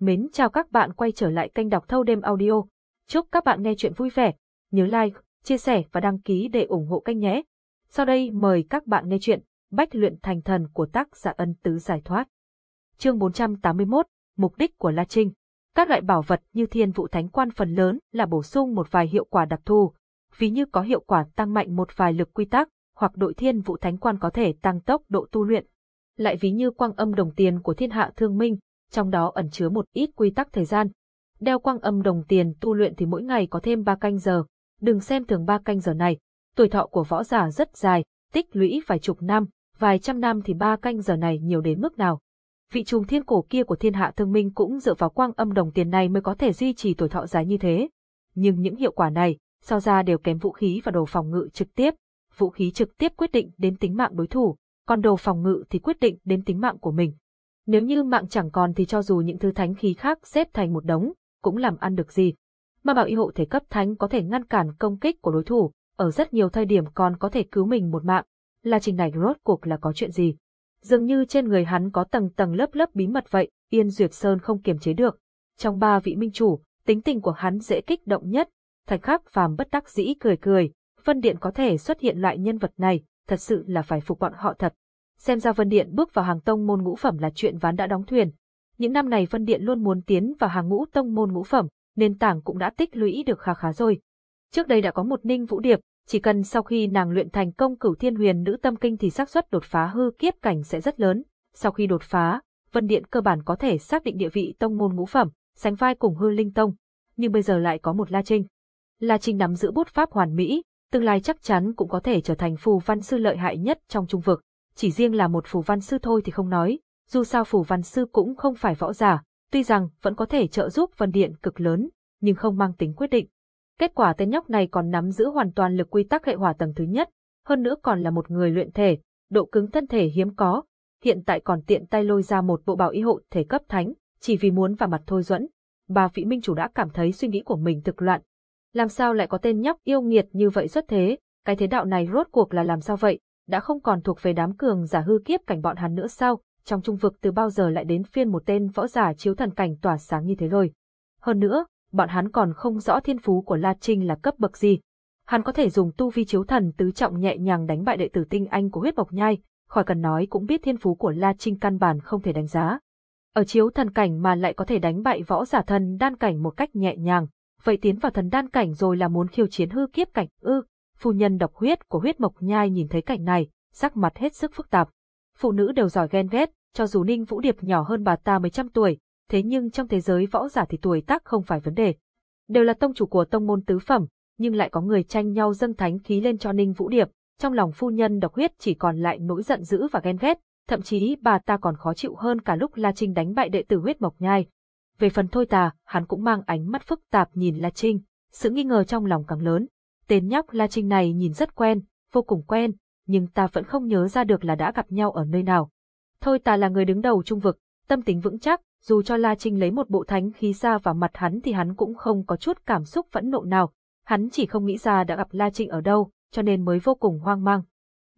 Mến chào các bạn quay trở lại kênh đọc thâu đêm audio. Chúc các bạn nghe chuyện vui vẻ. Nhớ like, chia sẻ và đăng ký để ủng hộ kênh nhé. Sau đây mời các bạn nghe chuyện Bách luyện thành thần của tác giả ân tứ giải thoát. Chương 481, Mục đích của La Trinh. Các loại bảo vật như thiên vụ thánh quan phần lớn là bổ sung một vài hiệu quả đặc thù, ví như có hiệu quả tăng mạnh một vài lực quy tắc, hoặc đội thiên vụ thánh quan có thể tăng tốc độ tu luyện. Lại ví như quang âm đồng tiền của thiên hạ thương minh, trong đó ẩn chứa một ít quy tắc thời gian. Đeo quang âm đồng tiền tu luyện thì mỗi ngày có thêm 3 canh giờ, đừng xem thường 3 canh giờ này, tuổi thọ của võ giả rất dài, tích lũy vài chục năm, vài trăm năm thì 3 canh giờ này nhiều đến mức nào. Vị trùng thiên cổ kia của thiên hạ thương minh cũng dựa vào quang âm đồng tiền này mới có thể duy trì tuổi thọ dài như thế. Nhưng những hiệu quả này, so ra đều kém vũ khí và đồ phòng ngự trực tiếp. Vũ khí trực tiếp quyết định đến tính mạng đối thủ, còn đồ phòng ngự thì quyết định đến tính mạng của mình. Nếu như mạng chẳng còn thì cho dù những thứ thánh khí khác xếp thành một đống, cũng làm ăn được gì. Mà bảo y hộ thể cấp thánh có thể ngăn cản công kích của đối thủ, ở rất nhiều thời điểm còn có thể cứu mình một mạng. Là trình này rốt cuộc là có chuyện gì? Dường như trên người hắn có tầng tầng lớp lớp bí mật vậy, Yên Duyệt Sơn không kiềm chế được. Trong ba vị minh chủ, tính tình của hắn dễ kích động nhất. Thạch khắc phàm bất đắc dĩ cười cười, phân Điện có thể xuất hiện loại nhân vật này, thật sự là phải phục bọn họ thật. Xem ra Vân Điện bước vào hàng tông môn ngũ phẩm là chuyện ván đã đóng thuyền. Những năm này Vân Điện luôn muốn tiến vào hàng ngũ tông môn ngũ phẩm, nền tảng cũng đã tích lũy được khá khá rồi. Trước đây đã có một Ninh Vũ Điệp, chỉ cần sau khi nàng luyện thành công cửu thiên huyền nữ tâm kinh thì xác suất đột phá hư kiếp cảnh sẽ rất lớn. Sau khi đột phá, Vân Điện cơ bản có thể xác định địa vị tông môn ngũ phẩm, sánh vai cùng hư linh tông. Nhưng bây giờ lại có một La Trinh. La Trinh nắm giữ bút pháp hoàn mỹ, tương lai chắc chắn cũng có thể trở thành phù văn sư lợi hại nhất trong trung vực chỉ riêng là một phù văn sư thôi thì không nói, dù sao phù văn sư cũng không phải võ giả, tuy rằng vẫn có thể trợ giúp Vân Điện cực lớn, nhưng không mang tính quyết định. Kết quả tên nhóc này còn nắm giữ hoàn toàn lực quy tắc hệ hỏa tầng thứ nhất, hơn nữa còn là một người luyện thể, độ cứng thân thể hiếm có, hiện tại còn tiện tay lôi ra một bộ bảo y hộ thể cấp thánh, chỉ vì muốn vào mặt thôi duẫn. Bà vị minh chủ đã cảm thấy suy nghĩ của mình thực loạn. Làm sao lại có tên nhóc yêu nghiệt như vậy xuất thế, cái thế đạo này rốt cuộc là làm sao vậy, đã không còn thuộc về đám cường giả hư kiếp cảnh bọn hắn nữa sao, trong trung vực từ bao giờ lại đến phiên một tên võ giả chiếu thần cảnh tỏa sáng như thế rồi. Hơn nữa, bọn hắn còn không rõ thiên phú của La Trinh là cấp bậc gì. Hắn có thể dùng tu vi chiếu thần tứ trọng nhẹ nhàng đánh bại đệ tử tinh anh của huyết bộc nhai, khỏi cần nói cũng biết thiên phú của La Trinh căn bản không thể đánh giá. Ở chiếu thần cảnh mà lại có thể đánh bại võ giả thần đan cảnh một cách nhẹ nhàng, vậy tiến vào thần đan cảnh rồi là muốn khiêu chiến hư kiếp cảnh ư, phu nhân độc huyết của huyết mộc nhai nhìn thấy cảnh này, sắc mặt hết sức phức tạp. Phụ nữ đều giỏi ghen ghét, cho dù Ninh Vũ Điệp nhỏ hơn bà ta mấy trăm tuổi, thế nhưng trong thế giới võ giả thì tuổi tác không phải vấn đề. Đều là tông chủ của tông môn tứ phẩm, nhưng lại có người tranh nhau dâng thánh khí lên cho Ninh Vũ Điệp, trong lòng phu nhân độc huyết chỉ còn lại nỗi giận dữ và ghen ghét, thậm chí bà ta còn khó chịu hơn cả lúc La Trinh đánh bại đệ tử huyết mộc nhai. Về phần thôi tà, hắn cũng mang ánh mắt phức tạp nhìn La Trinh, sự nghi ngờ trong lòng càng lớn. Tên nhóc La Trinh này nhìn rất quen, vô cùng quen, nhưng ta vẫn không nhớ ra được là đã gặp nhau ở nơi nào. Thôi ta là người đứng đầu trung vực, tâm tính vững chắc, dù cho La Trinh lấy một bộ thánh khí ra vào mặt hắn thì hắn cũng không có chút cảm xúc phẫn nộ nào, hắn chỉ không nghĩ ra đã gặp La Trinh ở đâu, cho nên mới vô cùng hoang mang.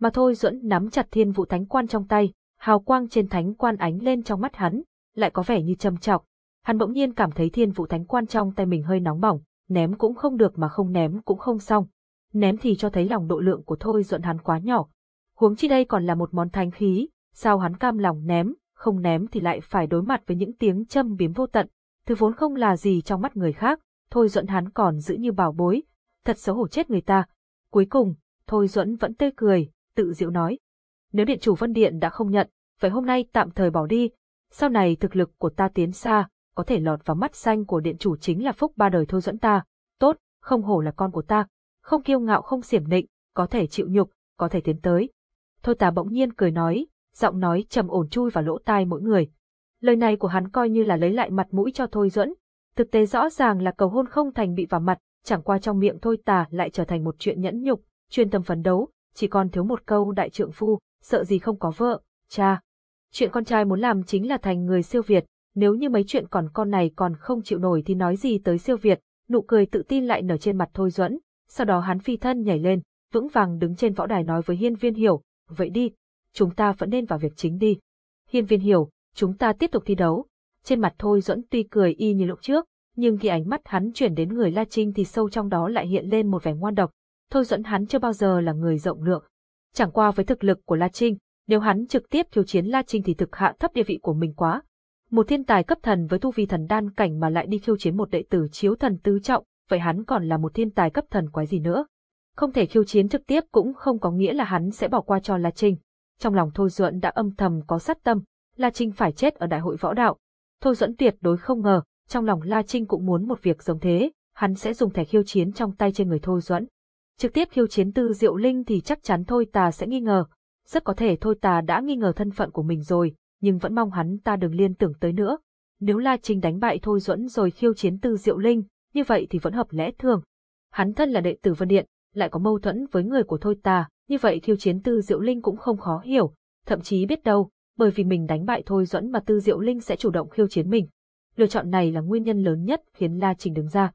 Mà thôi duẫn nắm chặt thiên vụ thánh quan trong tay, hào quang trên thánh quan ánh lên trong mắt hắn, lại có vẻ như châm chọc. Hắn bỗng nhiên cảm thấy thiên vụ thánh quan trong tay mình hơi nóng bỏng, ném cũng không được mà không ném cũng không xong. Ném thì cho thấy lòng độ lượng của Thôi Duận hắn quá nhỏ. Huống chi đây còn là một món thánh khí, sao hắn cam lòng ném, không ném thì lại phải đối mặt với những tiếng châm biếm vô tận, thứ vốn không là gì trong mắt người khác, Thôi Duận hắn còn giữ như bảo bối, thật xấu hổ chết người ta. Cuối cùng, Thôi Duẫn vẫn tươi cười, tự diệu nói. Nếu điện chủ Vân Điện đã không nhận, vậy hôm nay tạm thời bỏ đi, sau này thực lực của ta tiến xa, có thể lọt vào mắt xanh của điện chủ chính là phúc ba đời thôi dẫn ta. Tốt, không hổ là con của ta, không kiêu ngạo không xiểm nịnh, có thể chịu nhục, có thể tiến tới. Thôi ta bỗng nhiên cười nói, giọng nói trầm ổn chui vào lỗ tai mỗi người. Lời này của hắn coi như là lấy lại mặt mũi cho Thôi Duẫn. Thực tế rõ ràng là cầu hôn không thành bị vào mặt, chẳng qua trong miệng Thôi Tà lại trở thành một chuyện nhẫn nhục, chuyên tâm phấn đấu, chỉ còn thiếu một câu đại trượng phu, sợ gì không có vợ, cha. Chuyện con trai muốn làm chính là thành người siêu việt, nếu như mấy chuyện còn con này còn không chịu nổi thì nói gì tới siêu Việt, nụ cười tự tin lại nở trên mặt Thôi Duẫn, sau đó hắn phi thân nhảy lên, vững vàng đứng trên võ đài nói với Hiên Viên Hiểu, vậy đi, chúng ta vẫn nên vào việc chính đi. Hiên Viên Hiểu, chúng ta tiếp tục thi đấu. Trên mặt Thôi Duẫn tuy cười y như lúc trước, nhưng khi ánh mắt hắn chuyển đến người La Trinh thì sâu trong đó lại hiện lên một vẻ ngoan độc. Thôi Duẫn hắn chưa bao giờ là người rộng lượng. Chẳng qua với thực lực của La Trinh, nếu hắn trực tiếp khiêu chiến La Trinh thì thực hạ thấp địa vị của mình quá. Một thiên tài cấp thần với tu vi thần đan cảnh mà lại đi khiêu chiến một đệ tử chiếu thần tứ trọng, vậy hắn còn là một thiên tài cấp thần quái gì nữa. Không thể khiêu chiến trực tiếp cũng không có nghĩa là hắn sẽ bỏ qua cho La Trinh. Trong lòng Thôi Duẫn đã âm thầm có sát tâm, La Trinh phải chết ở đại hội võ đạo. Thôi Duẫn tuyệt đối không ngờ, trong lòng La Trinh cũng muốn một việc giống thế, hắn sẽ dùng thẻ khiêu chiến trong tay trên người Thôi Duẫn. Trực tiếp khiêu chiến Tư Diệu Linh thì chắc chắn Thôi Tà sẽ nghi ngờ. Rất có thể Thôi Tà đã nghi ngờ thân phận của mình rồi, nhưng vẫn mong hắn ta đừng liên tưởng tới nữa. Nếu La Trinh đánh bại Thôi Duẫn rồi khiêu chiến Tư Diệu Linh, như vậy thì vẫn hợp lẽ thường. Hắn thân là đệ tử Vân Điện, lại có mâu thuẫn với người của Thôi Tà, như vậy khiêu chiến Tư Diệu Linh cũng không khó hiểu, thậm chí biết đâu, bởi vì mình đánh bại Thôi Duẫn mà Tư Diệu Linh sẽ chủ động khiêu chiến mình. Lựa chọn này là nguyên nhân lớn nhất khiến La Trình đứng ra.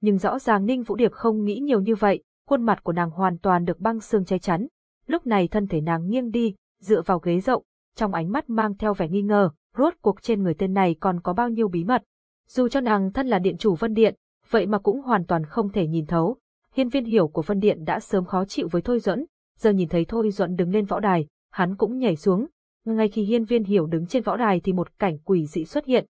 Nhưng rõ ràng Ninh Vũ Điệp không nghĩ nhiều như vậy, khuôn mặt của nàng hoàn toàn được băng xương che chắn. Lúc này thân thể nàng nghiêng đi, dựa vào ghế rộng, trong ánh mắt mang theo vẻ nghi ngờ, rốt cuộc trên người tên này còn có bao nhiêu bí mật. Dù cho nàng thân là điện chủ Vân Điện, vậy mà cũng hoàn toàn không thể nhìn thấu. Hiên viên hiểu của Vân Điện đã sớm khó chịu với Thôi Duẫn, giờ nhìn thấy Thôi Duẫn đứng lên võ đài, hắn cũng nhảy xuống. Ngay khi hiên viên hiểu đứng trên võ đài thì một cảnh quỷ dị xuất hiện.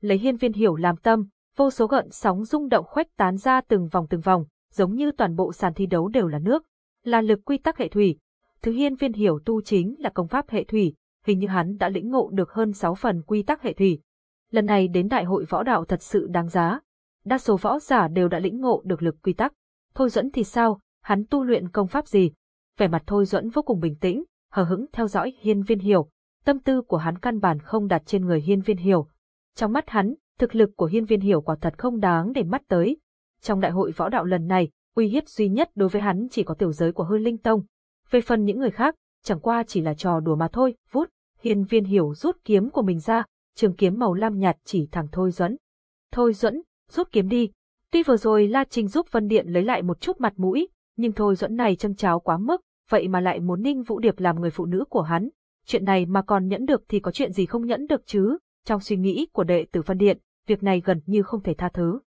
Lấy hiên viên hiểu làm tâm, vô số gợn sóng rung động khuếch tán ra từng vòng từng vòng, giống như toàn bộ sàn thi đấu đều là nước. Là lực quy tắc hệ thủy. Thứ hiên viên hiểu tu chính là công pháp hệ thủy, hình như hắn đã lĩnh ngộ được hơn 6 phần quy tắc hệ thủy. Lần này đến đại hội võ đạo thật sự đáng giá. Đa số võ giả đều đã lĩnh ngộ được lực quy tắc. Thôi dẫn thì sao, hắn tu luyện công pháp gì? Vẻ mặt Thôi dẫn vô cùng bình tĩnh, hờ hững theo dõi hiên viên hiểu. Tâm tư của hắn căn bản không đặt trên người hiên viên hiểu. Trong mắt hắn, thực lực của hiên viên hiểu quả thật không đáng để mắt tới. Trong đại hội võ đạo lần này, uy hiếp duy nhất đối với hắn chỉ có tiểu giới của hư linh tông. Về phần những người khác, chẳng qua chỉ là trò đùa mà thôi, vút, hiên viên hiểu rút kiếm của mình ra, trường kiếm màu lam nhạt chỉ thẳng Thôi Duẫn. Thôi Duẫn, rút kiếm đi. Tuy vừa rồi La Trinh giúp Vân Điện lấy lại một chút mặt mũi, nhưng Thôi Duẫn này châm cháo quá mức, vậy mà lại muốn Ninh Vũ Điệp làm người phụ nữ của hắn. Chuyện này mà còn nhẫn được thì có chuyện gì không nhẫn được chứ? Trong suy nghĩ của đệ tử Vân Điện, việc này gần như không thể tha thứ.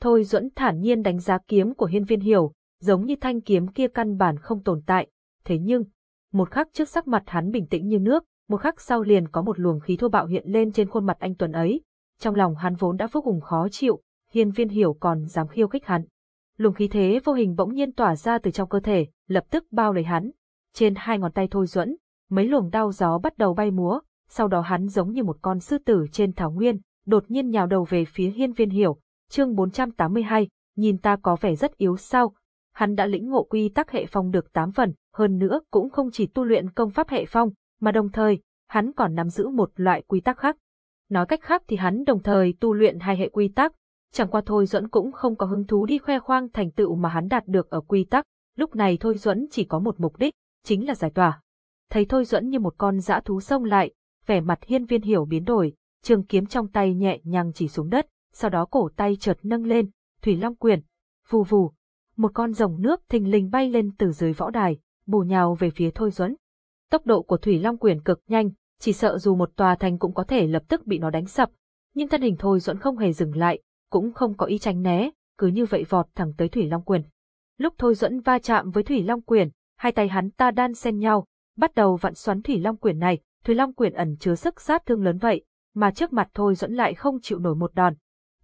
Thôi Duẫn thản nhiên đánh giá kiếm của hiên viên hiểu, giống như thanh kiếm kia căn bản không tồn tại. Thế nhưng, một khắc trước sắc mặt hắn bình tĩnh như nước, một khắc sau liền có một luồng khí thô bạo hiện lên trên khuôn mặt anh Tuấn ấy. Trong lòng hắn vốn đã vô cùng khó chịu, hiên viên hiểu còn dám khiêu khích hắn. Luồng khí thế vô hình bỗng nhiên tỏa ra từ trong cơ thể, lập tức bao lấy hắn. Trên hai ngón tay thôi duẫn, mấy luồng đau gió bắt đầu bay múa, sau đó hắn giống như một con sư tử trên thảo nguyên, đột nhiên nhào đầu về phía hiên viên hiểu. Chương 482, nhìn ta có vẻ rất yếu sao, hắn đã lĩnh ngộ quy tắc hệ phong được 8 phần, hơn nữa cũng không chỉ tu luyện công pháp hệ phong, mà đồng thời, hắn còn nắm giữ một loại quy tắc khác. Nói cách khác thì hắn đồng thời tu luyện hai hệ quy tắc, chẳng qua Thôi Duẫn cũng không có hứng thú đi khoe khoang thành tựu mà hắn đạt được ở quy tắc, lúc này Thôi Duẫn chỉ có một mục đích, chính là giải tỏa. Thấy Thôi Duẫn như một con dã thú xông lại, vẻ mặt hiên viên hiểu biến đổi, trường kiếm trong tay nhẹ nhàng chỉ xuống đất, sau đó cổ tay chợt nâng lên, thủy long quyền, vù vù, một con rồng nước thình lình bay lên từ dưới võ đài, bù nhào về phía Thôi Duẫn. Tốc độ của Thủy Long Quyền cực nhanh, chỉ sợ dù một tòa thành cũng có thể lập tức bị nó đánh sập. Nhưng thân hình Thôi Duẫn không hề dừng lại, cũng không có ý tránh né, cứ như vậy vọt thẳng tới Thủy Long Quyền. Lúc Thôi Duẫn va chạm với Thủy Long Quyền, hai tay hắn ta đan xen nhau, bắt đầu vặn xoắn Thủy Long Quyền này, Thủy Long Quyền ẩn chứa sức sát thương lớn vậy, mà trước mặt Thôi Duẫn lại không chịu nổi một đòn.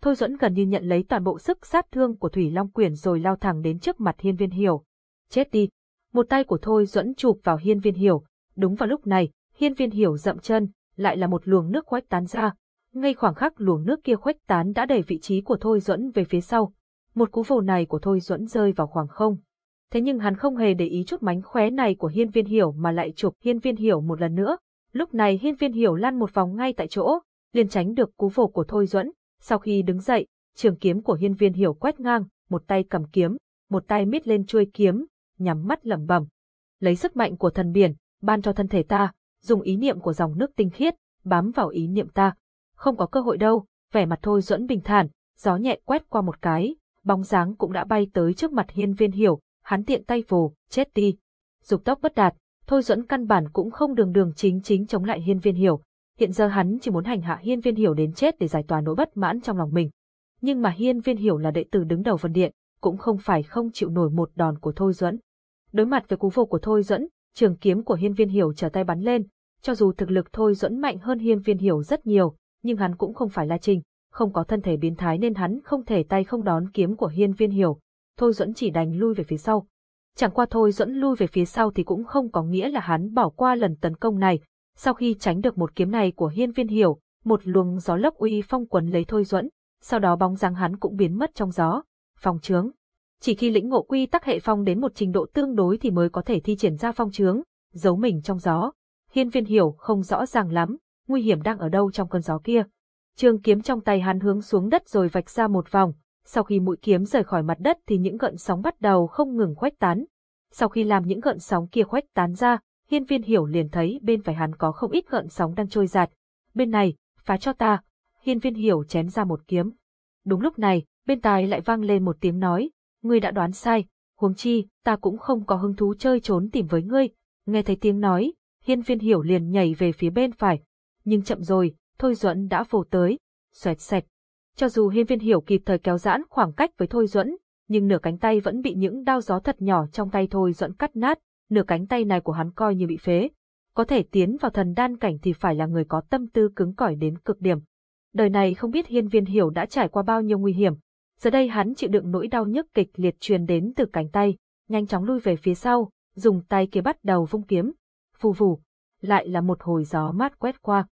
Thôi Duẫn gần như nhận lấy toàn bộ sức sát thương của Thủy Long Quyền rồi lao thẳng đến trước mặt Hiên Viên Hiểu. Chết đi! Một tay của Thôi Duẫn chụp vào Hiên Viên Hiểu, Đúng vào lúc này, hiên viên hiểu dậm chân, lại là một luồng nước khuếch tán ra. Ngay khoảng khắc luồng nước kia khuếch tán đã đẩy vị trí của Thôi Duẫn về phía sau. Một cú vồ này của Thôi Duẫn rơi vào khoảng không. Thế nhưng hắn không hề để ý chút mánh khóe này của hiên viên hiểu mà lại chụp hiên viên hiểu một lần nữa. Lúc này hiên viên hiểu lăn một vòng ngay tại chỗ, liền tránh được cú vồ của Thôi Duẫn. Sau khi đứng dậy, trường kiếm của hiên viên hiểu quét ngang, một tay cầm kiếm, một tay miết lên chuôi kiếm, nhắm mắt lẩm bẩm. Lấy sức mạnh của thần biển, ban cho thân thể ta, dùng ý niệm của dòng nước tinh khiết, bám vào ý niệm ta. Không có cơ hội đâu, vẻ mặt thôi duẫn bình thản, gió nhẹ quét qua một cái, bóng dáng cũng đã bay tới trước mặt hiên viên hiểu, hắn tiện tay vồ, chết đi. Dục tốc bất đạt, thôi duẫn căn bản cũng không đường đường chính chính chống lại hiên viên hiểu. Hiện giờ hắn chỉ muốn hành hạ Hiên Viên Hiểu đến chết để giải tỏa nỗi bất mãn trong lòng mình. Nhưng mà Hiên Viên Hiểu là đệ tử đứng đầu Vân Điện, cũng không phải không chịu nổi một đòn của Thôi Duẫn. Đối mặt với cú vô của Thôi Duẫn, trường kiếm của Hiên Viên Hiểu trở tay bắn lên, cho dù thực lực Thôi Duẫn mạnh hơn Hiên Viên Hiểu rất nhiều, nhưng hắn cũng không phải La trình, không có thân thể biến thái nên hắn không thể tay không đón kiếm của Hiên Viên Hiểu. Thôi Duẫn chỉ đành lui về phía sau. Chẳng qua Thôi Duẫn lui về phía sau thì cũng không có nghĩa là hắn bỏ qua lần tấn công này. Sau khi tránh được một kiếm này của Hiên Viên Hiểu, một luồng gió lốc uy phong quấn lấy Thôi Duẫn, sau đó bóng dáng hắn cũng biến mất trong gió. Phong trướng. Chỉ khi lĩnh ngộ quy tắc hệ phong đến một trình độ tương đối thì mới có thể thi triển ra phong trướng, giấu mình trong gió. Hiên Viên Hiểu không rõ ràng lắm, nguy hiểm đang ở đâu trong cơn gió kia. Trường kiếm trong tay hắn hướng xuống đất rồi vạch ra một vòng, sau khi mũi kiếm rời khỏi mặt đất thì những gợn sóng bắt đầu không ngừng khuếch tán. Sau khi làm những gợn sóng kia khuếch tán ra, hiên viên hiểu liền thấy bên phải hắn có không ít gợn sóng đang trôi giạt. Bên này, phá cho ta. Hiên viên hiểu chém ra một kiếm. Đúng lúc này, bên tai lại vang lên một tiếng nói, ngươi đã đoán sai, huống chi, ta cũng không có hứng thú chơi trốn tìm với ngươi. Nghe thấy tiếng nói, hiên viên hiểu liền nhảy về phía bên phải. Nhưng chậm rồi, Thôi Duẫn đã vồ tới, xoẹt xẹt. Cho dù hiên viên hiểu kịp thời kéo giãn khoảng cách với Thôi Duẫn, nhưng nửa cánh tay vẫn bị những đao gió thật nhỏ trong tay Thôi Duẫn cắt nát, nửa cánh tay này của hắn coi như bị phế. Có thể tiến vào thần đan cảnh thì phải là người có tâm tư cứng cỏi đến cực điểm. Đời này không biết hiên viên hiểu đã trải qua bao nhiêu nguy hiểm. Giờ đây hắn chịu đựng nỗi đau nhức kịch liệt truyền đến từ cánh tay, nhanh chóng lui về phía sau, dùng tay kia bắt đầu vung kiếm. Phù phù, lại là một hồi gió mát quét qua.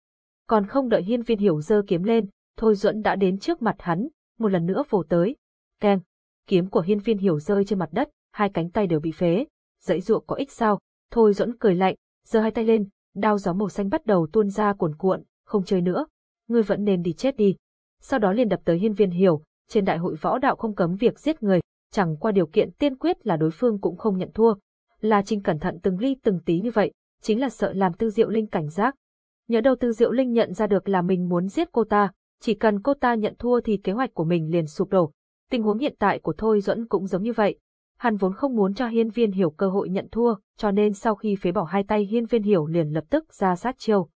Còn không đợi hiên viên hiểu dơ kiếm lên, Thôi Duẫn đã đến trước mặt hắn, một lần nữa vồ tới. Keng, kiếm của hiên viên hiểu rơi trên mặt đất, hai cánh tay đều bị phế. Dãy ruộng có ích sao? Thôi Dẫn cười lạnh, giơ hai tay lên, đao gió màu xanh bắt đầu tuôn ra cuồn cuộn, không chơi nữa. Ngươi vẫn nên đi chết đi. Sau đó liền đập tới hiên viên hiểu, trên đại hội võ đạo không cấm việc giết người, chẳng qua điều kiện tiên quyết là đối phương cũng không nhận thua. La Trinh cẩn thận từng ly từng tí như vậy, chính là sợ làm Tư Diệu Linh cảnh giác, Nhớ đầu tư Diệu Linh nhận ra được là mình muốn giết cô ta, chỉ cần cô ta nhận thua thì kế hoạch của mình liền sụp đổ. Tình huống hiện tại của Thôi Duẫn cũng giống như vậy. Hắn vốn không muốn cho Hiên Viên Hiểu cơ hội nhận thua, cho nên sau khi phế bỏ hai tay Hiên Viên Hiểu liền lập tức ra sát chiêu.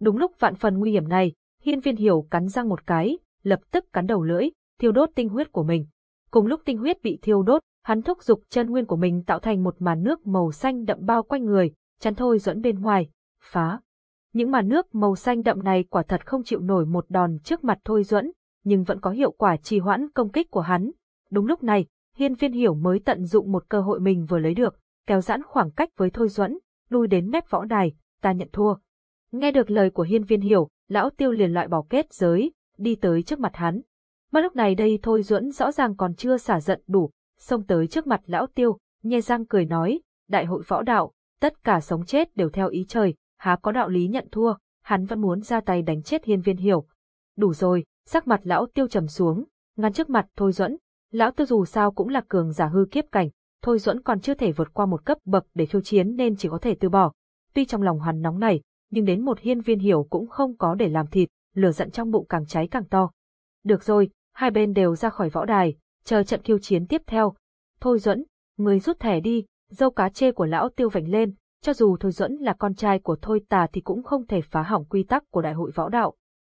Đúng lúc vạn phần nguy hiểm này, Hiên Viên Hiểu cắn răng một cái, lập tức cắn đầu lưỡi, thiêu đốt tinh huyết của mình. Cùng lúc tinh huyết bị thiêu đốt, hắn thúc giục chân nguyên của mình tạo thành một màn nước màu xanh đậm bao quanh người, chắn Thôi Duẫn bên ngoài, phá. Những màn nước màu xanh đậm này quả thật không chịu nổi một đòn trước mặt Thôi Duẫn, nhưng vẫn có hiệu quả trì hoãn công kích của hắn. Đúng lúc này, Hiên Viên Hiểu mới tận dụng một cơ hội mình vừa lấy được, kéo giãn khoảng cách với Thôi Duẫn, lui đến mép võ đài, ta nhận thua. Nghe được lời của Hiên Viên Hiểu, lão Tiêu liền loại bỏ kết giới, đi tới trước mặt hắn. Mà lúc này đây Thôi Duẫn rõ ràng còn chưa xả giận đủ, xông tới trước mặt lão Tiêu, nhe răng cười nói, đại hội võ đạo, tất cả sống chết đều theo ý trời, há có đạo lý nhận thua, hắn vẫn muốn ra tay đánh chết hiên viên hiểu. Đủ rồi, sắc mặt lão tiêu trầm xuống, ngăn trước mặt Thôi Duẫn. Lão tư dù sao cũng là cường giả hư kiếp cảnh, Thôi Duẫn còn chưa thể vượt qua một cấp bậc để khiêu chiến nên chỉ có thể từ bỏ. Tuy trong lòng hắn nóng này, nhưng đến một hiên viên hiểu cũng không có để làm thịt, lửa giận trong bụng càng cháy càng to. Được rồi, hai bên đều ra khỏi võ đài, chờ trận khiêu chiến tiếp theo. Thôi Duẫn, người rút thẻ đi, dâu cá chê của lão tiêu vảnh lên, cho dù Thôi Duẫn là con trai của Thôi Tà thì cũng không thể phá hỏng quy tắc của đại hội võ đạo.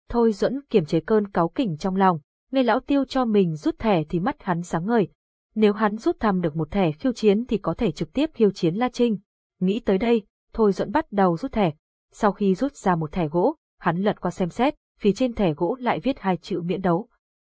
Thôi Duẫn kiềm chế cơn cáu kỉnh trong lòng, nghe lão tiêu cho mình rút thẻ thì mắt hắn sáng ngời. Nếu hắn rút thăm được một thẻ khiêu chiến thì có thể trực tiếp khiêu chiến La Trinh. Nghĩ tới đây, Thôi Duẫn bắt đầu rút thẻ. Sau khi rút ra một thẻ gỗ, hắn lật qua xem xét, phía trên thẻ gỗ lại viết hai chữ miễn đấu.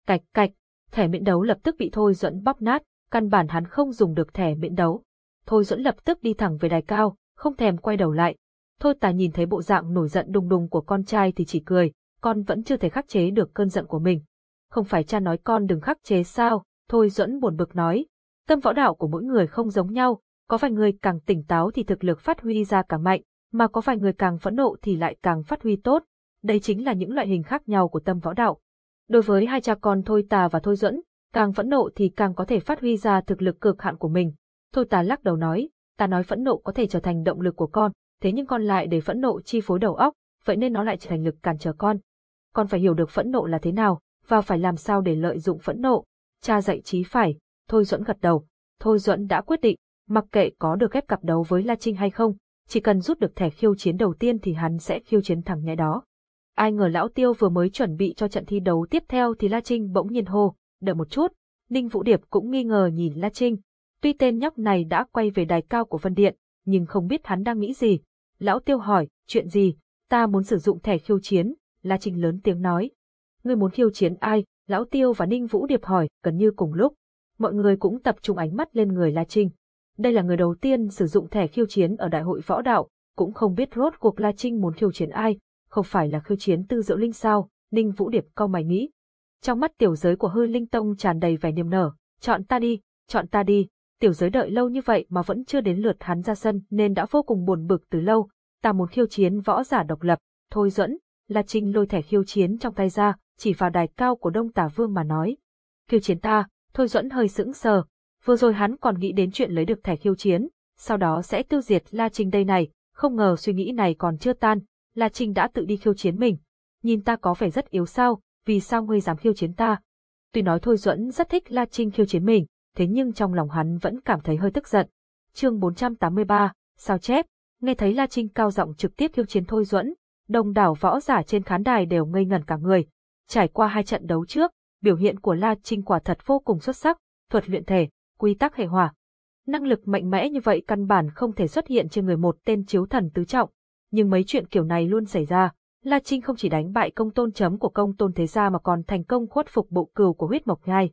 Cạch cạch, thẻ miễn đấu lập tức bị Thôi Duẫn bóp nát, căn bản hắn không dùng được thẻ miễn đấu. Thôi Duẫn lập tức đi thẳng về đài cao, không thèm quay đầu lại. Thôi tà nhìn thấy bộ dạng nổi giận đùng đùng của con trai thì chỉ cười, con vẫn chưa thể khắc chế được cơn giận của mình. Không phải cha nói con đừng khắc chế sao, thôi dẫn buồn bực nói. Tâm võ đạo của mỗi người không giống nhau, có vài người càng tỉnh táo thì thực lực phát huy ra càng mạnh, mà có vài người càng phẫn nộ thì lại càng phát huy tốt. Đây chính là những loại hình khác nhau của tâm võ đạo. Đối với hai cha con Thôi Tà và Thôi Duẫn, càng phẫn nộ thì càng có thể phát huy ra thực lực cực hạn của mình. Thôi Tà lắc đầu nói, ta nói phẫn nộ có thể trở thành động lực của con, thế nhưng con lại để phẫn nộ chi phối đầu óc, vậy nên nó lại trở thành lực cản trở con. Con phải hiểu được phẫn nộ là thế nào, và phải làm sao để lợi dụng phẫn nộ. Cha dạy trí phải, Thôi Duẫn gật đầu. Thôi Duẫn đã quyết định, mặc kệ có được ghép cặp đấu với La Trinh hay không, chỉ cần rút được thẻ khiêu chiến đầu tiên thì hắn sẽ khiêu chiến thẳng nhãi đó. Ai ngờ lão tiêu vừa mới chuẩn bị cho trận thi đấu tiếp theo thì La Trinh bỗng nhiên hô, đợi một chút. Ninh Vũ Điệp cũng nghi ngờ nhìn La Trinh. Tuy tên nhóc này đã quay về đài cao của Vân Điện, nhưng không biết hắn đang nghĩ gì. Lão Tiêu hỏi, chuyện gì? Ta muốn sử dụng thẻ khiêu chiến, La Trinh lớn tiếng nói. Ngươi muốn khiêu chiến ai? Lão Tiêu và Ninh Vũ Điệp hỏi, gần như cùng lúc. Mọi người cũng tập trung ánh mắt lên người La Trinh. Đây là người đầu tiên sử dụng thẻ khiêu chiến ở đại hội võ đạo, cũng không biết rốt cuộc La Trinh muốn khiêu chiến ai, không phải là khiêu chiến tư diệu linh sao, Ninh Vũ Điệp cau mày nghĩ. Trong mắt tiểu giới của hư linh tông tràn đầy vẻ niềm nở, chọn ta đi, chọn ta đi, tiểu giới đợi lâu như vậy mà vẫn chưa đến lượt hắn ra sân nên đã vô cùng buồn bực từ lâu, ta muốn khiêu chiến võ giả độc lập, thôi dẫn, La Trinh lôi thẻ khiêu chiến trong tay ra, chỉ vào đài cao của Đông Tả Vương mà nói. Khiêu chiến ta, thôi Duẫn hơi sững sờ, vừa rồi hắn còn nghĩ đến chuyện lấy được thẻ khiêu chiến, sau đó sẽ tiêu diệt La Trinh đây này, không ngờ suy nghĩ này còn chưa tan, La Trinh đã tự đi khiêu chiến mình. Nhìn ta có vẻ rất yếu sao, vì sao ngươi dám khiêu chiến ta? Tuy nói Thôi Duẫn rất thích La Trinh khiêu chiến mình, thế nhưng trong lòng hắn vẫn cảm thấy hơi tức giận. Chương 483, sao chép, nghe thấy La Trinh cao giọng trực tiếp khiêu chiến Thôi Duẫn, đồng đảo võ giả trên khán đài đều ngây ngẩn cả người. Trải qua hai trận đấu trước, biểu hiện của La Trinh quả thật vô cùng xuất sắc, thuật luyện thể, quy tắc hệ hỏa. Năng lực mạnh mẽ như vậy căn bản không thể xuất hiện trên người một tên chiếu thần tứ trọng, nhưng mấy chuyện kiểu này luôn xảy ra. La Trinh không chỉ đánh bại công tôn chấm của công tôn thế gia mà còn thành công khuất phục bộ cừu của huyết mộc nhai.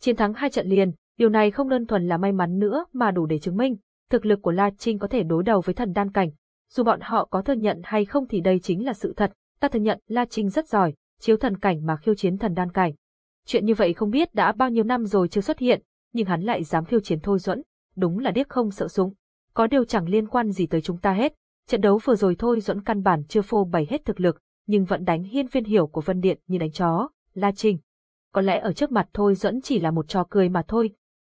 Chiến thắng hai trận liền, điều này không đơn thuần là may mắn nữa mà đủ để chứng minh, thực lực của La Trinh có thể đối đầu với thần đan cảnh. Dù bọn họ có thừa nhận hay không thì đây chính là sự thật, ta thừa nhận La Trinh rất giỏi, chiếu thần cảnh mà khiêu chiến thần đan cảnh. Chuyện như vậy không biết đã bao nhiêu năm rồi chưa xuất hiện, nhưng hắn lại dám khiêu chiến Thôi Duẫn, đúng là điếc không sợ súng. Có điều chẳng liên quan gì tới chúng ta hết, Trận đấu vừa rồi thôi duẫn căn bản chưa phô bày hết thực lực, nhưng vẫn đánh hiên viên hiểu của Vân Điện như đánh chó, La Trinh. Có lẽ ở trước mặt thôi duẫn chỉ là một trò cười mà thôi.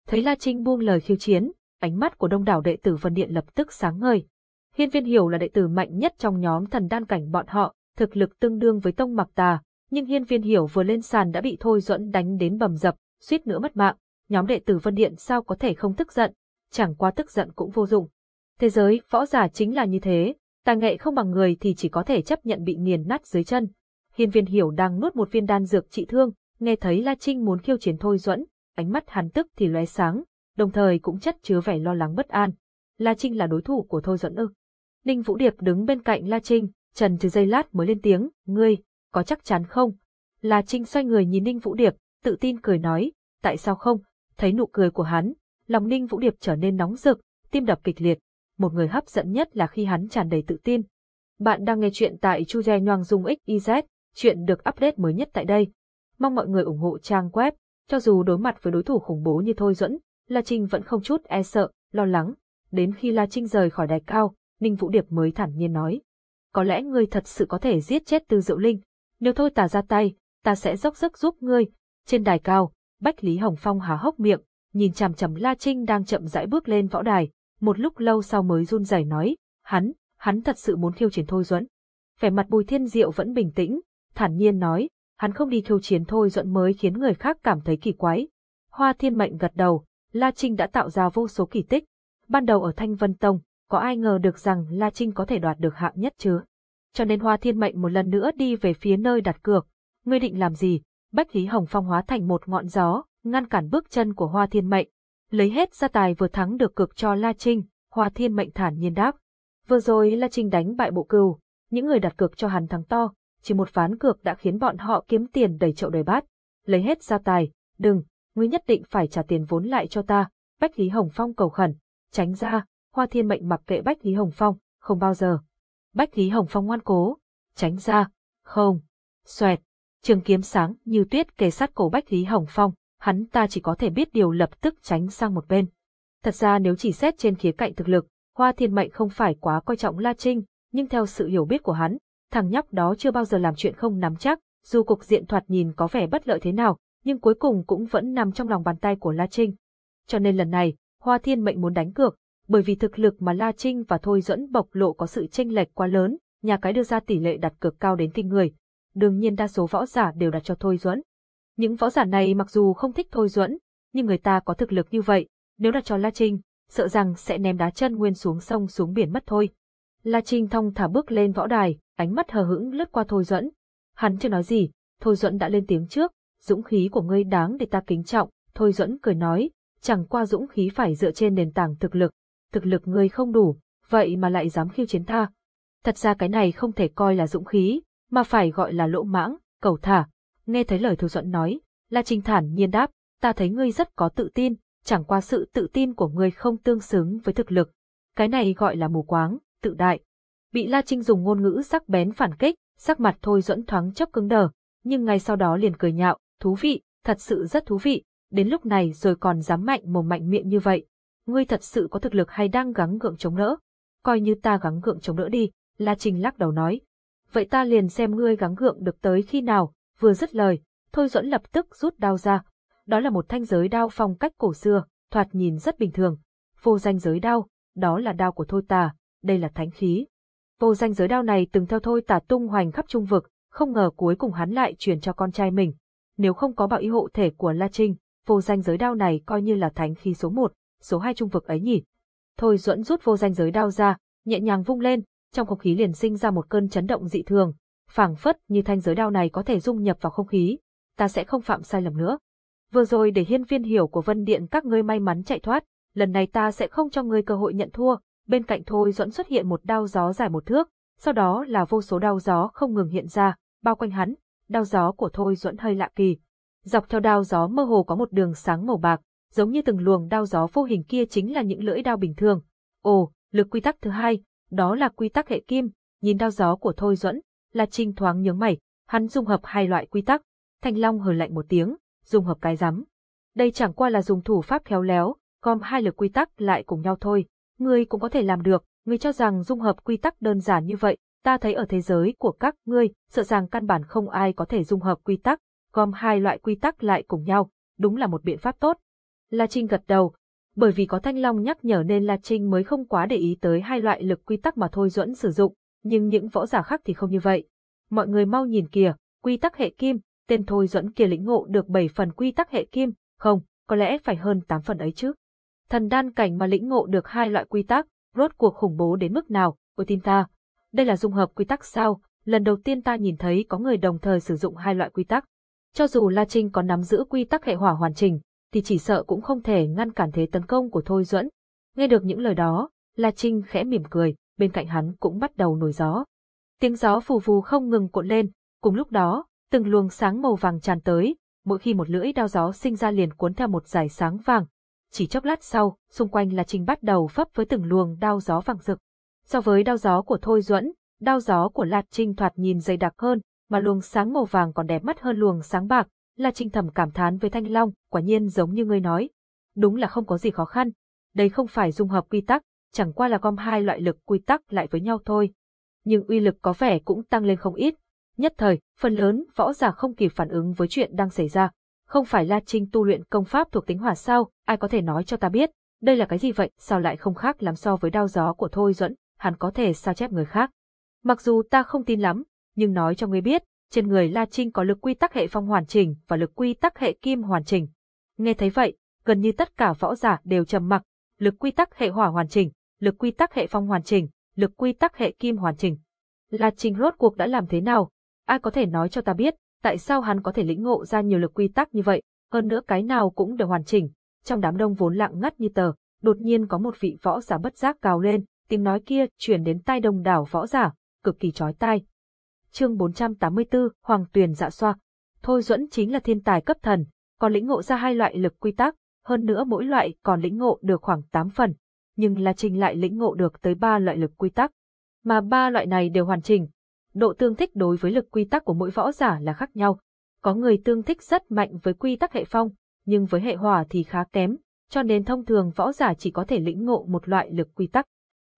Thấy La Trinh buông lời khiêu chiến, ánh mắt của đông đảo đệ tử Vân Điện lập tức sáng ngời. Hiên viên hiểu là đệ tử mạnh nhất trong nhóm thần đan cảnh bọn họ, thực lực tương đương với tông mặc tà, nhưng hiên viên hiểu vừa lên sàn đã bị thôi duẫn đánh đến bầm dập, suýt nữa mất mạng. Nhóm đệ tử Vân Điện sao có thể không tức giận, chẳng qua tức giận cũng vô dụng. Thế giới, võ giả chính là như thế, tài nghệ không bằng người thì chỉ có thể chấp nhận bị nghiền nát dưới chân. Hiên viên hiểu đang nuốt một viên đan dược trị thương, nghe thấy La Trinh muốn khiêu chiến Thôi Duẫn, ánh mắt hắn tức thì lóe sáng, đồng thời cũng chất chứa vẻ lo lắng bất an. La Trinh là đối thủ của Thôi Duẫn ư. Ninh Vũ Điệp đứng bên cạnh La Trinh, trần trừ giây lát mới lên tiếng, ngươi, có chắc chắn không? La Trinh xoay người nhìn Ninh Vũ Điệp, tự tin cười nói, tại sao không? Thấy nụ cười của hắn, lòng Ninh Vũ Điệp trở nên nóng rực, tim đập kịch liệt, một người hấp dẫn nhất là khi hắn tràn đầy tự tin. Bạn đang nghe chuyện tại Chu Gia Nhoang Dung XYZ, chuyện được update mới nhất tại đây. Mong mọi người ủng hộ trang web, cho dù đối mặt với đối thủ khủng bố như Thôi Duẫn, La Trinh vẫn không chút e sợ, lo lắng. Đến khi La Trinh rời khỏi đài cao, Ninh Vũ Điệp mới thản nhiên nói. Có lẽ ngươi thật sự có thể giết chết Tư Diệu Linh. Nếu thôi ta ra tay, ta sẽ dốc sức giúp ngươi. Trên đài cao, Bách Lý Hồng Phong há hốc miệng, nhìn chằm chằm La Trinh đang chậm rãi bước lên võ đài, một lúc lâu sau mới run rẩy nói, hắn, hắn thật sự muốn khiêu chiến Thôi Duẫn. Vẻ mặt Bùi Thiên Diệu vẫn bình tĩnh, thản nhiên nói, hắn không đi khiêu chiến Thôi Duẫn mới khiến người khác cảm thấy kỳ quái. Hoa Thiên Mệnh gật đầu, La Trinh đã tạo ra vô số kỳ tích. Ban đầu ở Thanh Vân Tông, có ai ngờ được rằng La Trinh có thể đoạt được hạng nhất chứ? Cho nên Hoa Thiên Mệnh một lần nữa đi về phía nơi đặt cược. Ngươi định làm gì? Bách Lý Hồng Phong hóa thành một ngọn gió, ngăn cản bước chân của Hoa Thiên Mệnh lấy hết gia tài vừa thắng được cược cho La Trinh, Hoa Thiên mệnh thản nhiên đáp. Vừa rồi La Trinh đánh bại bộ cừu, những người đặt cược cho hắn thắng to, chỉ một ván cược đã khiến bọn họ kiếm tiền đầy chậu đầy bát. Lấy hết gia tài, đừng, ngươi nhất định phải trả tiền vốn lại cho ta, Bách Lý Hồng Phong cầu khẩn, tránh ra, Hoa Thiên mệnh mặc kệ Bách Lý Hồng Phong, không bao giờ. Bách Lý Hồng Phong ngoan cố, tránh ra, không, xoẹt, trường kiếm sáng như tuyết kề sát cổ Bách Lý Hồng Phong, hắn ta chỉ có thể biết điều lập tức tránh sang một bên. Thật ra nếu chỉ xét trên khía cạnh thực lực, Hoa Thiên Mệnh không phải quá coi trọng La Trinh, nhưng theo sự hiểu biết của hắn, thằng nhóc đó chưa bao giờ làm chuyện không nắm chắc, dù cục diện thoạt nhìn có vẻ bất lợi thế nào, nhưng cuối cùng cũng vẫn nằm trong lòng bàn tay của La Trinh. Cho nên lần này, Hoa Thiên Mệnh muốn đánh cược, bởi vì thực lực mà La Trinh và Thôi dẫn bộc lộ có sự chênh lệch quá lớn, nhà cái đưa ra tỷ lệ đặt cược cao đến kinh người. Đương nhiên đa số võ giả đều đặt cho Thôi Duẫn. Những võ giả này mặc dù không thích Thôi Duẫn, nhưng người ta có thực lực như vậy, nếu đặt cho La Trinh, sợ rằng sẽ ném đá chân nguyên xuống sông xuống biển mất thôi. La Trinh thong thả bước lên võ đài, ánh mắt hờ hững lướt qua Thôi Duẫn, Hắn chưa nói gì, Thôi Duẫn đã lên tiếng trước, dũng khí của ngươi đáng để ta kính trọng, Thôi Duẫn cười nói, chẳng qua dũng khí phải dựa trên nền tảng thực lực, thực lực ngươi không đủ, vậy mà lại dám khiêu chiến ta. Thật ra cái này không thể coi là dũng khí, mà phải gọi là lỗ mãng, cầu thả. Nghe thấy lời Thôi Dẫn nói, La Trinh thản nhiên đáp, ta thấy ngươi rất có tự tin, chẳng qua sự tự tin của ngươi không tương xứng với thực lực. Cái này gọi là mù quáng, tự đại. Bị La Trinh dùng ngôn ngữ sắc bén phản kích, sắc mặt Thôi Dẫn thoáng chốc cứng đờ, nhưng ngay sau đó liền cười nhạo, thú vị, thật sự rất thú vị, đến lúc này rồi còn dám mạnh mồm mạnh miệng như vậy. Ngươi thật sự có thực lực hay đang gắng gượng chống đỡ? Coi như ta gắng gượng chống đỡ đi, La Trình lắc đầu nói. Vậy ta liền xem ngươi gắng gượng được tới khi nào, vừa dứt lời, Thôi Duẫn lập tức rút đao ra. Đó là một thanh giới đao phong cách cổ xưa, thoạt nhìn rất bình thường. Vô danh giới đao, đó là đao của Thôi Tà, đây là thánh khí. Vô danh giới đao này từng theo Thôi Tà tung hoành khắp trung vực, không ngờ cuối cùng hắn lại truyền cho con trai mình. Nếu không có bảo y hộ thể của La Trinh, vô danh giới đao này coi như là thánh khí số một, số hai trung vực ấy nhỉ. Thôi duẫn rút vô danh giới đao ra, nhẹ nhàng vung lên, trong không khí liền sinh ra một cơn chấn động dị thường, phảng phất như thanh giới đao này có thể dung nhập vào không khí, ta sẽ không phạm sai lầm nữa. Vừa rồi để hiên viên hiểu của Vân Điện các ngươi may mắn chạy thoát, lần này ta sẽ không cho ngươi cơ hội nhận thua, bên cạnh Thôi Duẫn xuất hiện một đao gió dài một thước, sau đó là vô số đao gió không ngừng hiện ra, bao quanh hắn, đao gió của Thôi Duẫn hơi lạ kỳ. Dọc theo đao gió mơ hồ có một đường sáng màu bạc, giống như từng luồng đao gió vô hình kia chính là những lưỡi đao bình thường. Ồ, lực quy tắc thứ hai, đó là quy tắc hệ kim, nhìn đao gió của Thôi Duẫn, là Trinh thoáng nhướng mày, hắn dung hợp hai loại quy tắc. Thanh Long hừ lạnh một tiếng, dung hợp cái rắm. Đây chẳng qua là dùng thủ pháp khéo léo, gom hai lực quy tắc lại cùng nhau thôi. Ngươi cũng có thể làm được, ngươi cho rằng dung hợp quy tắc đơn giản như vậy, ta thấy ở thế giới của các ngươi, sợ rằng căn bản không ai có thể dung hợp quy tắc, gom hai loại quy tắc lại cùng nhau, đúng là một biện pháp tốt. La Trinh gật đầu, bởi vì có Thanh Long nhắc nhở nên La Trinh mới không quá để ý tới hai loại lực quy tắc mà Thôi Duẫn sử dụng, nhưng những võ giả khác thì không như vậy. Mọi người mau nhìn kìa, quy tắc hệ kim, tên Thôi Duẫn kia lĩnh ngộ được 7 phần quy tắc hệ kim, không, có lẽ phải hơn 8 phần ấy chứ. Thần đan cảnh mà lĩnh ngộ được hai loại quy tắc, rốt cuộc khủng bố đến mức nào, ôi tin ta. Đây là dung hợp quy tắc sao, lần đầu tiên ta nhìn thấy có người đồng thời sử dụng hai loại quy tắc. Cho dù La Trinh có nắm giữ quy tắc hệ hỏa hoàn chỉnh, thì chỉ sợ cũng không thể ngăn cản thế tấn công của Thôi Duẫn. Nghe được những lời đó, La Trinh khẽ mỉm cười, bên cạnh hắn cũng bắt đầu nổi gió. Tiếng gió phù phù không ngừng cuộn lên, cùng lúc đó, từng luồng sáng màu vàng tràn tới, mỗi khi một lưỡi đao gió sinh ra liền cuốn theo một dải sáng vàng. Chỉ chốc lát sau, xung quanh La Trinh bắt đầu phấp với từng luồng đao gió vàng rực. So với đao gió của Thôi Duẫn, đao gió của La Trinh thoạt nhìn dày đặc hơn, mà luồng sáng màu vàng còn đẹp mắt hơn luồng sáng bạc, La Trinh thầm cảm thán với Thanh Long, quả nhiên giống như ngươi nói. Đúng là không có gì khó khăn. Đây không phải dung hợp quy tắc, chẳng qua là gom hai loại lực quy tắc lại với nhau thôi. Nhưng uy lực có vẻ cũng tăng lên không ít. Nhất thời, phần lớn võ giả không kịp phản ứng với chuyện đang xảy ra. Không phải La Trinh tu luyện công pháp thuộc tính hỏa sao, ai có thể nói cho ta biết, đây là cái gì vậy, sao lại không khác lắm so với đao gió của Thôi Duẫn, hắn có thể sao chép người khác. Mặc dù ta không tin lắm, nhưng nói cho ngươi biết, trên người La Trinh có lực quy tắc hệ phong hoàn chỉnh và lực quy tắc hệ kim hoàn chỉnh. Nghe thấy vậy, gần như tất cả võ giả đều trầm mặc, lực quy tắc hệ hỏa hoàn chỉnh, lực quy tắc hệ phong hoàn chỉnh, lực quy tắc hệ kim hoàn chỉnh. La Trinh rốt cuộc đã làm thế nào? Ai có thể nói cho ta biết, tại sao hắn có thể lĩnh ngộ ra nhiều lực quy tắc như vậy, hơn nữa cái nào cũng đều hoàn chỉnh. Trong đám đông vốn lặng ngắt như tờ, đột nhiên có một vị võ giả bất giác cào lên, tiếng nói kia truyền đến tai đông đảo võ giả, cực kỳ chói tai. Chương 484, Hoàng Tuyền dạ xoa. Thôi Duẫn chính là thiên tài cấp thần, còn lĩnh ngộ ra hai loại lực quy tắc, hơn nữa mỗi loại còn lĩnh ngộ được khoảng 8 phần, nhưng La trình lại lĩnh ngộ được tới ba loại lực quy tắc, mà ba loại này đều hoàn chỉnh. Độ tương thích đối với lực quy tắc của mỗi võ giả là khác nhau. Có người tương thích rất mạnh với quy tắc hệ phong, nhưng với hệ hỏa thì khá kém, cho nên thông thường võ giả chỉ có thể lĩnh ngộ một loại lực quy tắc.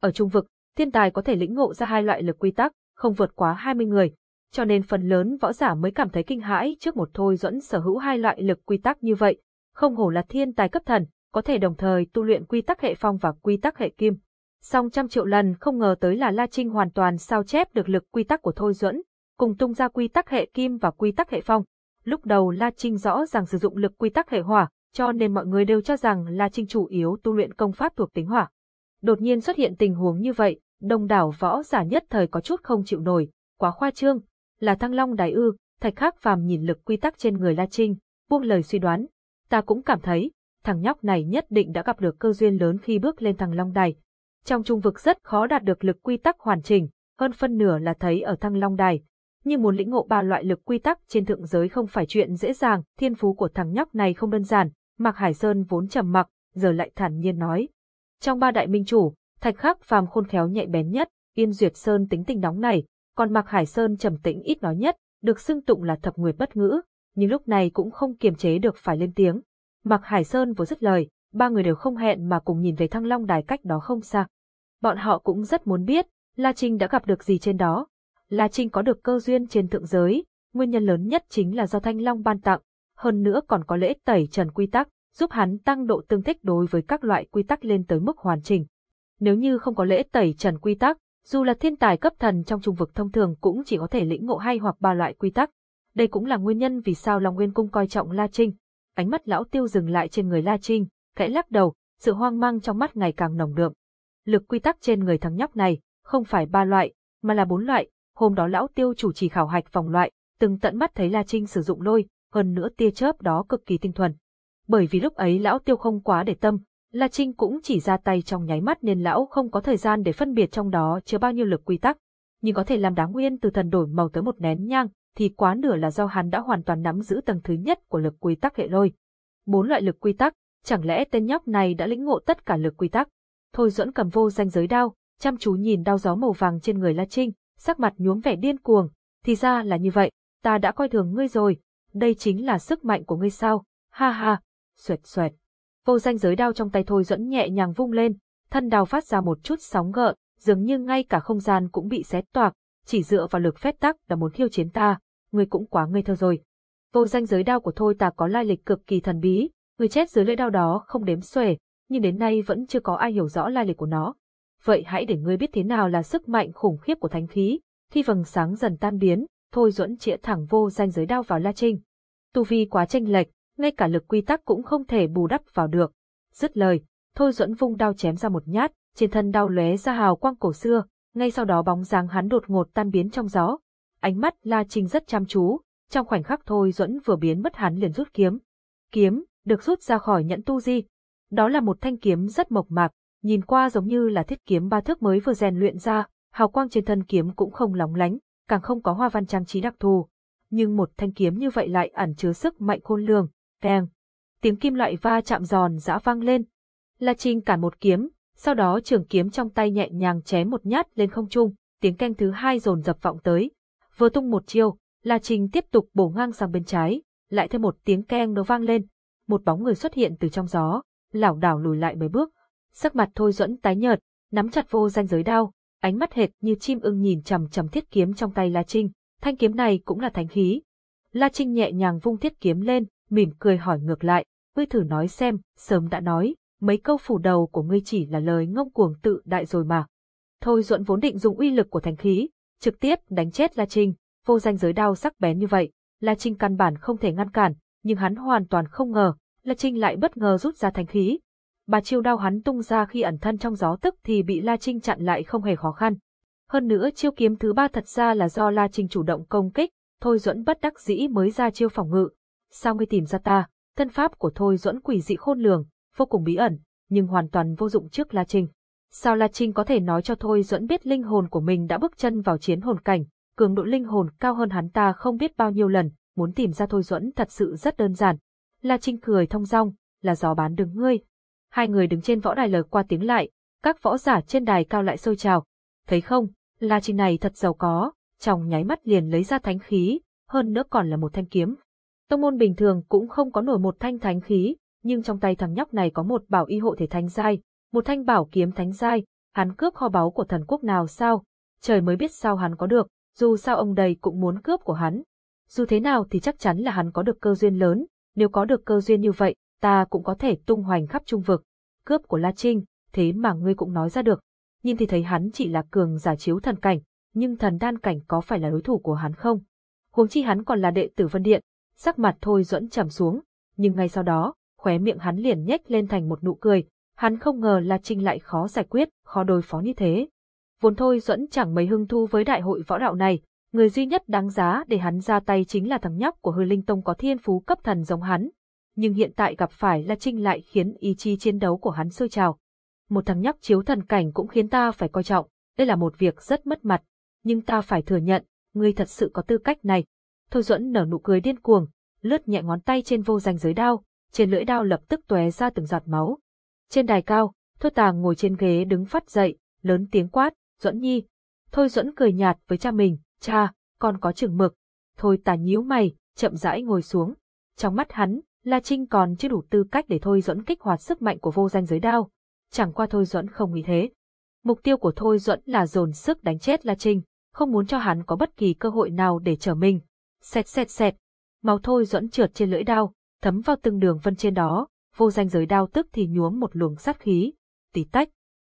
Ở trung vực, thiên tài có thể lĩnh ngộ ra hai loại lực quy tắc, không vượt quá 20 người, cho nên phần lớn võ giả mới cảm thấy kinh hãi trước một thôi dẫn sở hữu hai loại lực quy tắc như vậy, không hổ là thiên tài cấp thần, có thể đồng thời tu luyện quy tắc hệ phong và quy tắc hệ kim. Song trăm triệu lần không ngờ tới là La Trinh hoàn toàn sao chép được lực quy tắc của Thôi Duẫn, cùng tung ra quy tắc hệ kim và quy tắc hệ phong. Lúc đầu La Trinh rõ ràng sử dụng lực quy tắc hệ hỏa, cho nên mọi người đều cho rằng La Trinh chủ yếu tu luyện công pháp thuộc tính hỏa. Đột nhiên xuất hiện tình huống như vậy, đông đảo võ giả nhất thời có chút không chịu nổi, quá khoa trương. Là thăng long đài ư, thạch khắc phàm nhìn lực quy tắc trên người La Trinh, buông lời suy đoán. Ta cũng cảm thấy, thằng nhóc này nhất định đã gặp được cơ duyên lớn khi bước lên thăng long đài. Trong trung vực rất khó đạt được lực quy tắc hoàn chỉnh, hơn phân nửa là thấy ở thăng long đài. Nhưng muốn lĩnh ngộ ba loại lực quy tắc trên thượng giới không phải chuyện dễ dàng, thiên phú của thằng nhóc này không đơn giản, Mạc Hải Sơn vốn trầm mặc, giờ lại thản nhiên nói. Trong ba đại minh chủ, Thạch Khắc phàm khôn khéo nhạy bén nhất, Yên Duyệt Sơn tính tình nóng này, còn Mạc Hải Sơn trầm tĩnh ít nói nhất, được xưng tụng là thập nguyệt bất ngữ, nhưng lúc này cũng không kiềm chế được phải lên tiếng. Mạc Hải Sơn vừa dứt lời, ba người đều không hẹn mà cùng nhìn về Thăng Long đài cách đó không xa. Bọn họ cũng rất muốn biết, La Trinh đã gặp được gì trên đó. La Trinh có được cơ duyên trên thượng giới, nguyên nhân lớn nhất chính là do Thanh Long ban tặng, hơn nữa còn có lễ tẩy trần quy tắc, giúp hắn tăng độ tương thích đối với các loại quy tắc lên tới mức hoàn chỉnh. Nếu như không có lễ tẩy trần quy tắc, dù là thiên tài cấp thần trong trung vực thông thường cũng chỉ có thể lĩnh ngộ hai hoặc ba loại quy tắc. Đây cũng là nguyên nhân vì sao Long Nguyên Cung coi trọng La Trinh. Ánh mắt lão tiêu dừng lại trên người La Trinh, khẽ lắc đầu, sự hoang mang trong mắt ngày càng nồng đượm. Lực quy tắc trên người thằng nhóc này, không phải ba loại, mà là bốn loại. Hôm đó lão tiêu chủ trì khảo hạch vòng loại, từng tận mắt thấy La Trinh sử dụng lôi, hơn nữa tia chớp đó cực kỳ tinh thuần. Bởi vì lúc ấy lão tiêu không quá để tâm, La Trinh cũng chỉ ra tay trong nháy mắt nên lão không có thời gian để phân biệt trong đó chứa bao nhiêu lực quy tắc. Nhưng có thể làm đáng nguyên từ thần đổi màu tới một nén nhang, thì quá nửa là do hắn đã hoàn toàn nắm giữ tầng thứ nhất của lực quy tắc hệ lôi. Bốn loại lực quy tắc, chẳng lẽ tên nhóc này đã lĩnh ngộ tất cả lực quy tắc? Thôi dẫn cầm vô danh giới đao, chăm chú nhìn đao gió màu vàng trên người La Trinh, sắc mặt nhuốm vẻ điên cuồng. Thì ra là như vậy, ta đã coi thường ngươi rồi, đây chính là sức mạnh của ngươi sao, ha ha, xoẹt xoẹt. Vô danh giới đao trong tay thôi dẫn nhẹ nhàng vung lên, thân đao phát ra một chút sóng gợn, dường như ngay cả không gian cũng bị xé toạc, chỉ dựa vào lực phép tắc là muốn khiêu chiến ta, ngươi cũng quá ngây thơ rồi. Vô danh giới đao của thôi ta có lai lịch cực kỳ thần bí, người chết dưới lưỡi đao đó không đếm xuể, nhưng đến nay vẫn chưa có ai hiểu rõ lai lịch của nó. Vậy hãy để ngươi biết thế nào là sức mạnh khủng khiếp của thánh khí, khi vầng sáng dần tan biến, thôi duẫn chĩa thẳng vô danh giới đao vào La Trinh. Tu vi quá tranh lệch, ngay cả lực quy tắc cũng không thể bù đắp vào được. Dứt lời, Thôi Duẫn vung đao chém ra một nhát, trên thân đao lóe ra hào quang cổ xưa, ngay sau đó bóng dáng hắn đột ngột tan biến trong gió. Ánh mắt La Trinh rất chăm chú, trong khoảnh khắc Thôi Duẫn vừa biến mất hắn liền rút kiếm. Kiếm, được rút ra khỏi nhẫn tu di. Đó là một thanh kiếm rất mộc mạc, nhìn qua giống như là thiết kiếm ba thước mới vừa rèn luyện ra, hào quang trên thân kiếm cũng không lóng lánh, càng không có hoa văn trang trí đặc thù. Nhưng một thanh kiếm như vậy lại ẩn chứa sức mạnh khôn lường, keng. Tiếng kim loại va chạm giòn giã vang lên. La Trinh cản một kiếm, sau đó trường kiếm trong tay nhẹ nhàng chém một nhát lên không trung, tiếng keng thứ hai dồn dập vọng tới. Vừa tung một chiêu, La Trinh tiếp tục bổ ngang sang bên trái, lại thêm một tiếng keng nó vang lên. Một bóng người xuất hiện từ trong gió, lảo đảo lùi lại mấy bước. Sắc mặt Thôi Duẫn tái nhợt, nắm chặt vô danh giới đao, ánh mắt hệt như chim ưng nhìn chằm chằm thiết kiếm trong tay La Trinh. Thanh kiếm này cũng là thánh khí. La Trinh nhẹ nhàng vung thiết kiếm lên, mỉm cười hỏi ngược lại, ngươi thử nói xem, sớm đã nói, mấy câu phủ đầu của ngươi chỉ là lời ngông cuồng tự đại rồi mà. Thôi duẫn vốn định dùng uy lực của thành khí, trực tiếp đánh chết La Trinh, vô danh giới đao sắc bén như vậy, La Trinh căn bản không thể ngăn cản, nhưng hắn hoàn toàn không ngờ, La Trinh lại bất ngờ rút ra thành khí. Bà chiêu đao hắn tung ra khi ẩn thân trong gió tức thì bị La Trinh chặn lại không hề khó khăn. Hơn nữa chiêu kiếm thứ ba thật ra là do La Trinh chủ động công kích, Thôi Duẫn bất đắc dĩ mới ra chiêu phòng ngự, sao ngươi tìm ra ta? Thân pháp của Thôi Duẫn quỷ dị khôn lường, vô cùng bí ẩn, nhưng hoàn toàn vô dụng trước La Trinh. Sao La Trinh có thể nói cho Thôi Duẫn biết linh hồn của mình đã bước chân vào chiến hồn cảnh, cường độ linh hồn cao hơn hắn ta không biết bao nhiêu lần, muốn tìm ra Thôi Duẫn thật sự rất đơn giản. La Trinh cười thông dong, là gió bán đường ngươi. Hai người đứng trên võ đài lời qua tiếng lại, các võ giả trên đài cao lại sôi trào. Thấy không, La Trinh này thật giàu có, trong nháy mắt liền lấy ra thánh khí, hơn nữa còn là một thanh kiếm. Tông môn bình thường cũng không có nổi một thanh thánh khí, nhưng trong tay thằng nhóc này có một bảo y hộ thể thánh giai, một thanh bảo kiếm thánh giai, hắn cướp kho báu của thần quốc nào sao? Trời mới biết sao hắn có được, dù sao ông đầy cũng muốn cướp của hắn. Dù thế nào thì chắc chắn là hắn có được cơ duyên lớn, nếu có được cơ duyên như vậy, ta cũng có thể tung hoành khắp trung vực. Cướp của La Trinh, thế mà ngươi cũng nói ra được. Nhìn thì thấy hắn chỉ là cường giả chiếu thần cảnh, nhưng thần đan cảnh có phải là đối thủ của hắn không? Huống chi hắn còn là đệ tử Vân Điện, sắc mặt thôi duẫn trầm xuống, nhưng ngay sau đó, khóe miệng hắn liền nhếch lên thành một nụ cười, hắn không ngờ là Trinh lại khó giải quyết, khó đối phó như thế. Vốn thôi duẫn chẳng mấy hưng thu với đại hội võ đạo này, Người duy nhất đáng giá để hắn ra tay chính là thằng nhóc của hư linh tông có thiên phú cấp thần giống hắn. Nhưng hiện tại gặp phải La Trinh lại khiến ý chí chiến đấu của hắn sôi trào. Một thằng nhóc chiếu thần cảnh cũng khiến ta phải coi trọng, đây là một việc rất mất mặt. Nhưng ta phải thừa nhận, ngươi thật sự có tư cách này. Thôi duẫn nở nụ cười điên cuồng, lướt nhẹ ngón tay trên vô danh giới đao, trên lưỡi đao lập tức tóe ra từng giọt máu. Trên đài cao, Thôi Tàng ngồi trên ghế đứng phát dậy, lớn tiếng quát, Duẫn Nhi. Thôi Duẫn cười nhạt với cha mình, cha, con có chừng mực. Thôi tà nhíu mày, chậm rãi ngồi xuống. Trong mắt hắn, La Trinh còn chưa đủ tư cách để Thôi Duẫn kích hoạt sức mạnh của vô danh giới đao. Chẳng qua Thôi Duẫn không nghĩ thế. Mục tiêu của Thôi Duẫn là dồn sức đánh chết La Trinh, không muốn cho hắn có bất kỳ cơ hội nào để trở mình. Xẹt xẹt xẹt, máu Thôi Duẫn trượt trên lưỡi đao, thấm vào từng đường vân trên đó, vô danh giới đao tức thì nhuốm một luồng sát khí. Tí tách.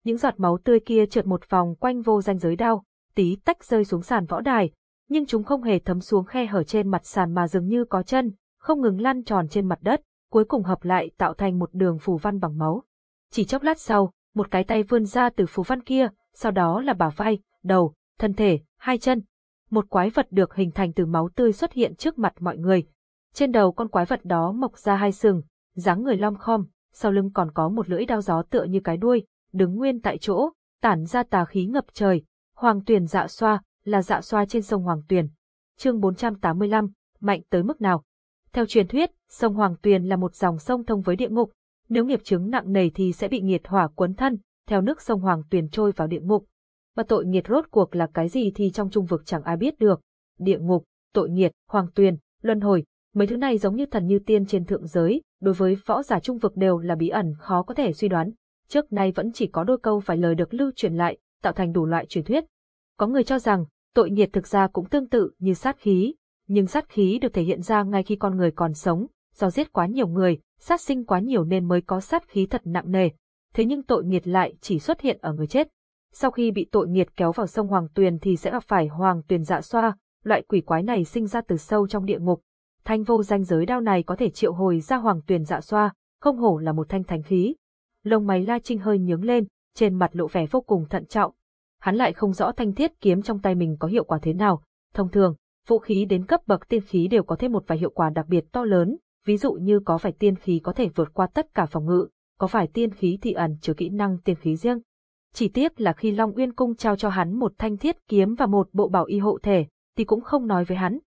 Những giọt máu tươi kia trượt một vòng quanh vô danh giới đao, tí tách rơi xuống sàn võ đài, nhưng chúng không hề thấm xuống khe hở trên mặt sàn mà dường như có chân, không ngừng lăn tròn trên mặt đất, cuối cùng hợp lại tạo thành một đường phù văn bằng máu. Chỉ chốc lát sau, một cái tay vươn ra từ phù văn kia, sau đó là bả vai, đầu, thân thể, hai chân. Một quái vật được hình thành từ máu tươi xuất hiện trước mặt mọi người. Trên đầu con quái vật đó mọc ra hai sừng, dáng người lom khom, sau lưng còn có một lưỡi đao gió tựa như cái đuôi, đứng nguyên tại chỗ, tản ra tà khí ngập trời. Hoàng Tuyền dạ xoa, là dạ xoa trên sông Hoàng Tuyền. Chương 485, mạnh tới mức nào? Theo truyền thuyết, sông Hoàng Tuyền là một dòng sông thông với địa ngục, nếu nghiệp chứng nặng nề thì sẽ bị nghiệt hỏa cuốn thân, theo nước sông Hoàng Tuyền trôi vào địa ngục mà tội nghiệt rốt cuộc là cái gì thì trong trung vực chẳng ai biết được. Địa ngục, tội nghiệt, Hoàng Tuyền, luân hồi, mấy thứ này giống như thần như tiên trên thượng giới, đối với võ giả trung vực đều là bí ẩn khó có thể suy đoán. Trước nay vẫn chỉ có đôi câu vài lời được lưu truyền lại, tạo thành đủ loại truyền thuyết. Có người cho rằng, tội nghiệt thực ra cũng tương tự như sát khí, nhưng sát khí được thể hiện ra ngay khi con người còn sống, do giết quá nhiều người, sát sinh quá nhiều nên mới có sát khí thật nặng nề. Thế nhưng tội nghiệt lại chỉ xuất hiện ở người chết. Sau khi bị tội nghiệt kéo vào sông Hoàng Tuyền thì sẽ gặp phải Hoàng Tuyền dạ xoa, loại quỷ quái này sinh ra từ sâu trong địa ngục. Thanh vô danh giới đao này có thể triệu hồi ra Hoàng Tuyền dạ xoa, không hổ là một thanh thánh khí. Lông máy La Trinh hơi nhướng lên, trên mặt lộ vẻ vô cùng thận trọng. Hắn lại không rõ thanh thiết kiếm trong tay mình có hiệu quả thế nào. Thông thường, vũ khí đến cấp bậc tiên khí đều có thêm một vài hiệu quả đặc biệt to lớn, ví dụ như có phải tiên khí có thể vượt qua tất cả phòng ngự, có phải tiên khí thì ẩn chứa kỹ năng tiên khí riêng. Chỉ tiếc là khi Long Uyên Cung trao cho hắn một thanh thiết kiếm và một bộ bảo y hộ thể, thì cũng không nói với hắn.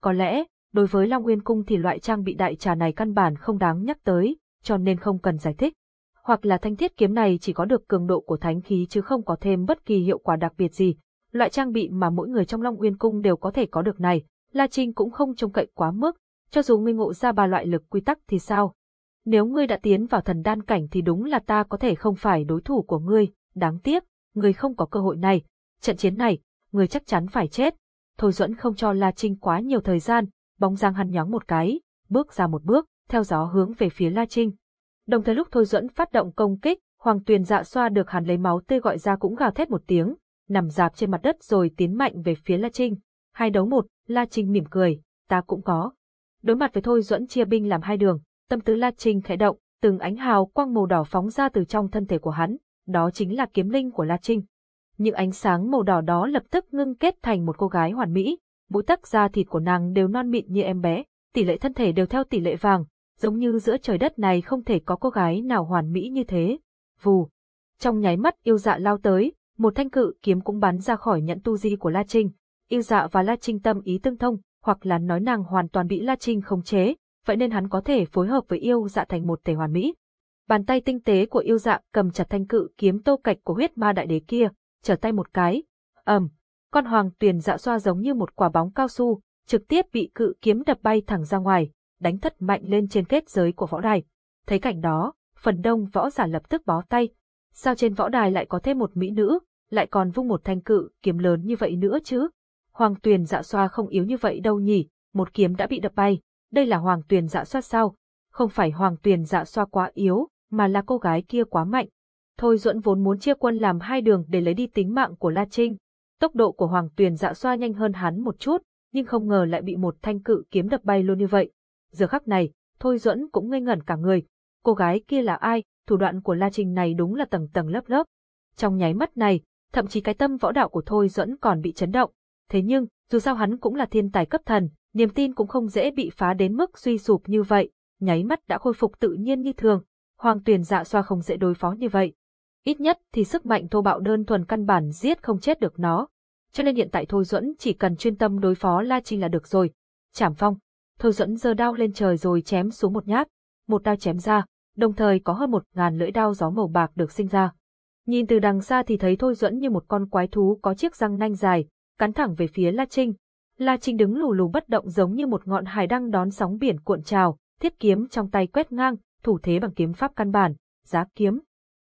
Có lẽ, đối với Long Uyên Cung thì loại trang bị đại trà này căn bản không đáng nhắc tới, cho nên không cần giải thích. Hoặc là thanh thiết kiếm này chỉ có được cường độ của thánh khí chứ không có thêm bất kỳ hiệu quả đặc biệt gì. Loại trang bị mà mỗi người trong Long Uyên Cung đều có thể có được này, La Trinh cũng không trông cậy quá mức, cho dù ngươi ngộ ra ba loại lực quy tắc thì sao? Nếu ngươi đã tiến vào thần đan cảnh thì đúng là ta có thể không phải đối thủ của ngươi, đáng tiếc, người không có cơ hội này. Trận chiến này, người chắc chắn phải chết. Thôi Duẫn không cho La Trinh quá nhiều thời gian, bóng dáng hắn nhóng một cái, bước ra một bước, theo gió hướng về phía La Trinh. Đồng thời lúc Thôi Duẫn phát động công kích, Hoàng Tuyền dạ xoa được hắn lấy máu tươi gọi ra cũng gào thét một tiếng, nằm dạp trên mặt đất rồi tiến mạnh về phía La Trinh. Hai đấu một, La Trinh mỉm cười, ta cũng có. Đối mặt với Thôi Duẫn chia binh làm hai đường, tâm tứ La Trinh khẽ động, từng ánh hào quang màu đỏ phóng ra từ trong thân thể của hắn, đó chính là kiếm linh của La Trinh. Những ánh sáng màu đỏ đó lập tức ngưng kết thành một cô gái hoàn mỹ, mỗi tắc da thịt của nàng đều non mịn như em bé, tỷ lệ thân thể đều theo tỷ lệ vàng, giống như giữa trời đất này không thể có cô gái nào hoàn mỹ như thế. Vù. Trong nháy mắt yêu dạ lao tới, một thanh cự kiếm cũng bắn ra khỏi nhẫn tu di của La Trinh. Yêu dạ và La Trinh tâm ý tương thông, hoặc là nói nàng hoàn toàn bị La Trinh khống chế, vậy nên hắn có thể phối hợp với yêu dạ thành một thể hoàn mỹ. Bàn tay tinh tế của yêu dạ cầm chặt thanh cự kiếm tô cạch của huyết ma đại đế kia, trở tay một cái. ầm, con hoàng tuyền dạ xoa giống như một quả bóng cao su, trực tiếp bị cự kiếm đập bay thẳng ra ngoài, đánh thất mạnh lên trên kết giới của võ đài. Thấy cảnh đó, phần đông võ giả lập tức bó tay. Sao trên võ đài lại có thêm một mỹ nữ, lại còn vung một thanh cự kiếm lớn như vậy nữa chứ? Hoàng tuyền dạ xoa không yếu như vậy đâu nhỉ, một kiếm đã bị đập bay, đây là hoàng tuyền dạ xoa sao? Không phải hoàng tuyền dạ xoa quá yếu, mà là cô gái kia quá mạnh. Thôi duẫn vốn muốn chia quân làm hai đường để lấy đi tính mạng của La Trinh. Tốc độ của hoàng tuyền dạ xoa nhanh hơn hắn một chút, nhưng không ngờ lại bị một thanh cự kiếm đập bay luôn như vậy. Giờ khắc này, Thôi duẫn cũng ngây ngẩn cả người. Cô gái kia là ai, thủ đoạn của La Trinh này đúng là tầng tầng lớp lớp. Trong nháy mắt này, thậm chí cái tâm võ đạo của Thôi duẫn còn bị chấn động, thế nhưng, Dù sao hắn cũng là thiên tài cấp thần, niềm tin cũng không dễ bị phá đến mức suy sụp như vậy, nháy mắt đã khôi phục tự nhiên như thường. Hoàng Tuyền dạ xoa không dễ đối phó như vậy. Ít nhất thì sức mạnh thô bạo đơn thuần căn bản giết không chết được nó. Cho nên hiện tại Thôi Duẫn chỉ cần chuyên tâm đối phó La Trinh là được rồi. Chảm phong. Thôi Duẫn giơ đao lên trời rồi chém xuống một nhát. Một đao chém ra, đồng thời có hơn một ngàn lưỡi đao gió màu bạc được sinh ra. Nhìn từ đằng xa thì thấy Thôi Duẫn như một con quái thú có chiếc răng nanh dài, cắn thẳng về phía La Trinh. La Trinh đứng lù lù bất động giống như một ngọn hải đăng đón sóng biển cuộn trào, thiết kiếm trong tay quét ngang, thủ thế bằng kiếm pháp căn bản, giá kiếm.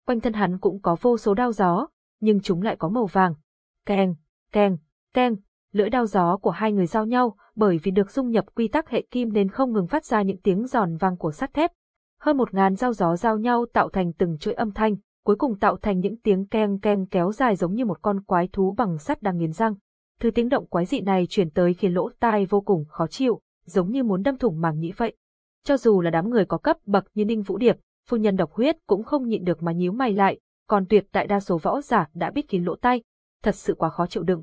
Quanh thân hắn cũng có vô số đao gió, nhưng chúng lại có màu vàng. Keng, keng, keng, lưỡi đao gió của hai người giao nhau, bởi vì được dung nhập quy tắc hệ kim nên không ngừng phát ra những tiếng giòn vang của sắt thép. Hơn một ngàn dao gió giao nhau tạo thành từng chuỗi âm thanh, cuối cùng tạo thành những tiếng keng keng kéo dài giống như một con quái thú bằng sắt đang nghiến răng. Thứ tiếng động quái dị này truyền tới khiến lỗ tai vô cùng khó chịu, giống như muốn đâm thủng màng nhĩ vậy. Cho dù là đám người có cấp bậc như Ninh Vũ Điệp, phu nhân độc huyết cũng không nhịn được mà nhíu mày lại, còn tuyệt đại đa số võ giả đã biết kín lỗ tai, thật sự quá khó chịu đựng.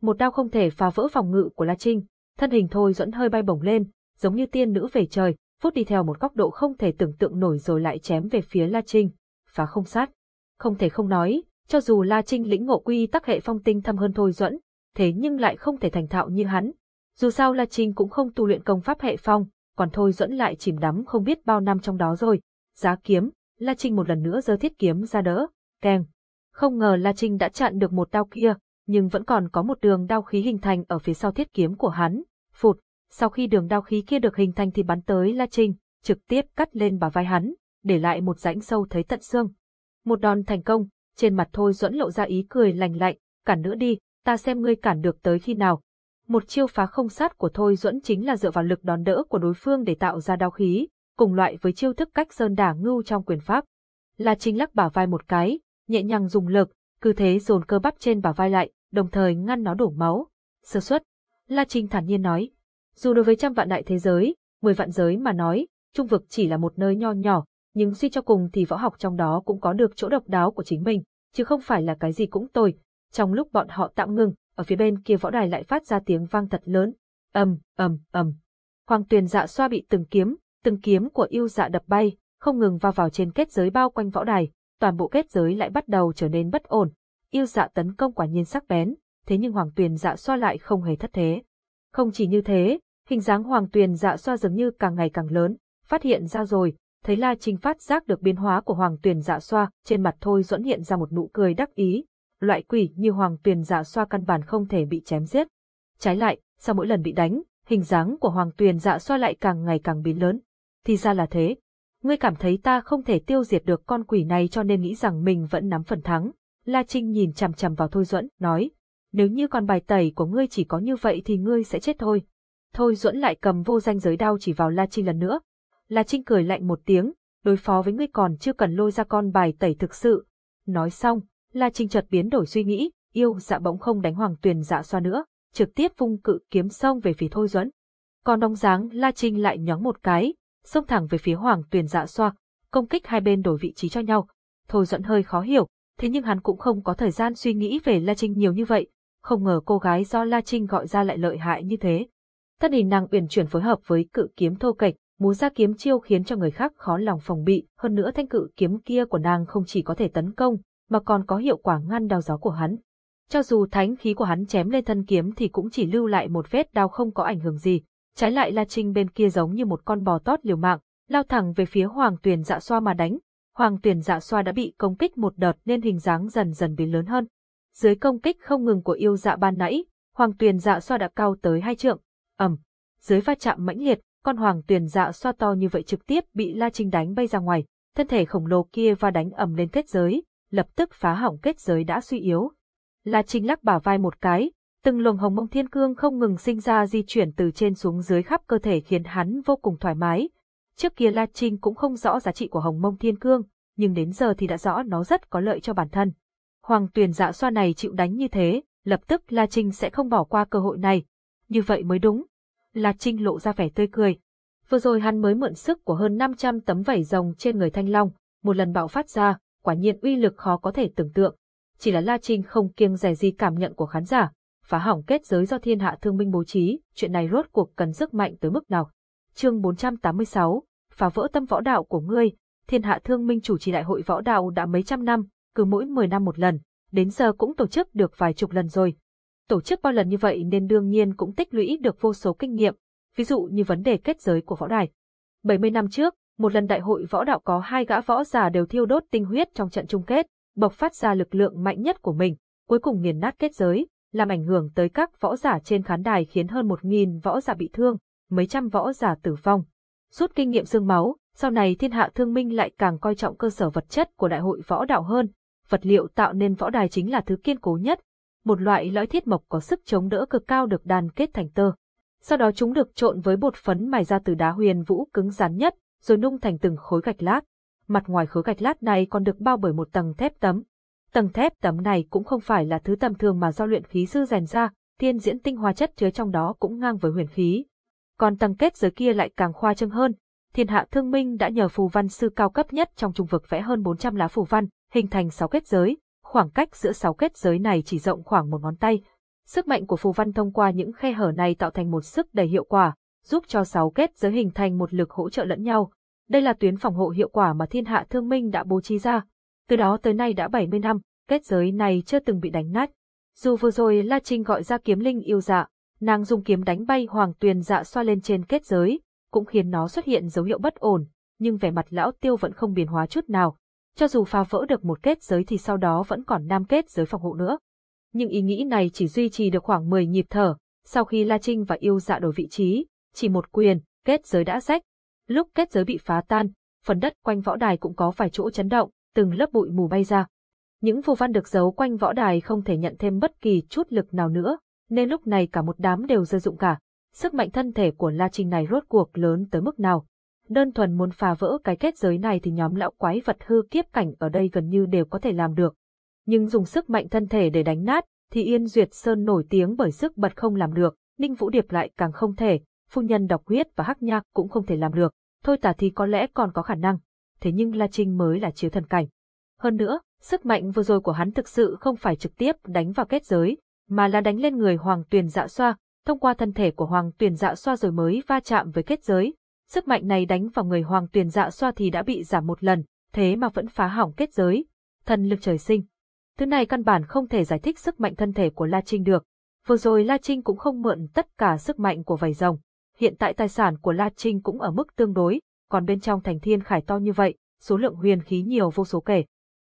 Một đao không thể phá vỡ phòng ngự của La Trinh, thân hình thôi dẫn hơi bay bổng lên, giống như tiên nữ về trời, phút đi theo một góc độ không thể tưởng tượng nổi rồi lại chém về phía La Trinh, phá không sát. Không thể không nói, cho dù La Trinh lĩnh ngộ quy tắc hệ phong tinh thâm hơn thôi dẫn, thế nhưng lại không thể thành thạo như hắn. Dù sao La Trinh cũng không tu luyện công pháp hệ phong, còn thôi dẫn lại chìm đắm không biết bao năm trong đó rồi. Giá kiếm, La Trinh một lần nữa giơ thiết kiếm ra đỡ, keng. Không ngờ La Trinh đã chặn được một đao kia, nhưng vẫn còn có một đường đao khí hình thành ở phía sau thiết kiếm của hắn. Phụt, sau khi đường đao khí kia được hình thành thì bắn tới La Trinh, trực tiếp cắt lên bả vai hắn, để lại một rãnh sâu thấy tận xương. Một đòn thành công, trên mặt Thôi Duẫn lộ ra ý cười lành lạnh, cản nữa đi, ta xem ngươi cản được tới khi nào. Một chiêu phá không sát của Thôi Duẫn chính là dựa vào lực đòn đỡ của đối phương để tạo ra đao khí, cùng loại với chiêu thức cách sơn đả ngưu trong quyền pháp. La Trinh lắc bả vai một cái, nhẹ nhàng dùng lực, cứ thế dồn cơ bắp trên bả vai lại, đồng thời ngăn nó đổ máu. Sơ suất, La Trinh thản nhiên nói, dù đối với trăm vạn đại thế giới, mười vạn giới mà nói, trung vực chỉ là một nơi nho nhỏ, nhưng suy cho cùng thì võ học trong đó cũng có được chỗ độc đáo của chính mình, chứ không phải là cái gì cũng tồi. Trong lúc bọn họ tạm ngừng, ở phía bên kia võ đài lại phát ra tiếng vang thật lớn, ầm ầm ầm. Hoàng Tuyền Dạ xoa bị từng kiếm, từng kiếm của yêu dạ đập bay, không ngừng va vào trên kết giới bao quanh võ đài, toàn bộ kết giới lại bắt đầu trở nên bất ổn. Yêu dạ tấn công quả nhiên sắc bén, thế nhưng Hoàng Tuyền Dạ xoa lại không hề thất thế. Không chỉ như thế, hình dáng Hoàng Tuyền Dạ xoa dường như càng ngày càng lớn, phát hiện ra rồi, thấy La Trinh phát giác được biến hóa của Hoàng Tuyền Dạ xoa, trên mặt thôi dẫn hiện ra một nụ cười đắc ý. Loại quỷ như Hoàng Tuyền Dạ xoa căn bản không thể bị chém giết. Trái lại, sau mỗi lần bị đánh, hình dáng của Hoàng Tuyền Dạ xoa lại càng ngày càng biến lớn. Thì ra là thế. Ngươi cảm thấy ta không thể tiêu diệt được con quỷ này cho nên nghĩ rằng mình vẫn nắm phần thắng. La Trinh nhìn chằm chằm vào Thôi Duẫn, nói, nếu như con bài tẩy của ngươi chỉ có như vậy thì ngươi sẽ chết thôi. Thôi Duẫn lại cầm vô danh giới đao chỉ vào La Trinh lần nữa. La Trinh cười lạnh một tiếng, đối phó với ngươi còn chưa cần lôi ra con bài tẩy thực sự. Nói xong, La Trinh chợt biến đổi suy nghĩ, yêu dạ bỗng không đánh hoàng tuyền dạ xoa nữa, trực tiếp vung cự kiếm xông về phía Thôi Duẫn. Còn đóng dáng La Trinh lại nhóng một cái, xông thẳng về phía hoàng tuyền dạ xoa, công kích hai bên đổi vị trí cho nhau. Thôi Duẫn hơi khó hiểu, thế nhưng hắn cũng không có thời gian suy nghĩ về La Trinh nhiều như vậy, không ngờ cô gái do La Trinh gọi ra lại lợi hại như thế. Thân hình nàng uyển chuyển phối hợp với cự kiếm thô kệch, múa ra kiếm chiêu khiến cho người khác khó lòng phòng bị, hơn nữa thanh cự kiếm kia của nàng không chỉ có thể tấn công, mà còn có hiệu quả ngăn đao gió của hắn. Cho dù thánh khí của hắn chém lên thân kiếm thì cũng chỉ lưu lại một vết đao không có ảnh hưởng gì, trái lại La Trinh bên kia giống như một con bò tót liều mạng, lao thẳng về phía Hoàng Tuyền Dạ Xoa mà đánh. Hoàng Tuyền Dạ Xoa đã bị công kích một đợt nên hình dáng dần dần biến lớn hơn. Dưới công kích không ngừng của yêu dạ ban nãy, Hoàng Tuyền Dạ Xoa đã cao tới hai trượng. ầm, dưới va chạm mãnh liệt, con Hoàng Tuyền Dạ Xoa to như vậy trực tiếp bị La Trinh đánh bay ra ngoài, thân thể khổng lồ kia va đánh ầm lên kết giới, lập tức phá hỏng kết giới đã suy yếu. La Trinh lắc bả vai một cái, từng luồng hồng mông thiên cương không ngừng sinh ra di chuyển từ trên xuống dưới khắp cơ thể khiến hắn vô cùng thoải mái. Trước kia La Trinh cũng không rõ giá trị của hồng mông thiên cương, nhưng đến giờ thì đã rõ nó rất có lợi cho bản thân. Hoàng Tuyền dạ xoa này chịu đánh như thế, lập tức La Trinh sẽ không bỏ qua cơ hội này. Như vậy mới đúng. La Trinh lộ ra vẻ tươi cười. Vừa rồi hắn mới mượn sức của hơn 500 tấm vảy rồng trên người Thanh Long, một lần bạo phát ra, quả nhiên uy lực khó có thể tưởng tượng. Chỉ là La Trinh không kiêng rẻ gì cảm nhận của khán giả, phá hỏng kết giới do thiên hạ thương minh bố trí, chuyện này rốt cuộc cần sức mạnh tới mức nào. Chương 486, phá vỡ tâm võ đạo của ngươi, thiên hạ thương minh chủ trì đại hội võ đạo đã mấy trăm năm, cứ mỗi 10 năm một lần, đến giờ cũng tổ chức được vài chục lần rồi. Tổ chức bao lần như vậy nên đương nhiên cũng tích lũy được vô số kinh nghiệm, ví dụ như vấn đề kết giới của võ đài. 70 năm trước, một lần đại hội võ đạo có hai gã võ giả đều thiêu đốt tinh huyết trong trận chung kết, bộc phát ra lực lượng mạnh nhất của mình, cuối cùng nghiền nát kết giới, làm ảnh hưởng tới các võ giả trên khán đài khiến hơn 1.000 võ giả bị thương, mấy trăm võ giả tử vong. Rút kinh nghiệm xương máu, sau này thiên hạ thương minh lại càng coi trọng cơ sở vật chất của đại hội võ đạo hơn, vật liệu tạo nên võ đài chính là thứ kiên cố nhất, một loại lõi thiết mộc có sức chống đỡ cực cao được đan kết thành tơ. Sau đó chúng được trộn với bột phấn mài ra từ đá huyền vũ cứng rắn nhất, rồi nung thành từng khối gạch lát. Mặt ngoài khối gạch lát này còn được bao bởi một tầng thép tấm. Tầng thép tấm này cũng không phải là thứ tầm thường mà do luyện khí sư rèn ra, thiên diễn tinh hoa chất chứa trong đó cũng ngang với huyền khí. Còn tầng kết giới kia lại càng khoa trương hơn. Thiên hạ thương minh đã nhờ phù văn sư cao cấp nhất trong trung vực vẽ hơn 400 lá phù văn, hình thành 6 kết giới, khoảng cách giữa 6 kết giới này chỉ rộng khoảng một ngón tay. Sức mạnh của phù văn thông qua những khe hở này tạo thành một sức đầy hiệu quả, giúp cho sáu kết giới hình thành một lực hỗ trợ lẫn nhau. Đây là tuyến phòng hộ hiệu quả mà thiên hạ thương minh đã bố trí ra. Từ đó tới nay đã 70 năm, kết giới này chưa từng bị đánh nát. Dù vừa rồi La Trinh gọi ra kiếm linh yêu dạ, nàng dùng kiếm đánh bay hoàng tuyền dạ xoa lên trên kết giới, cũng khiến nó xuất hiện dấu hiệu bất ổn, nhưng vẻ mặt lão tiêu vẫn không biến hóa chút nào. Cho dù phá vỡ được một kết giới thì sau đó vẫn còn năm kết giới phòng hộ nữa. Nhưng ý nghĩ này chỉ duy trì được khoảng 10 nhịp thở, sau khi La Trinh và yêu dạ đổi vị trí, chỉ một quyền, kết giới đã rách. Lúc kết giới bị phá tan, phần đất quanh võ đài cũng có vài chỗ chấn động, từng lớp bụi mù bay ra. Những phù văn được giấu quanh võ đài không thể nhận thêm bất kỳ chút lực nào nữa, nên lúc này cả một đám đều rơi dụng cả. Sức mạnh thân thể của La Trinh này rốt cuộc lớn tới mức nào? Đơn thuần muốn phá vỡ cái kết giới này thì nhóm lão quái vật hư kiếp cảnh ở đây gần như đều có thể làm được. Nhưng dùng sức mạnh thân thể để đánh nát, thì Yên Duyệt Sơn nổi tiếng bởi sức bật không làm được, Ninh Vũ Điệp lại càng không thể, phu nhân đọc huyết và hắc nhạc cũng không thể làm được, thôi tả thì có lẽ còn có khả năng, thế nhưng La Trinh mới là chiếu thần cảnh. Hơn nữa, sức mạnh vừa rồi của hắn thực sự không phải trực tiếp đánh vào kết giới, mà là đánh lên người Hoàng Tuyền Dạ Xoa, thông qua thân thể của Hoàng Tuyền Dạ Xoa rồi mới va chạm với kết giới. Sức mạnh này đánh vào người Hoàng Tuyền Dạ Xoa thì đã bị giảm một lần, thế mà vẫn phá hỏng kết giới. Thần lực trời sinh. Thứ này căn bản không thể giải thích sức mạnh thân thể của La Trinh được. Vừa rồi La Trinh cũng không mượn tất cả sức mạnh của vảy rồng. Hiện tại tài sản của La Trinh cũng ở mức tương đối, còn bên trong thành thiên khải to như vậy, số lượng huyền khí nhiều vô số kể.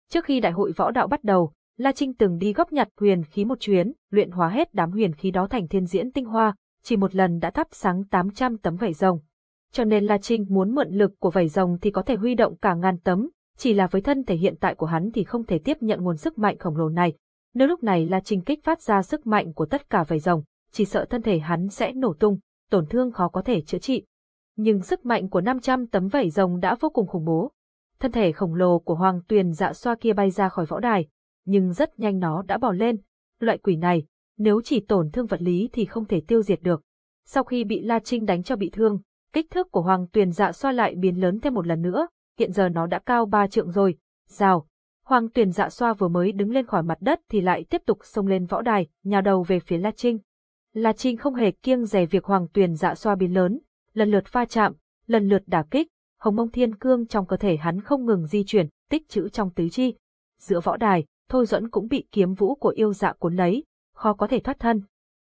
Trước khi đại hội võ đạo bắt đầu, La Trinh từng đi góp nhặt huyền khí một chuyến, luyện hóa hết đám huyền khí đó thành thiên diễn tinh hoa, chỉ một lần đã thắp sáng 800 tấm vảy rồng. Cho nên La Trinh muốn mượn lực của vảy rồng thì có thể huy động cả ngàn tấm, chỉ là với thân thể hiện tại của hắn thì không thể tiếp nhận nguồn sức mạnh khổng lồ này. Nếu lúc này La Trinh kích phát ra sức mạnh của tất cả vảy rồng, chỉ sợ thân thể hắn sẽ nổ tung, tổn thương khó có thể chữa trị. Nhưng sức mạnh của 500 tấm vảy rồng đã vô cùng khủng bố. Thân thể khổng lồ của Hoàng Tuyền dạ xoa kia bay ra khỏi võ đài, nhưng rất nhanh nó đã bò lên. Loại quỷ này, nếu chỉ tổn thương vật lý thì không thể tiêu diệt được. Sau khi bị La Trinh đánh cho bị thương, kích thước của Hoàng Tuyền dạ xoa lại biến lớn thêm một lần nữa, hiện giờ nó đã cao ba trượng rồi. Rào. Hoàng Tuyền dạ xoa vừa mới đứng lên khỏi mặt đất thì lại tiếp tục xông lên võ đài, nhào đầu về phía La Trinh. La Trinh không hề kiêng dè việc Hoàng Tuyền dạ xoa biến lớn, lần lượt pha chạm, lần lượt đả kích, hồng mông thiên cương trong cơ thể hắn không ngừng di chuyển, tích trữ trong tứ chi. Giữa võ đài, Thôi Duẫn cũng bị kiếm vũ của yêu dạ cuốn lấy, khó có thể thoát thân.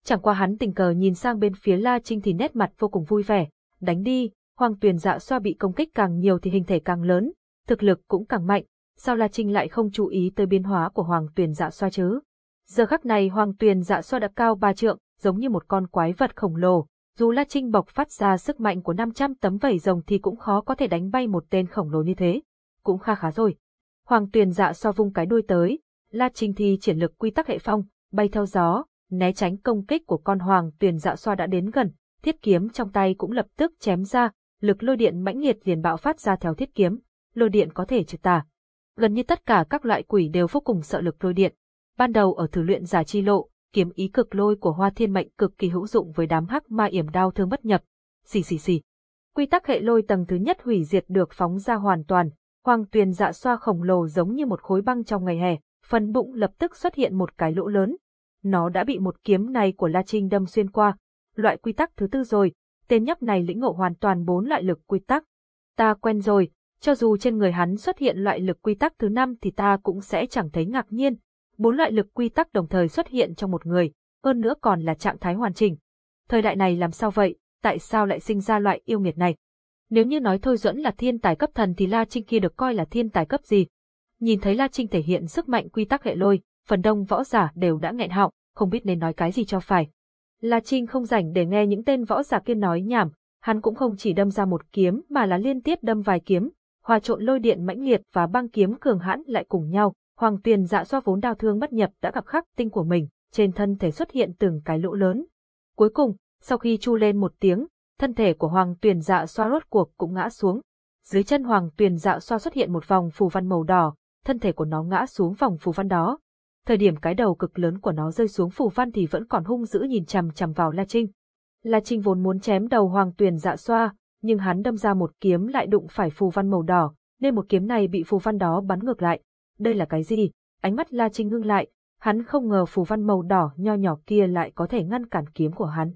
Chẳng qua hắn tình cờ nhìn sang bên phía La Trinh thì nét mặt vô cùng vui vẻ, đánh đi, Hoàng Tuyền dạ xoa bị công kích càng nhiều thì hình thể càng lớn, thực lực cũng càng mạnh, sao La Trinh lại không chú ý tới biến hóa của Hoàng Tuyền dạ xoa chứ? Giờ khắc này Hoàng Tuyền dạ xoa đã cao ba trượng, giống như một con quái vật khổng lồ, dù La Trinh bộc phát ra sức mạnh của 500 tấm vảy rồng thì cũng khó có thể đánh bay một tên khổng lồ như thế. Cũng kha khá rồi. Hoàng Tuyền dạ so vung cái đuôi tới, La Trinh thi triển lực quy tắc hệ phong, bay theo gió, né tránh công kích của con Hoàng Tuyền dạ xoa đã đến gần, thiết kiếm trong tay cũng lập tức chém ra, lực lôi điện mãnh liệt liền bạo phát ra theo thiết kiếm, lôi điện có thể trừ tà. Gần như tất cả các loại quỷ đều vô cùng sợ lực lôi điện. Ban đầu ở thử luyện giả chi lộ, kiếm ý cực lôi của Hoa Thiên Mệnh cực kỳ hữu dụng với đám hắc ma yểm đao thương bất nhập. Xì xì xì. Quy tắc hệ lôi tầng thứ nhất hủy diệt được phóng ra hoàn toàn, Hoàng Tuyền dạ xoa khổng lồ giống như một khối băng trong ngày hè, phần bụng lập tức xuất hiện một cái lỗ lớn. nó đã bị một kiếm này của La Trinh đâm xuyên qua. Loại quy tắc thứ tư rồi, tên nhóc này lĩnh ngộ hoàn toàn bốn loại lực quy tắc. Ta quen rồi, cho dù trên người hắn xuất hiện loại lực quy tắc thứ năm thì ta cũng sẽ chẳng thấy ngạc nhiên. Bốn loại lực quy tắc đồng thời xuất hiện trong một người, hơn nữa còn là trạng thái hoàn chỉnh. Thời đại này làm sao vậy, tại sao lại sinh ra loại yêu nghiệt này? Nếu như nói Thôi Duẫn là thiên tài cấp thần thì La Trinh kia được coi là thiên tài cấp gì? Nhìn thấy La Trinh thể hiện sức mạnh quy tắc hệ lôi, phần đông võ giả đều đã nghẹn họng, không biết nên nói cái gì cho phải. La Trinh không rảnh để nghe những tên võ giả kia nói nhảm, hắn cũng không chỉ đâm ra một kiếm mà là liên tiếp đâm vài kiếm, hòa trộn lôi điện mãnh liệt và băng kiếm cường hãn lại cùng nhau. Hoàng Tuyền dạ xoa vốn đau thương bất nhập đã gặp khắc tinh của mình, trên thân thể xuất hiện từng cái lỗ lớn. Cuối cùng, sau khi chu lên một tiếng, thân thể của Hoàng Tuyền dạ xoa rốt cuộc cũng ngã xuống. Dưới chân Hoàng Tuyền dạ xoa xuất hiện một vòng phù văn màu đỏ, thân thể của nó ngã xuống vòng phù văn đó. Thời điểm cái đầu cực lớn của nó rơi xuống phù văn thì vẫn còn hung dữ nhìn chằm chằm vào La Trinh. La Trinh vốn muốn chém đầu Hoàng Tuyền dạ xoa, nhưng hắn đâm ra một kiếm lại đụng phải phù văn màu đỏ, nên một kiếm này bị phù văn đó bắn ngược lại. Đây là cái gì? Ánh mắt La Trinh ngưng lại, hắn không ngờ phù văn màu đỏ nho nhỏ kia lại có thể ngăn cản kiếm của hắn.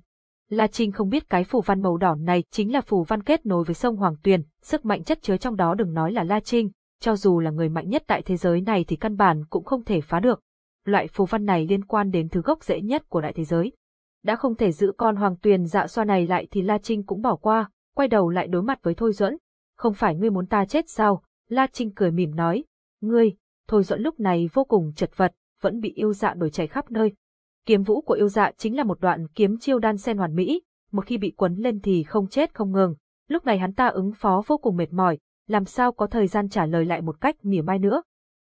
La Trinh không biết cái phù văn màu đỏ này chính là phù văn kết nối với sông Hoàng Tuyền, sức mạnh chất chứa trong đó đừng nói là La Trinh, cho dù là người mạnh nhất tại thế giới này thì căn bản cũng không thể phá được. Loại phù văn này liên quan đến thứ gốc rễ nhất của đại thế giới. Đã không thể giữ con Hoàng Tuyền dạ xoa này lại thì La Trinh cũng bỏ qua, quay đầu lại đối mặt với Thôi Duẫn. Không phải ngươi muốn ta chết sao? La Trinh cười mỉm nói. Ngươi, Thôi Duẫn lúc này vô cùng chật vật, vẫn bị yêu dạ đổi chảy khắp nơi. Kiếm vũ của yêu dạ chính là một đoạn kiếm chiêu đan sen hoàn mỹ, một khi bị quấn lên thì không chết không ngừng. Lúc này hắn ta ứng phó vô cùng mệt mỏi, làm sao có thời gian trả lời lại một cách mỉa mai nữa.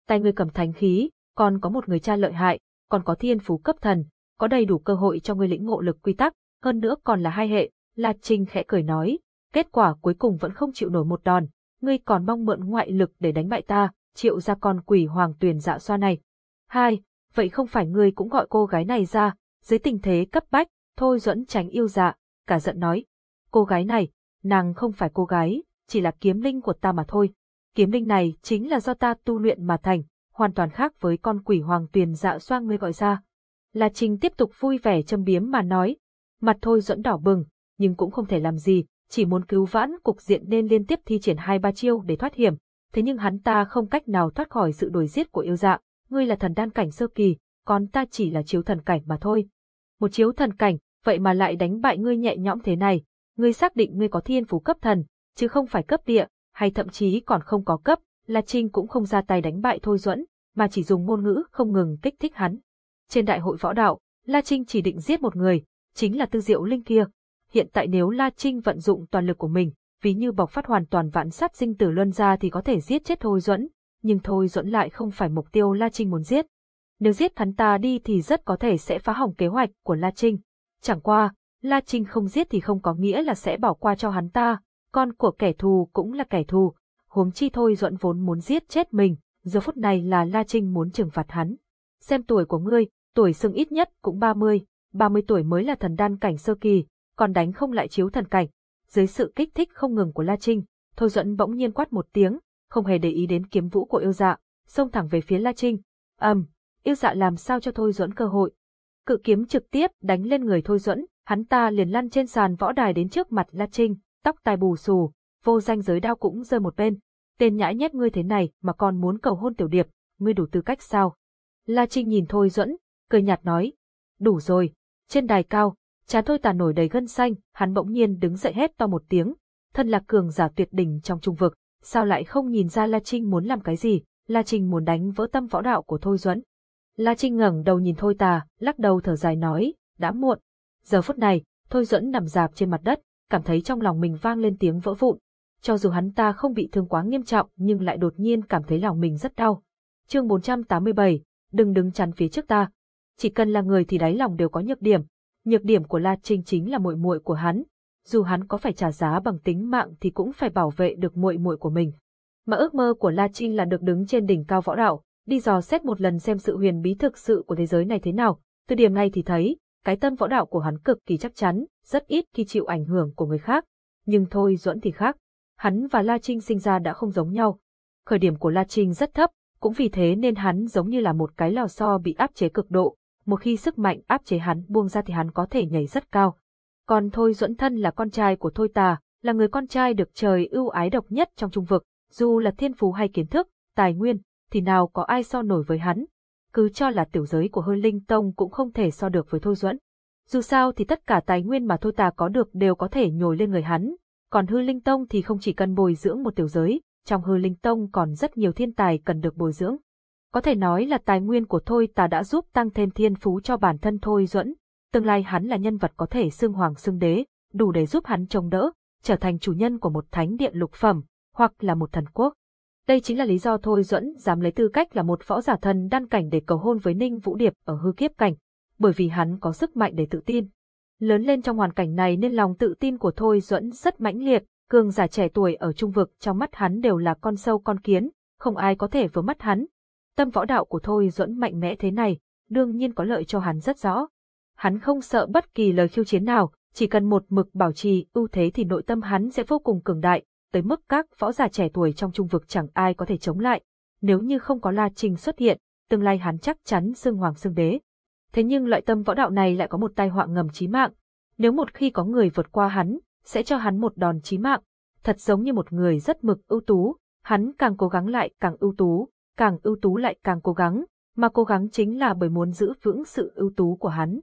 Tay ngươi cầm thánh khí, còn có một người cha lợi hại, còn có thiên phú cấp thần, có đầy đủ cơ hội cho ngươi lĩnh ngộ lực quy tắc, hơn nữa còn là hai hệ, La Trinh khẽ cười nói, kết quả cuối cùng vẫn không chịu nổi một đòn, ngươi còn mong mượn ngoại lực để đánh bại ta, triệu ra con quỷ hoàng tuyền dạ xoa này. Hai, vậy không phải ngươi cũng gọi cô gái này ra, dưới tình thế cấp bách, thôi dẫn tránh yêu dạ, cả giận nói. Cô gái này, nàng không phải cô gái, chỉ là kiếm linh của ta mà thôi. Kiếm linh này chính là do ta tu luyện mà thành, hoàn toàn khác với con quỷ hoàng tuyền dạ xoa ngươi gọi ra. La Trinh tiếp tục vui vẻ châm biếm mà nói, mặt thôi dẫn đỏ bừng, nhưng cũng không thể làm gì, chỉ muốn cứu vãn cục diện nên liên tiếp thi triển hai ba chiêu để thoát hiểm, thế nhưng hắn ta không cách nào thoát khỏi sự đổi giết của yêu dạ, ngươi là thần đan cảnh sơ kỳ, còn ta chỉ là chiếu thần cảnh mà thôi. Một chiếu thần cảnh, vậy mà lại đánh bại ngươi nhẹ nhõm thế này, ngươi xác định ngươi có thiên phú cấp thần, chứ không phải cấp địa, hay thậm chí còn không có cấp, La Trinh cũng không ra tay đánh bại Thôi Duẫn, mà chỉ dùng ngôn ngữ không ngừng kích thích hắn. Trên đại hội võ đạo, La Trinh chỉ định giết một người, chính là Tư Diệu Linh kia. Hiện tại nếu La Trinh vận dụng toàn lực của mình, ví như bộc phát hoàn toàn vạn sát sinh tử luân ra thì có thể giết chết Thôi Duẫn, nhưng Thôi Duẫn lại không phải mục tiêu La Trinh muốn giết. Nếu giết hắn ta đi thì rất có thể sẽ phá hỏng kế hoạch của La Trinh. Chẳng qua, La Trinh không giết thì không có nghĩa là sẽ bỏ qua cho hắn ta, con của kẻ thù cũng là kẻ thù, huống chi Thôi Duẫn vốn muốn giết chết mình, giờ phút này là La Trinh muốn trừng phạt hắn. Xem tuổi của ngươi, tuổi sưng ít nhất cũng 30, 30 tuổi mới là thần đan cảnh sơ kỳ, còn đánh không lại chiếu thần cảnh. Dưới sự kích thích không ngừng của La Trinh, Thôi Duẫn bỗng nhiên quát một tiếng, không hề để ý đến kiếm vũ của yêu dạ, xông thẳng về phía La Trinh. Ầm, um, yêu dạ làm sao cho Thôi Duẫn cơ hội. Cự kiếm trực tiếp đánh lên người Thôi Duẫn, hắn ta liền lăn trên sàn võ đài đến trước mặt La Trinh, tóc tai bù xù, vô danh giới đao cũng rơi một bên. Tên nhãi nhép ngươi thế này mà còn muốn cầu hôn tiểu điệp, ngươi đủ tư cách sao? La Trinh nhìn Thôi Duẫn, cười nhạt nói, đủ rồi. Trên đài cao, chán Thôi tà nổi đầy gân xanh, hắn bỗng nhiên đứng dậy hét to một tiếng, thân là cường giả tuyệt đỉnh trong trung vực, sao lại không nhìn ra La Trinh muốn làm cái gì, La Trinh muốn đánh vỡ tâm võ đạo của Thôi Duẫn. La Trinh ngẩng đầu nhìn Thôi Tà, lắc đầu thở dài nói, đã muộn. Giờ phút này, Thôi Duẫn nằm dạp trên mặt đất, cảm thấy trong lòng mình vang lên tiếng vỡ vụn. Cho dù hắn ta không bị thương quá nghiêm trọng nhưng lại đột nhiên cảm thấy lòng mình rất đau. Chương 487, đừng đứng chắn phía trước ta. Chỉ cần là người thì đáy lòng đều có nhược điểm. Nhược điểm của La Trinh chính là muội muội của hắn. Dù hắn có phải trả giá bằng tính mạng thì cũng phải bảo vệ được muội muội của mình. Mà ước mơ của La Trinh là được đứng trên đỉnh cao võ đạo, đi dò xét một lần xem sự huyền bí thực sự của thế giới này thế nào. Từ điểm này thì thấy, cái tâm võ đạo của hắn cực kỳ chắc chắn, rất ít khi chịu ảnh hưởng của người khác. Nhưng thôi Duẫn thì khác. Hắn và La Trinh sinh ra đã không giống nhau. Khởi điểm của La Trinh rất thấp, cũng vì thế nên hắn giống như là một cái lò xo bị áp chế cực độ, một khi sức mạnh áp chế hắn buông ra thì hắn có thể nhảy rất cao. Còn Thôi Duẫn Thân là con trai của Thôi Tà, là người con trai được trời ưu ái độc nhất trong trung vực, dù là thiên phú hay kiến thức, tài nguyên, thì nào có ai so nổi với hắn. Cứ cho là tiểu giới của Hơi Linh Tông cũng không thể so được với Thôi Duẫn. Dù sao thì tất cả tài nguyên mà Thôi Tà có được đều có thể nhồi lên người hắn, còn Hư Linh Tông thì không chỉ cần bồi dưỡng một tiểu giới, trong Hư Linh Tông còn rất nhiều thiên tài cần được bồi dưỡng. Có thể nói là tài nguyên của Thôi Tà đã giúp tăng thêm thiên phú cho bản thân Thôi Duẫn, tương lai hắn là nhân vật có thể xưng hoàng xưng đế, đủ để giúp hắn trông đỡ, trở thành chủ nhân của một thánh điện lục phẩm, hoặc là một thần quốc. Đây chính là lý do Thôi Duẫn dám lấy tư cách là một võ giả thần đan cảnh để cầu hôn với Ninh Vũ Điệp ở hư kiếp cảnh, bởi vì hắn có sức mạnh để tự tin. Lớn lên trong hoàn cảnh này nên lòng tự tin của Thôi Duẫn rất mãnh liệt, cường giả trẻ tuổi ở trung vực trong mắt hắn đều là con sâu con kiến, không ai có thể vừa mắt hắn. Tâm võ đạo của Thôi Duẫn mạnh mẽ thế này, đương nhiên có lợi cho hắn rất rõ. Hắn không sợ bất kỳ lời khiêu chiến nào, chỉ cần một mực bảo trì ưu thế thì nội tâm hắn sẽ vô cùng cường đại, tới mức các võ giả trẻ tuổi trong trung vực chẳng ai có thể chống lại. Nếu như không có La Trinh xuất hiện, tương lai hắn chắc chắn xưng hoàng xưng đế. Thế nhưng loại tâm võ đạo này lại có một tai họa ngầm chí mạng. Nếu một khi có người vượt qua hắn, sẽ cho hắn một đòn chí mạng. Thật giống như một người rất mực ưu tú, hắn càng cố gắng lại càng ưu tú, càng ưu tú lại càng cố gắng, mà cố gắng chính là bởi muốn giữ vững sự ưu tú của hắn.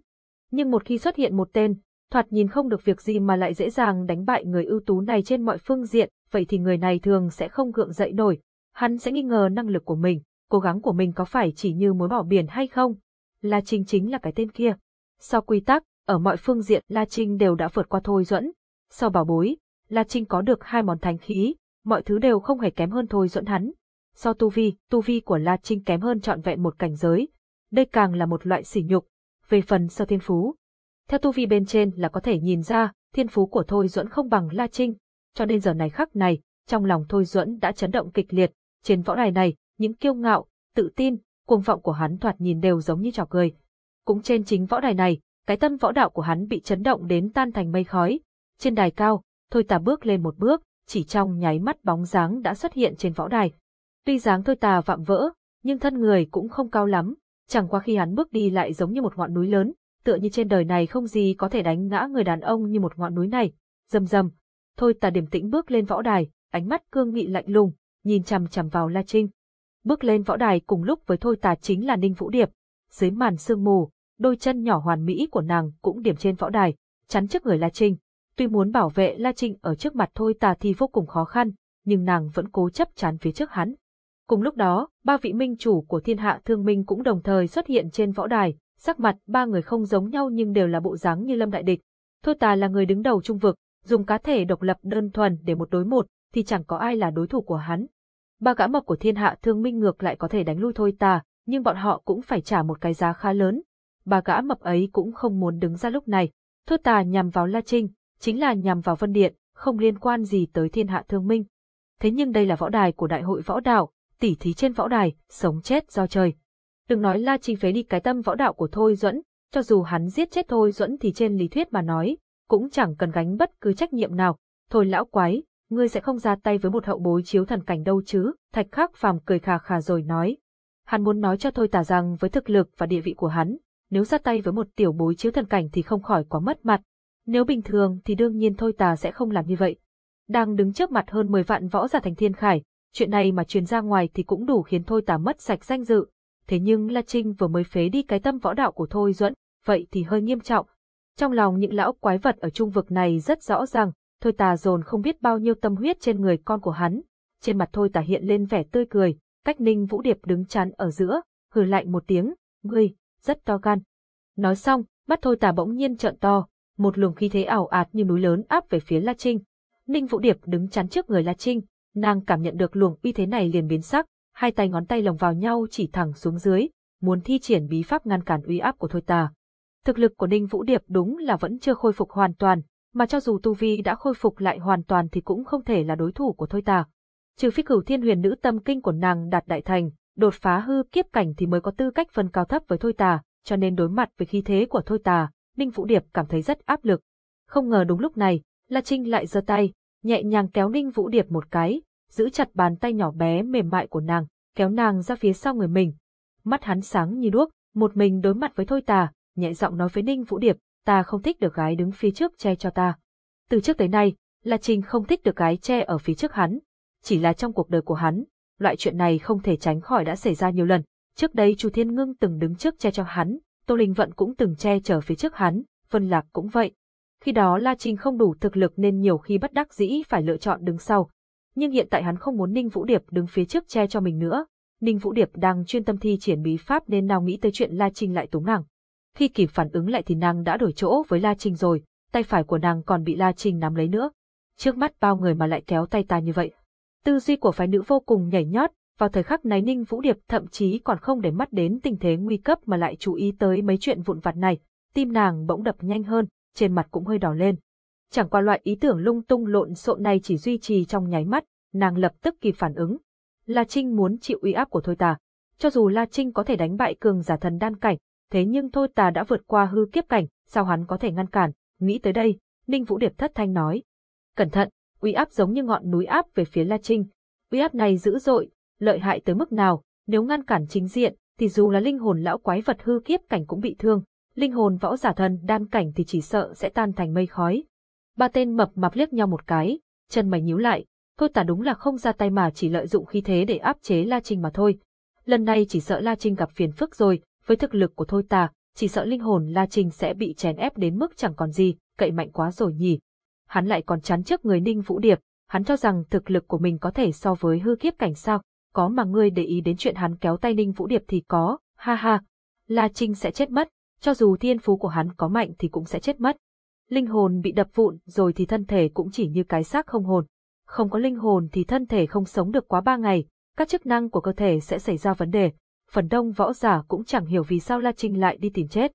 Nhưng một khi xuất hiện một tên, thoạt nhìn không được việc gì mà lại dễ dàng đánh bại người ưu tú này trên mọi phương diện, vậy thì người này thường sẽ không gượng dậy nổi, hắn sẽ nghi ngờ năng lực của mình, cố gắng của mình có phải chỉ như mối bỏ biển hay không. La Trinh chính là cái tên kia. Sau quy tắc, ở mọi phương diện La Trinh đều đã vượt qua Thôi Duẫn. Sau bảo bối, La Trinh có được hai món thánh khí, mọi thứ đều không hề kém hơn Thôi Duẫn hắn so tu vi, tu vi của La Trinh kém hơn trọn vẹn một cảnh giới. Đây càng là một loại sỉ nhục. Về phần sơ thiên phú, theo tu vi bên trên là có thể nhìn ra, thiên phú của Thôi Duẫn không bằng La Trinh, cho nên giờ này khắc này, trong lòng Thôi Duẫn đã chấn động kịch liệt, trên võ đài này, những kiêu ngạo, tự tin, cuồng vọng của hắn thoạt nhìn đều giống như trò cười. Cũng trên chính võ đài này, cái tâm võ đạo của hắn bị chấn động đến tan thành mây khói. Trên đài cao, Thôi Tà bước lên một bước, chỉ trong nháy mắt bóng dáng đã xuất hiện trên võ đài. Tuy dáng Thôi Tà vạm vỡ, nhưng thân người cũng không cao lắm, chẳng qua khi hắn bước đi lại giống như một ngọn núi lớn, tựa như trên đời này không gì có thể đánh ngã người đàn ông như một ngọn núi này. Dầm dầm, thôi tà điềm tĩnh bước lên võ đài, ánh mắt cương nghị lạnh lùng, nhìn chằm chằm vào La Trinh. Bước lên võ đài cùng lúc với thôi tà chính là Ninh Vũ Điệp. Dưới màn sương mù, đôi chân nhỏ hoàn mỹ của nàng cũng điểm trên võ đài, chắn trước người La Trinh. Tuy muốn bảo vệ La Trinh ở trước mặt thôi tà thì vô cùng khó khăn, nhưng nàng vẫn cố chấp chắn phía trước hắn. Cùng lúc đó, ba vị minh chủ của thiên hạ thương minh cũng đồng thời xuất hiện trên võ đài, sắc mặt ba người không giống nhau nhưng đều là bộ dáng như lâm đại địch. Thôi tà là người đứng đầu trung vực, dùng cá thể độc lập đơn thuần để một đối một, thì chẳng có ai là đối thủ của hắn. Ba gã mập của thiên hạ thương minh ngược lại có thể đánh lui thôi tà, nhưng bọn họ cũng phải trả một cái giá khá lớn. Ba gã mập ấy cũng không muốn đứng ra lúc này. Thôi tà nhằm vào La Trinh, chính là nhằm vào Vân Điện, không liên quan gì tới thiên hạ thương minh. Thế nhưng đây là võ đài của đại hội võ đạo, tỉ thí trên võ đài, sống chết do trời. Đừng nói La Trinh phế đi cái tâm võ đạo của Thôi Duẫn, cho dù hắn giết chết Thôi Duẫn thì trên lý thuyết mà nói, cũng chẳng cần gánh bất cứ trách nhiệm nào. Thôi lão quái, ngươi sẽ không ra tay với một hậu bối chiếu thần cảnh đâu chứ, thạch khắc phàm cười khà khà rồi nói. Hắn muốn nói cho Thôi tả rằng với thực lực và địa vị của hắn, nếu ra tay với một tiểu bối chiếu thần cảnh thì không khỏi quá mất mặt. Nếu bình thường thì đương nhiên Thôi tà sẽ không làm như vậy. Đang đứng trước mặt hơn 10 vạn võ giả thành thiên khải, chuyện này mà truyền ra ngoài thì cũng đủ khiến Thôi tà mất sạch danh dự, thế nhưng La Trinh vừa mới phế đi cái tâm võ đạo của Thôi Duẫn, vậy thì hơi nghiêm trọng. Trong lòng những lão quái vật ở trung vực này rất rõ ràng, Thôi Tà dồn không biết bao nhiêu tâm huyết trên người con của hắn. Trên mặt Thôi Tà hiện lên vẻ tươi cười, cách Ninh Vũ Điệp đứng chắn ở giữa, hừ lạnh một tiếng, ngươi, rất to gan. Nói xong, mắt Thôi Tà bỗng nhiên trợn to, một luồng khí thế ảo ạt như núi lớn áp về phía La Trinh. Ninh Vũ Điệp đứng chắn trước người La Trinh, nàng cảm nhận được luồng uy thế này liền biến sắc, hai tay ngón tay lồng vào nhau chỉ thẳng xuống dưới, muốn thi triển bí pháp ngăn cản uy áp của Thôi Tà. Thực lực của Ninh Vũ Điệp đúng là vẫn chưa khôi phục hoàn toàn, mà cho dù Tu Vi đã khôi phục lại hoàn toàn thì cũng không thể là đối thủ của Thôi Tà. Trừ phi cửu thiên huyền nữ tâm kinh của nàng đạt đại thành, đột phá hư kiếp cảnh thì mới có tư cách phân cao thấp với Thôi Tà, cho nên đối mặt với khí thế của Thôi Tà, Ninh Vũ Điệp cảm thấy rất áp lực. Không ngờ đúng lúc này, La Trinh lại giơ tay, nhẹ nhàng kéo Ninh Vũ Điệp một cái, giữ chặt bàn tay nhỏ bé mềm mại của nàng, kéo nàng ra phía sau người mình. Mắt hắn sáng như đuốc, một mình đối mặt với Thôi Tà, nhẹ giọng nói với Ninh Vũ Điệp, ta không thích được gái đứng phía trước che cho ta. Từ trước tới nay, La Trình không thích được gái che ở phía trước hắn. Chỉ là trong cuộc đời của hắn, loại chuyện này không thể tránh khỏi đã xảy ra nhiều lần. Trước đây Chu Thiên Ngưng từng đứng trước che cho hắn, Tô Linh Vận cũng từng che chở phía trước hắn, Vân Lạc cũng vậy. Khi đó La Trinh không đủ thực lực nên nhiều khi bất đắc dĩ phải lựa chọn đứng sau. Nhưng hiện tại hắn không muốn Ninh Vũ Điệp đứng phía trước che cho mình nữa. Ninh Vũ Điệp đang chuyên tâm thi triển bí pháp nên nào nghĩ tới chuyện La Trinh lại túng nàng. Khi kịp phản ứng lại thì nàng đã đổi chỗ với La Trinh rồi, tay phải của nàng còn bị La Trinh nắm lấy nữa. Trước mắt bao người mà lại kéo tay ta như vậy. Tư duy của phái nữ vô cùng nhảy nhót, vào thời khắc này Ninh Vũ Điệp thậm chí còn không để mắt đến tình thế nguy cấp mà lại chú ý tới mấy chuyện vụn vặt này, tim nàng bỗng đập nhanh hơn, trên mặt cũng hơi đỏ lên. Chẳng qua loại ý tưởng lung tung lộn xộn này chỉ duy trì trong nháy mắt, nàng lập tức kịp phản ứng. La Trinh muốn chịu uy áp của Thôi Tà. Cho dù La Trinh có thể đánh bại cường giả thần đan cảnh, thế nhưng Thôi Tà đã vượt qua hư kiếp cảnh, sao hắn có thể ngăn cản? Nghĩ tới đây, Ninh Vũ Điệp thất thanh nói. Cẩn thận, uy áp giống như ngọn núi áp về phía La Trinh. Uy áp này dữ dội, lợi hại tới mức nào, nếu ngăn cản chính diện, thì dù là linh hồn lão quái vật hư kiếp cảnh cũng bị thương, linh hồn võ giả thần đan cảnh thì chỉ sợ sẽ tan thành mây khói. Ba tên mập mạp liếc nhau một cái, chân mày nhíu lại, thôi tả đúng là không ra tay mà chỉ lợi dụng khí thế để áp chế La Trinh mà thôi. Lần này chỉ sợ La Trinh gặp phiền phức rồi, với thực lực của thôi tà, chỉ sợ linh hồn La Trinh sẽ bị chèn ép đến mức chẳng còn gì, cậy mạnh quá rồi nhỉ. Hắn lại còn chắn trước người Ninh Vũ Điệp, hắn cho rằng thực lực của mình có thể so với hư kiếp cảnh sao, có mà ngươi để ý đến chuyện hắn kéo tay Ninh Vũ Điệp thì có, ha ha. La Trinh sẽ chết mất, cho dù thiên phú của hắn có mạnh thì cũng sẽ chết mất. Linh hồn bị đập vụn rồi thì thân thể cũng chỉ như cái xác không hồn. Không có linh hồn thì thân thể không sống được quá ba ngày, các chức năng của cơ thể sẽ xảy ra vấn đề. Phần đông võ giả cũng chẳng hiểu vì sao La Trinh lại đi tìm chết.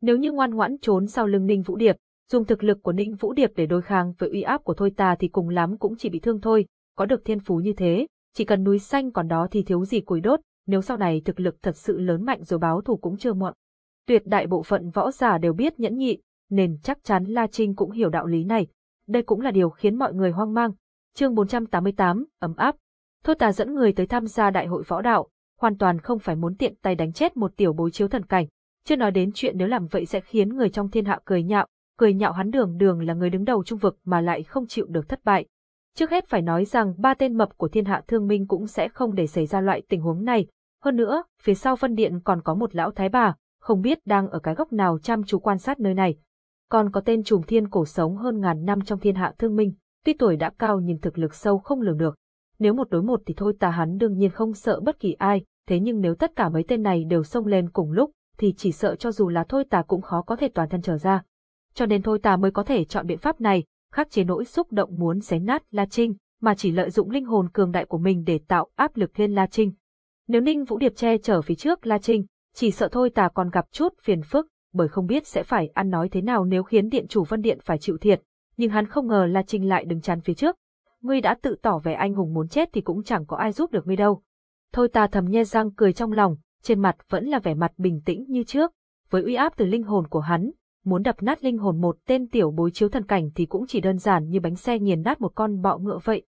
Nếu như ngoan ngoãn trốn sau lưng Ninh Vũ Điệp, dùng thực lực của Ninh Vũ Điệp để đối kháng với uy áp của Thôi Tà thì cùng lắm cũng chỉ bị thương thôi, có được thiên phú như thế, chỉ cần núi xanh còn đó thì thiếu gì củi đốt, nếu sau này thực lực thật sự lớn mạnh rồi báo thù cũng chưa muộn. Tuyệt đại bộ phận võ giả đều biết nhẫn nhị, nên chắc chắn La Trinh cũng hiểu đạo lý này. Đây cũng là điều khiến mọi người hoang mang. Chương 488, ấm áp. Thôi ta dẫn người tới tham gia đại hội võ đạo, hoàn toàn không phải muốn tiện tay đánh chết một tiểu bối chiếu thần cảnh. Chưa nói đến chuyện nếu làm vậy sẽ khiến người trong thiên hạ cười nhạo, cười nhạo hắn đường đường là người đứng đầu trung vực mà lại không chịu được thất bại. Trước hết phải nói rằng ba tên mập của thiên hạ thương minh cũng sẽ không để xảy ra loại tình huống này. Hơn nữa, phía sau phân điện còn có một lão thái bà, không biết đang ở cái góc nào chăm chú quan sát nơi này. Còn có tên trùm thiên cổ sống hơn ngàn năm trong thiên hạ thương minh, tuy tuổi đã cao nhưng thực lực sâu không lường được. Nếu một đối một thì thôi ta hắn đương nhiên không sợ bất kỳ ai, thế nhưng nếu tất cả mấy tên này đều xông lên cùng lúc, thì chỉ sợ cho dù là thôi ta cũng khó có thể toàn thân trở ra. Cho nên thôi ta mới có thể chọn biện pháp này, khắc chế nỗi xúc động muốn xé nát La Trinh, mà chỉ lợi dụng linh hồn cường đại của mình để tạo áp lực lên La Trinh. Nếu Ninh Vũ Điệp che chở phía trước La Trinh, chỉ sợ thôi ta còn gặp chút phiền phức, bởi không biết sẽ phải ăn nói thế nào nếu khiến điện chủ Vân Điện phải chịu thiệt, nhưng hắn không ngờ La Trinh lại đứng chắn phía trước. Ngươi đã tự tỏ vẻ anh hùng muốn chết thì cũng chẳng có ai giúp được ngươi đâu. Thôi ta thầm nhe răng cười trong lòng, trên mặt vẫn là vẻ mặt bình tĩnh như trước, với uy áp từ linh hồn của hắn, muốn đập nát linh hồn một tên tiểu bối chiếu thần cảnh thì cũng chỉ đơn giản như bánh xe nghiền nát một con bọ ngựa vậy.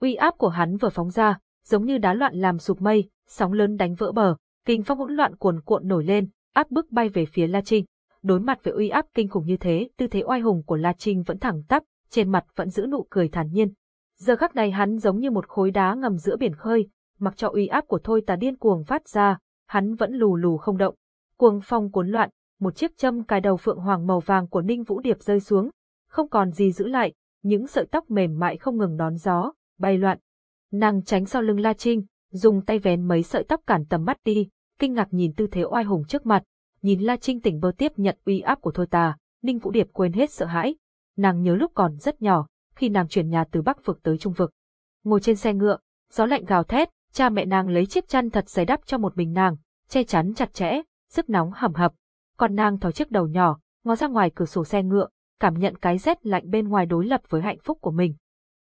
Uy áp của hắn vừa phóng ra, giống như đá loạn làm sụp mây, sóng lớn đánh vỡ bờ, kinh phong hỗn loạn cuồn cuộn nổi lên, áp bức bay về phía La Trinh. Đối mặt với uy áp kinh khủng như thế, tư thế oai hùng của La Trinh vẫn thẳng tắp, trên mặt vẫn giữ nụ cười thản nhiên. Giờ khắc này hắn giống như một khối đá ngầm giữa biển khơi, mặc cho uy áp của thôi Tà điên cuồng phát ra, hắn vẫn lù lù không động. Cuồng phong cuốn loạn, một chiếc châm cài đầu phượng hoàng màu vàng của Ninh Vũ Điệp rơi xuống, không còn gì giữ lại, những sợi tóc mềm mại không ngừng đón gió, bay loạn. Nàng tránh sau lưng La Trinh, dùng tay vén mấy sợi tóc cản tầm mắt đi, kinh ngạc nhìn tư thế oai hùng trước mặt, nhìn La Trinh tỉnh bơ tiếp nhận uy áp của Thôi Tà, Ninh Vũ Điệp quên hết sợ hãi. Nàng nhớ lúc còn rất nhỏ, khi nàng chuyển nhà từ Bắc vực tới Trung vực. Ngồi trên xe ngựa, gió lạnh gào thét, cha mẹ nàng lấy chiếc chăn thật dày đắp cho một mình nàng, che chắn chặt chẽ, sức nóng hầm hập. Còn nàng thò chiếc đầu nhỏ, ngó ra ngoài cửa sổ xe ngựa, cảm nhận cái rét lạnh bên ngoài đối lập với hạnh phúc của mình.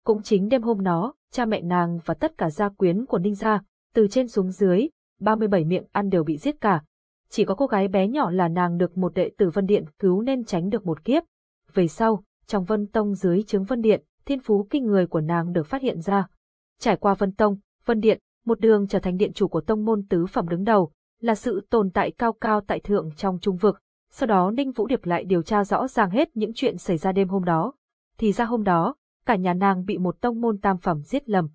Cũng chính đêm hôm đó, cha mẹ nàng và tất cả gia quyến của Ninh gia, từ trên xuống dưới, 37 miệng ăn đều bị giết cả. Chỉ có cô gái bé nhỏ là nàng được một đệ tử Vân Điện cứu nên tránh được một kiếp. Về sau, trong Vân Tông dưới chứng Vân Điện, thiên phú kinh người của nàng được phát hiện ra. Trải qua Vân Tông, Vân Điện, một đường trở thành điện chủ của tông môn tứ phẩm đứng đầu, là sự tồn tại cao cao tại thượng trong trung vực. Sau đó Ninh Vũ Điệp lại điều tra rõ ràng hết những chuyện xảy ra đêm hôm đó. Thì ra hôm đó, cả nhà nàng bị một tông môn tam phẩm giết lầm.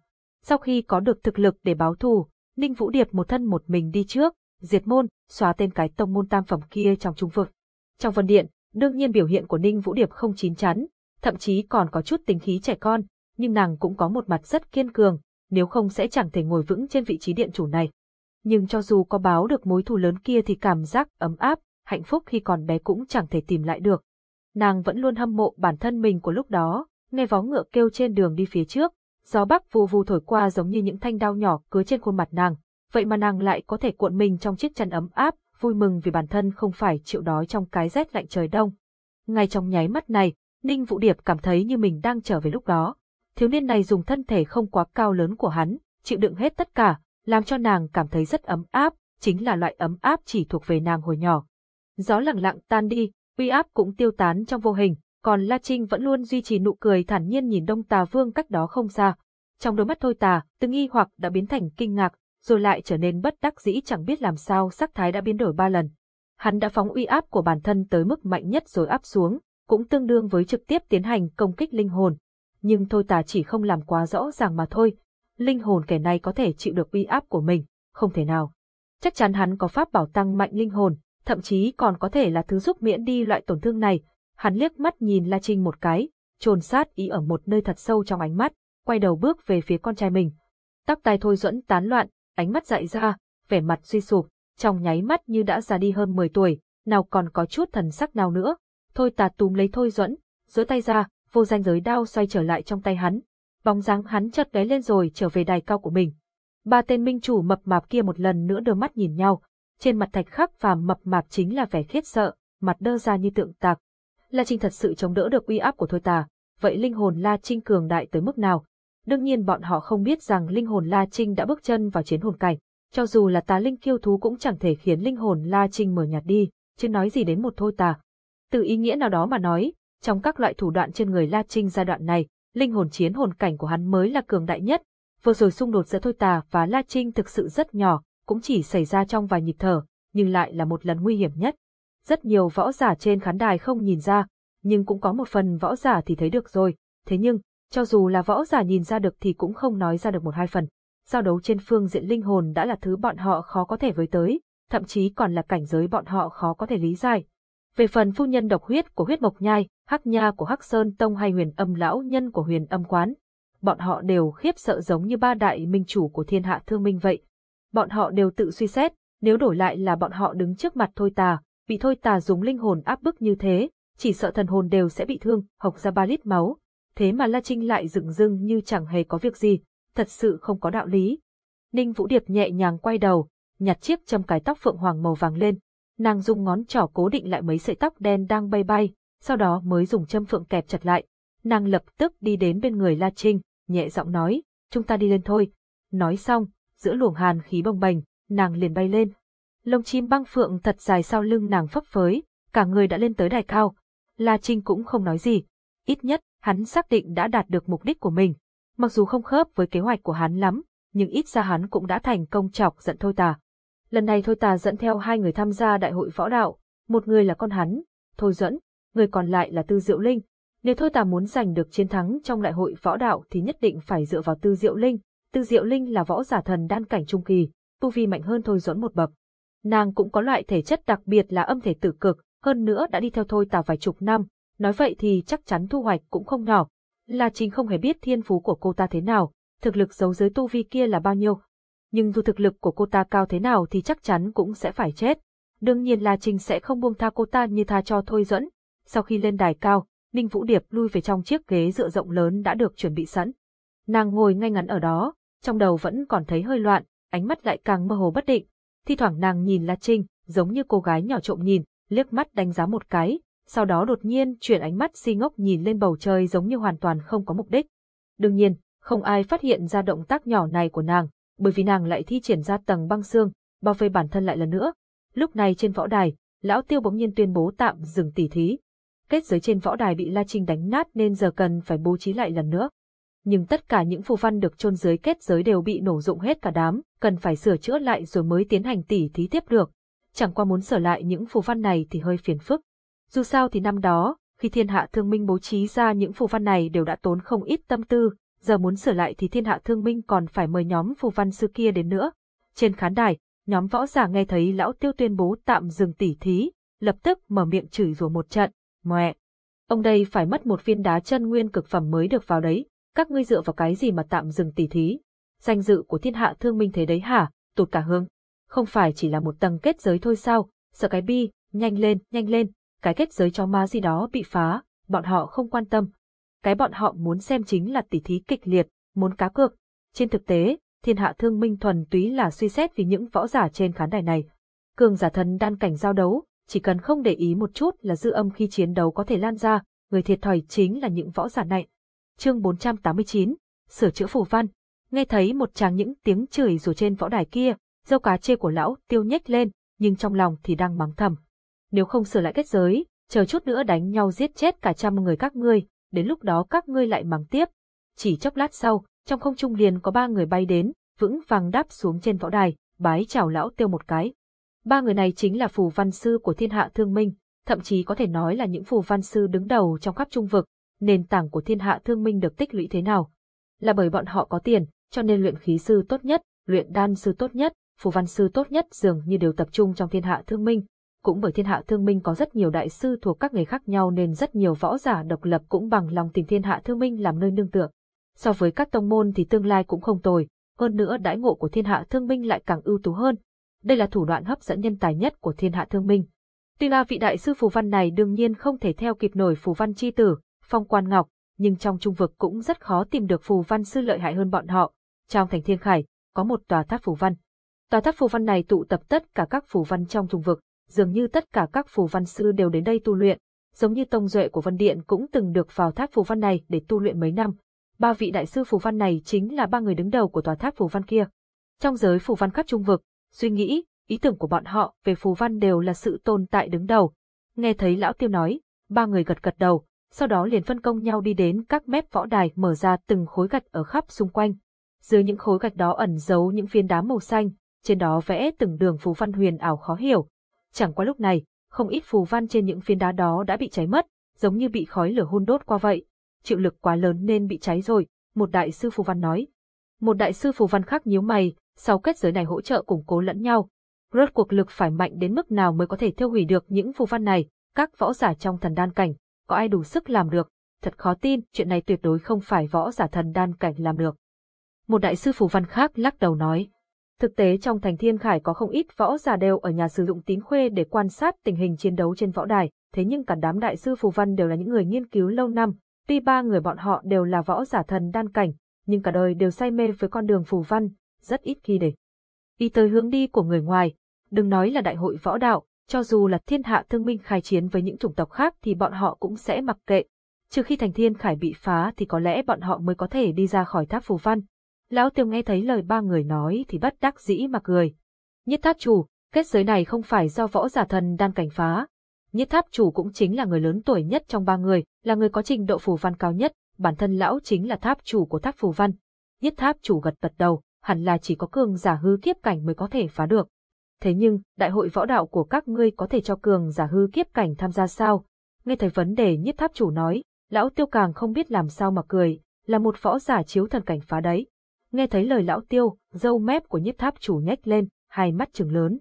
Sau khi có được thực lực để báo thù, Ninh Vũ Điệp một thân một mình đi trước, diệt môn, xóa tên cái tông môn tam phẩm kia trong trung vực. Trong vân điện, đương nhiên biểu hiện của Ninh Vũ Điệp không chín chắn, thậm chí còn có chút tính khí trẻ con, nhưng nàng cũng có một mặt rất kiên cường, nếu không sẽ chẳng thể ngồi vững trên vị trí điện chủ này. Nhưng cho dù có báo được mối thù lớn kia thì cảm giác ấm áp, hạnh phúc khi còn bé cũng chẳng thể tìm lại được. Nàng vẫn luôn hâm mộ bản thân mình của lúc đó, nghe vó ngựa kêu trên đường đi phía trước, gió bắc vù vù thổi qua giống như những thanh đao nhỏ cứa trên khuôn mặt nàng, vậy mà nàng lại có thể cuộn mình trong chiếc chăn ấm áp, vui mừng vì bản thân không phải chịu đói trong cái rét lạnh trời đông. Ngay trong nháy mắt này, Ninh Vũ Điệp cảm thấy như mình đang trở về lúc đó. Thiếu niên này dùng thân thể không quá cao lớn của hắn, chịu đựng hết tất cả, làm cho nàng cảm thấy rất ấm áp, chính là loại ấm áp chỉ thuộc về nàng hồi nhỏ. Gió lặng lặng tan đi, uy áp cũng tiêu tán trong vô hình, còn La Trinh vẫn luôn duy trì nụ cười thản nhiên nhìn Đông Tà Vương cách đó không xa. Trong đôi mắt thôi tà, từ nghi hoặc đã biến thành kinh ngạc, rồi lại trở nên bất đắc dĩ chẳng biết làm sao sắc thái đã biến đổi ba lần. Hắn đã phóng uy áp của bản thân tới mức mạnh nhất rồi áp xuống, cũng tương đương với trực tiếp tiến hành công kích linh hồn. Nhưng thôi tà chỉ không làm quá rõ ràng mà thôi. Linh hồn kẻ này có thể chịu được uy áp của mình, không thể nào. Chắc chắn hắn có pháp bảo tăng mạnh linh hồn, thậm chí còn có thể là thứ giúp miễn đi loại tổn thương này. Hắn liếc mắt nhìn La Trinh một cái, trồn sát ý ở một nơi thật sâu trong ánh mắt, quay đầu bước về phía con trai mình. Tóc tai thôi duẫn tán loạn, ánh mắt dại ra, vẻ mặt suy sụp, trong nháy mắt như đã già đi hơn 10 tuổi, nào còn có chút thần sắc nào nữa. Thôi tà túm lấy thôi duẫn, giơ tay ra, vô danh giới đao xoay trở lại trong tay hắn. Bóng dáng hắn chợt lóe lên rồi trở về đài cao của mình. Ba tên minh chủ mập mạp kia một lần nữa đưa mắt nhìn nhau, trên mặt thạch khắc và mập mạp chính là vẻ khiếp sợ, mặt đơ ra như tượng tạc. La Trinh thật sự chống đỡ được uy áp của Thôi Tà, vậy linh hồn La Trinh cường đại tới mức nào? Đương nhiên bọn họ không biết rằng linh hồn La Trinh đã bước chân vào chiến hồn cảnh, cho dù là tà linh kiêu thú cũng chẳng thể khiến linh hồn La Trinh mở nhạt đi, chứ nói gì đến một Thôi Tà. Từ ý nghĩa nào đó mà nói, trong các loại thủ đoạn trên người La Trinh giai đoạn này, linh hồn chiến hồn cảnh của hắn mới là cường đại nhất. Vừa rồi xung đột giữa Thôi Tà và La Trinh thực sự rất nhỏ, cũng chỉ xảy ra trong vài nhịp thở, nhưng lại là một lần nguy hiểm nhất. Rất nhiều võ giả trên khán đài không nhìn ra, nhưng cũng có một phần võ giả thì thấy được rồi. Thế nhưng, cho dù là võ giả nhìn ra được thì cũng không nói ra được một hai phần. Giao đấu trên phương diện linh hồn đã là thứ bọn họ khó có thể với tới, thậm chí còn là cảnh giới bọn họ khó có thể lý giải. Về phần phu nhân độc huyết của huyết mộc nhai, hắc nha của hắc sơn tông hay huyền âm lão nhân của huyền âm quán, bọn họ đều khiếp sợ giống như ba đại minh chủ của thiên hạ thương minh vậy. Bọn họ đều tự suy xét, nếu đổi lại là bọn họ đứng trước mặt thôi tà, bị thôi tà dùng linh hồn áp bức như thế, chỉ sợ thần hồn đều sẽ bị thương, hộc ra ba lít máu. Thế mà La Trinh lại dựng dưng như chẳng hề có việc gì, thật sự không có đạo lý. Ninh Vũ Điệp nhẹ nhàng quay đầu, nhặt chiếc châm cái tóc phượng hoàng màu vàng lên, nàng dùng ngón trỏ cố định lại mấy sợi tóc đen đang bay bay, sau đó mới dùng châm phượng kẹp chặt lại. Nàng lập tức đi đến bên người La Trinh, nhẹ giọng nói, chúng ta đi lên thôi. Nói xong, giữa luồng hàn khí bồng bềnh, nàng liền bay lên. Lông chim băng phượng thật dài sau lưng nàng phấp phới, cả người đã lên tới đài cao. La Trinh cũng không nói gì. Ít nhất, hắn xác định đã đạt được mục đích của mình. Mặc dù không khớp với kế hoạch của hắn lắm, nhưng ít ra hắn cũng đã thành công chọc giận Thôi Tà. Lần này Thôi Tà dẫn theo hai người tham gia đại hội võ đạo, một người là con hắn, Thôi Dẫn, người còn lại là Tư Diệu Linh. Nếu Thôi Tà muốn giành được chiến thắng trong đại hội võ đạo thì nhất định phải dựa vào Tư Diệu Linh. Tư Diệu Linh là võ giả thần đan cảnh trung kỳ, tu vi mạnh hơn Thôi Dẫn một bậc. Nàng cũng có loại thể chất đặc biệt là âm thể tử cực, hơn nữa đã đi theo Thôi Tà vài chục năm, nói vậy thì chắc chắn thu hoạch cũng không nhỏ. La Trinh không hề biết thiên phú của cô ta thế nào, thực lực giấu dưới tu vi kia là bao nhiêu. Nhưng dù thực lực của cô ta cao thế nào thì chắc chắn cũng sẽ phải chết. Đương nhiên La Trinh sẽ không buông tha cô ta như tha cho Thôi Dẫn. Sau khi lên đài cao, Ninh Vũ Điệp lui về trong chiếc ghế dựa rộng lớn đã được chuẩn bị sẵn. Nàng ngồi ngay ngắn ở đó, trong đầu vẫn còn thấy hơi loạn, ánh mắt lại càng mơ hồ bất định. Thi thoảng nàng nhìn La Trinh, giống như cô gái nhỏ trộm nhìn, liếc mắt đánh giá một cái, sau đó đột nhiên chuyển ánh mắt si ngốc nhìn lên bầu trời giống như hoàn toàn không có mục đích. Đương nhiên, không ai phát hiện ra động tác nhỏ này của nàng, bởi vì nàng lại thi triển ra tầng băng xương, bao vây bản thân lại lần nữa. Lúc này trên võ đài, lão tiêu bỗng nhiên tuyên bố tạm dừng tỉ thí. Kết giới trên võ đài bị La Trinh đánh nát nên giờ cần phải bố trí lại lần nữa nhưng tất cả những phù văn được chôn dưới kết giới đều bị nổ dụng hết cả đám, cần phải sửa chữa lại rồi mới tiến hành tỉ thí tiếp được. Chẳng qua muốn sửa lại những phù văn này thì hơi phiền phức. Dù sao thì năm đó, khi thiên hạ thương minh bố trí ra những phù văn này đều đã tốn không ít tâm tư, giờ muốn sửa lại thì thiên hạ thương minh còn phải mời nhóm phù văn sư kia đến nữa. Trên khán đài, nhóm võ giả nghe thấy lão tiêu tuyên bố tạm dừng tỉ thí, lập tức mở miệng chửi rủa một trận, mẹ. Ông đây phải mất một viên đá chân nguyên cực phẩm mới được vào đấy, các ngươi dựa vào cái gì mà tạm dừng tỉ thí. Danh dự của thiên hạ thương minh thế đấy hả, tụt cả hương. Không phải chỉ là một tầng kết giới thôi sao, sợ cái bi, nhanh lên, nhanh lên, cái kết giới cho ma gì đó bị phá, bọn họ không quan tâm. Cái bọn họ muốn xem chính là tỉ thí kịch liệt, muốn cá cược. Trên thực tế, thiên hạ thương minh thuần túy là suy xét vì những võ giả trên khán đài này. Cường giả thần đan cảnh giao đấu, chỉ cần không để ý một chút là dư âm khi chiến đấu có thể lan ra, người thiệt thòi chính là những võ giả này. Chương 489, sửa chữa phù văn. Nghe thấy một tràng những tiếng chửi rủa trên võ đài kia, dâu cá chê của lão tiêu nhếch lên, nhưng trong lòng thì đang mắng thầm. Nếu không sửa lại kết giới, chờ chút nữa đánh nhau giết chết cả trăm người các ngươi, đến lúc đó các ngươi lại mắng tiếp. Chỉ chốc lát sau, trong không trung liền có ba người bay đến, vững vàng đáp xuống trên võ đài, bái chào lão tiêu một cái. Ba người này chính là phù văn sư của thiên hạ thương minh, thậm chí có thể nói là những phù văn sư đứng đầu trong khắp trung vực, nền tảng của thiên hạ thương minh được tích lũy thế nào. Là bởi bọn họ có tiền, cho nên luyện khí sư tốt nhất, luyện đan sư tốt nhất, phù văn sư tốt nhất dường như đều tập trung trong thiên hạ thương minh. Cũng bởi thiên hạ thương minh có rất nhiều đại sư thuộc các nghề khác nhau nên rất nhiều võ giả độc lập cũng bằng lòng tìm thiên hạ thương minh làm nơi nương tựa. So với các tông môn thì tương lai cũng không tồi, hơn nữa đãi ngộ của thiên hạ thương minh lại càng ưu tú hơn. Đây là thủ đoạn hấp dẫn nhân tài nhất của thiên hạ thương minh. Tuy là vị đại sư phù văn này đương nhiên không thể theo kịp nổi phù văn chi tử, phong quan ngọc, nhưng trong trung vực cũng rất khó tìm được phù văn sư lợi hại hơn bọn họ. Trong thành thiên khải, có một tòa tháp phù văn. Tòa tháp phù văn này tụ tập tất cả các phù văn trong trung vực, dường như tất cả các phù văn sư đều đến đây tu luyện, giống như tông duệ của Vân Điện cũng từng được vào tháp phù văn này để tu luyện mấy năm. Ba vị đại sư phù văn này chính là ba người đứng đầu của tòa tháp phù văn kia. Trong giới phù văn khắp trung vực, suy nghĩ, ý tưởng của bọn họ về phù văn đều là sự tồn tại đứng đầu. Nghe thấy lão tiêu nói, ba người gật gật đầu, sau đó liền phân công nhau đi đến các mép võ đài mở ra từng khối gạch ở khắp xung quanh. Dưới những khối gạch đó ẩn giấu những viên đá màu xanh, trên đó vẽ từng đường phù văn huyền ảo khó hiểu. Chẳng qua lúc này, không ít phù văn trên những viên đá đó đã bị cháy mất, giống như bị khói lửa hun đốt qua vậy. Chịu lực quá lớn nên bị cháy rồi, một đại sư phù văn nói. Một đại sư phù văn khác nhíu mày, sau kết giới này hỗ trợ củng cố lẫn nhau. Rốt cuộc lực phải mạnh đến mức nào mới có thể tiêu hủy được những phù văn này, các võ giả trong thần đan cảnh, có ai đủ sức làm được, thật khó tin, chuyện này tuyệt đối không phải võ giả thần đan cảnh làm được. Một đại sư phù văn khác lắc đầu nói. Thực tế trong thành thiên khải có không ít võ giả đều ở nhà sử dụng tín khuê để quan sát tình hình chiến đấu trên võ đài, thế nhưng cả đám đại sư phù văn đều là những người nghiên cứu lâu năm, tuy ba người bọn họ đều là võ giả thần đan cảnh, nhưng cả đời đều say mê với con đường phù văn, rất ít khi để đi tới hướng đi của người ngoài. Đừng nói là đại hội võ đạo, cho dù là thiên hạ thương minh khai chiến với những chủng tộc khác thì bọn họ cũng sẽ mặc kệ. Trừ khi thành thiên khải bị phá thì có lẽ bọn họ mới có thể đi ra khỏi tháp phù văn. Lão tiêu nghe thấy lời ba người nói thì bất đắc dĩ mà cười. Nhất tháp chủ, kết giới này không phải do võ giả thần đan cảnh phá. Nhất tháp chủ cũng chính là người lớn tuổi nhất trong ba người, là người có trình độ phù văn cao nhất, bản thân lão chính là tháp chủ của tháp phù văn. Nhất tháp chủ gật gật đầu, hẳn là chỉ có cường giả hư kiếp cảnh mới có thể phá được. Thế nhưng, đại hội võ đạo của các ngươi có thể cho cường giả hư kiếp cảnh tham gia sao? Nghe thấy vấn đề nhất tháp chủ nói, lão tiêu càng không biết làm sao mà cười, là một võ giả chiếu thần cảnh phá đấy. Nghe thấy lời lão tiêu, dâu mép của nhất tháp chủ nhếch lên, hai mắt trừng lớn.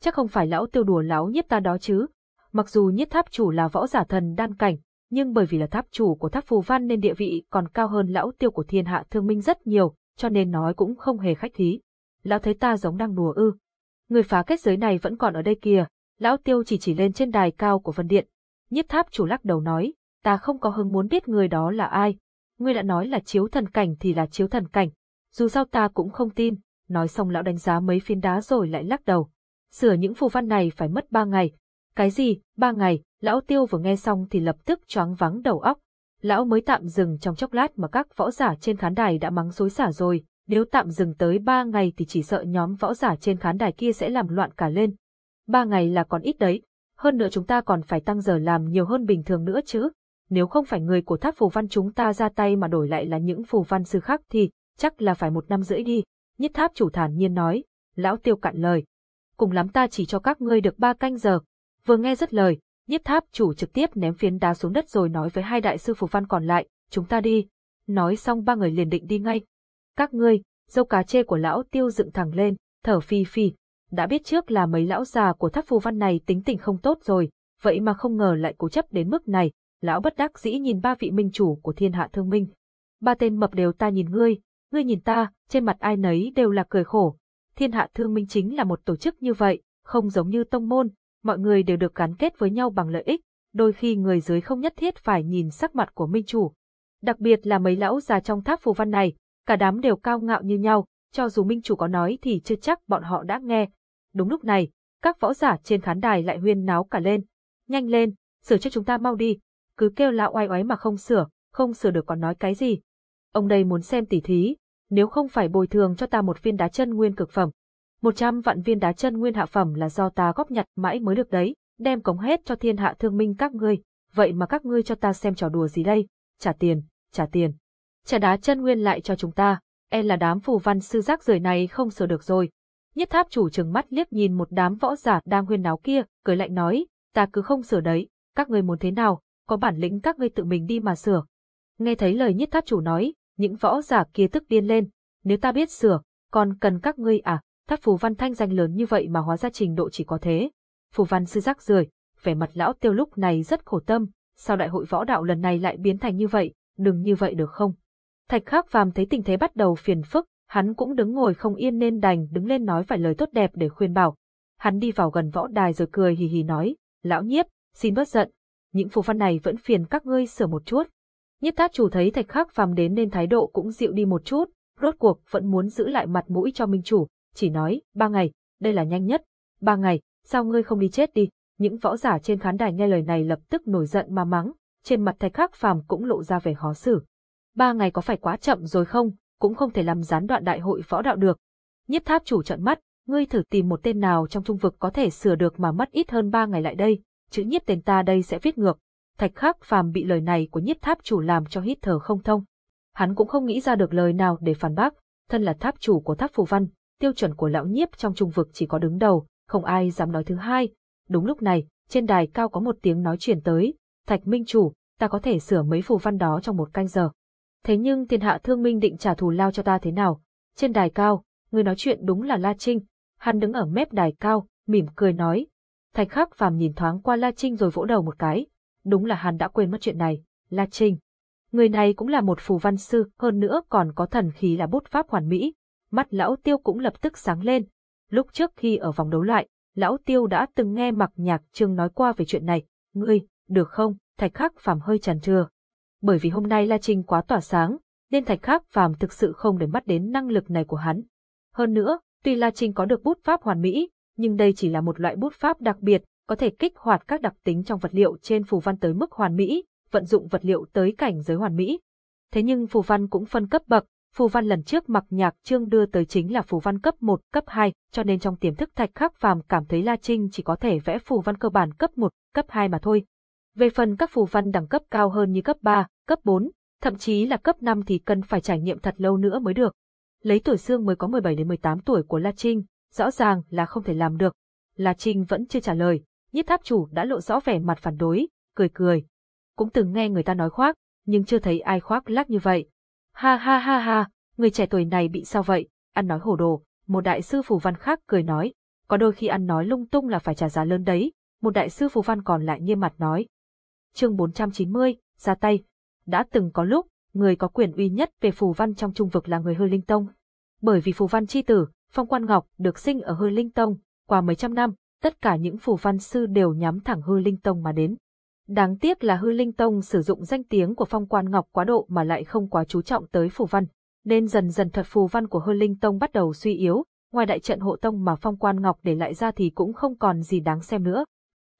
Chắc không phải lão tiêu đùa lão nhiếp ta đó chứ. Mặc dù nhất tháp chủ là võ giả thần đan cảnh, nhưng bởi vì là tháp chủ của tháp phù văn nên địa vị còn cao hơn lão tiêu của thiên hạ thương minh rất nhiều, cho nên nói cũng không hề khách khí. Lão thấy ta giống đang đùa ư. Người phá kết giới này vẫn còn ở đây kìa, lão tiêu chỉ chỉ lên trên đài cao của phần điện. Nhiếp tháp chủ lắc đầu nói, ta không có hứng muốn biết người đó là ai. Ngươi đã nói là chiếu thần cảnh thì là chiếu thần cảnh. Dù sao ta cũng không tin, nói xong lão đánh giá mấy phiến đá rồi lại lắc đầu. Sửa những phù văn này phải mất ba ngày. Cái gì, ba ngày, lão tiêu vừa nghe xong thì lập tức choáng vắng đầu óc. Lão mới tạm dừng trong chốc lát mà các võ giả trên khán đài đã mắng xối xả rồi, nếu tạm dừng tới ba ngày thì chỉ sợ nhóm võ giả trên khán đài kia sẽ làm loạn cả lên. Ba ngày là còn ít đấy, hơn nữa chúng ta còn phải tăng giờ làm nhiều hơn bình thường nữa chứ. nếu không phải người của tháp phù văn chúng ta ra tay mà đổi lại là những phù văn sư khác thì chắc là phải một năm rưỡi đi. Nhất tháp chủ thản nhiên nói, lão tiêu cạn lời. Cùng lắm ta chỉ cho các ngươi được ba canh giờ. Vừa nghe dứt lời, nhiếp tháp chủ trực tiếp ném phiến đá xuống đất rồi nói với hai đại sư phù văn còn lại, chúng ta đi. Nói xong ba người liền định đi ngay. Các ngươi, dâu cá chê của lão tiêu dựng thẳng lên, thở phi phi. Đã biết trước là mấy lão già của tháp phù văn này tính tình không tốt rồi, vậy mà không ngờ lại cố chấp đến mức này, lão bất đắc dĩ nhìn ba vị minh chủ của thiên hạ thương minh. Ba tên mập đều ta nhìn ngươi, ngươi nhìn ta, trên mặt ai nấy đều là cười khổ. Thiên hạ thương minh chính là một tổ chức như vậy, không giống như tông môn, mọi người đều được gắn kết với nhau bằng lợi ích, đôi khi người dưới không nhất thiết phải nhìn sắc mặt của minh chủ. Đặc biệt là mấy lão già trong tháp phù văn này, cả đám đều cao ngạo như nhau, cho dù minh chủ có nói thì chưa chắc bọn họ đã nghe. Đúng lúc này, các võ giả trên khán đài lại huyên náo cả lên. Nhanh lên, sửa cho chúng ta mau đi, cứ kêu lão oai oái mà không sửa, không sửa được còn nói cái gì. Ông đây muốn xem tỉ thí, nếu không phải bồi thường cho ta một viên đá chân nguyên cực phẩm. Một trăm vạn viên đá chân nguyên hạ phẩm là do ta góp nhặt mãi mới được đấy, đem cống hết cho thiên hạ thương minh các ngươi, vậy mà các ngươi cho ta xem trò đùa gì đây, trả tiền, trả tiền. Trả đá chân nguyên lại cho chúng ta, e là đám phù văn sư rác rưởi này không sửa được rồi. Nhất tháp chủ trừng mắt liếc nhìn một đám võ giả đang huyên náo kia, cười lạnh nói, ta cứ không sửa đấy, các người muốn thế nào, có bản lĩnh các ngươi tự mình đi mà sửa. Nghe thấy lời nhất tháp chủ nói, những võ giả kia tức điên lên, nếu ta biết sửa, còn cần các ngươi à, tháp phù văn thanh danh lớn như vậy mà hóa ra trình độ chỉ có thế. Phù văn sư rác rưởi, vẻ mặt lão tiêu lúc này rất khổ tâm, sao đại hội võ đạo lần này lại biến thành như vậy, đừng như vậy được không? Thạch khắc phàm thấy tình thế bắt đầu phiền phức, hắn cũng đứng ngồi không yên nên đành đứng lên nói vài lời tốt đẹp để khuyên bảo. Hắn đi vào gần võ đài rồi cười hì hì nói, lão nhiếp, xin bớt giận, những phù văn này vẫn phiền các ngươi sửa một chút. Nhiếp Tát chủ thấy thạch khắc phàm đến nên thái độ cũng dịu đi một chút, rốt cuộc vẫn muốn giữ lại mặt mũi cho minh chủ, chỉ nói, ba ngày, đây là nhanh nhất, ba ngày, sao ngươi không đi chết đi, những võ giả trên khán đài nghe lời này lập tức nổi giận mà mắng, trên mặt thạch khắc phàm cũng lộ ra vẻ khó xử. Ba ngày có phải quá chậm rồi không, cũng không thể làm gián đoạn đại hội võ đạo được. Nhiếp tháp chủ trợn mắt, ngươi thử tìm một tên nào trong trung vực có thể sửa được mà mất ít hơn ba ngày lại đây, chữ nhiếp tên ta đây sẽ viết ngược. Thạch khắc phàm bị lời này của nhiếp tháp chủ làm cho hít thở không thông. Hắn cũng không nghĩ ra được lời nào để phản bác, thân là tháp chủ của tháp phù văn, tiêu chuẩn của lão nhiếp trong trung vực chỉ có đứng đầu, không ai dám nói thứ hai. Đúng lúc này, trên đài cao có một tiếng nói truyền tới, Thạch Minh Chủ, ta có thể sửa mấy phù văn đó trong một canh giờ. Thế nhưng thiên hạ thương minh định trả thù lao cho ta thế nào? Trên đài cao, người nói chuyện đúng là La Trinh, hắn đứng ở mép đài cao, mỉm cười nói, Thạch Khắc Phàm nhìn thoáng qua La Trinh rồi vỗ đầu một cái. Đúng là hắn đã quên mất chuyện này. La Trinh. Người này cũng là một phù văn sư, hơn nữa còn có thần khí là bút pháp hoàn mỹ. Mắt lão tiêu cũng lập tức sáng lên. Lúc trước khi ở vòng đấu lại, lão tiêu đã từng nghe mặc nhạc trương nói qua về chuyện này. Ngươi, được không? Thạch Khắc Phàm hơi chần chừ. Bởi vì hôm nay La Trinh quá tỏa sáng, nên Thạch Khắc Phàm thực sự không để mắt đến năng lực này của hắn. Hơn nữa, tuy La Trinh có được bút pháp hoàn mỹ, nhưng đây chỉ là một loại bút pháp đặc biệt, có thể kích hoạt các đặc tính trong vật liệu trên phù văn tới mức hoàn mỹ, vận dụng vật liệu tới cảnh giới hoàn mỹ. Thế nhưng phù văn cũng phân cấp bậc, phù văn lần trước mặc nhạc trương đưa tới chính là phù văn cấp 1, cấp 2, cho nên trong tiềm thức thạch khắc phàm cảm thấy La Trinh chỉ có thể vẽ phù văn cơ bản cấp 1, cấp 2 mà thôi. Về phần các phù văn đẳng cấp cao hơn như cấp 3, cấp 4, thậm chí là cấp 5 thì cần phải trải nghiệm thật lâu nữa mới được. Lấy tuổi xương mới có 17 đến 18 tuổi của La Trinh, rõ ràng là không thể làm được. La Trinh vẫn chưa trả lời, nhiếp tháp chủ đã lộ rõ vẻ mặt phản đối, cười cười. Cũng từng nghe người ta nói khoác, nhưng chưa thấy ai khoác lác như vậy. Ha ha ha ha, người trẻ tuổi này bị sao vậy, ăn nói hổ đồ, một đại sư phù văn khác cười nói, có đôi khi ăn nói lung tung là phải trả giá lớn đấy, một đại sư phù văn còn lại nghiêm mặt nói chương 490, ra tay. Đã từng có lúc, người có quyền uy nhất về phù văn trong trung vực là người hư linh tông. Bởi vì phù văn chi tử, Phong Quan Ngọc được sinh ở Hư Linh Tông, qua mấy trăm năm, tất cả những phù văn sư đều nhắm thẳng Hư Linh Tông mà đến. Đáng tiếc là Hư Linh Tông sử dụng danh tiếng của Phong Quan Ngọc quá độ mà lại không quá chú trọng tới phù văn, nên dần dần thuật phù văn của Hư Linh Tông bắt đầu suy yếu, ngoài đại trận hộ tông mà Phong Quan Ngọc để lại ra thì cũng không còn gì đáng xem nữa.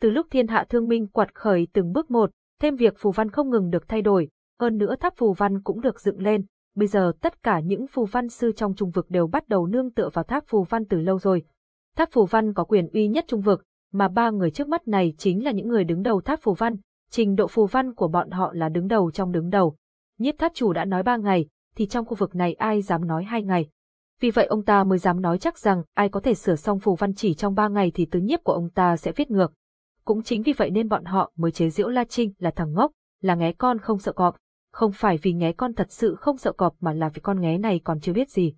Từ lúc thiên hạ thương minh quật khởi từng bước một, thêm việc phù văn không ngừng được thay đổi, hơn nữa tháp phù văn cũng được dựng lên, Bây giờ tất cả những phù văn sư trong trung vực đều bắt đầu nương tựa vào tháp phù văn từ lâu rồi. Tháp phù văn có quyền uy nhất trung vực, mà ba người trước mắt này chính là những người đứng đầu tháp phù văn, trình độ phù văn của bọn họ là đứng đầu trong đứng đầu. Nhiếp tháp chủ đã nói ba ngày, thì trong khu vực này ai dám nói hai ngày. Vì vậy ông ta mới dám nói chắc rằng ai có thể sửa xong phù văn chỉ trong ba ngày thì tứ nhiếp của ông ta sẽ viết ngược. Cũng chính vì vậy nên bọn họ mới chế giễu La Trinh là thằng ngốc, là ngé con không sợ cọp. Không phải vì ngé con thật sự không sợ cọp mà là vì con ngé này còn chưa biết gì.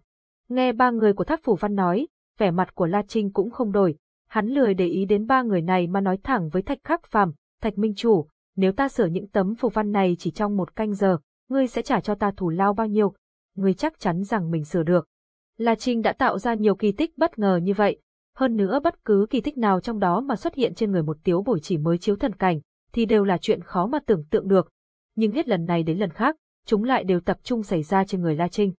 Nghe ba người của Thác phủ văn nói, vẻ mặt của La Trinh cũng không đổi. Hắn lười để ý đến ba người này mà nói thẳng với Thạch Khắc Phàm, Thạch Minh Chủ, nếu ta sửa những tấm phù văn này chỉ trong một canh giờ, ngươi sẽ trả cho ta thù lao bao nhiêu? Ngươi chắc chắn rằng mình sửa được. La Trinh đã tạo ra nhiều kỳ tích bất ngờ như vậy. Hơn nữa bất cứ kỳ tích nào trong đó mà xuất hiện trên người một tiếu bổi chỉ mới chiếu thần cảnh, thì đều là chuyện khó mà tưởng tượng được. Nhưng hết lần này đến lần khác, chúng lại đều tập trung xảy ra trên người La Trinh.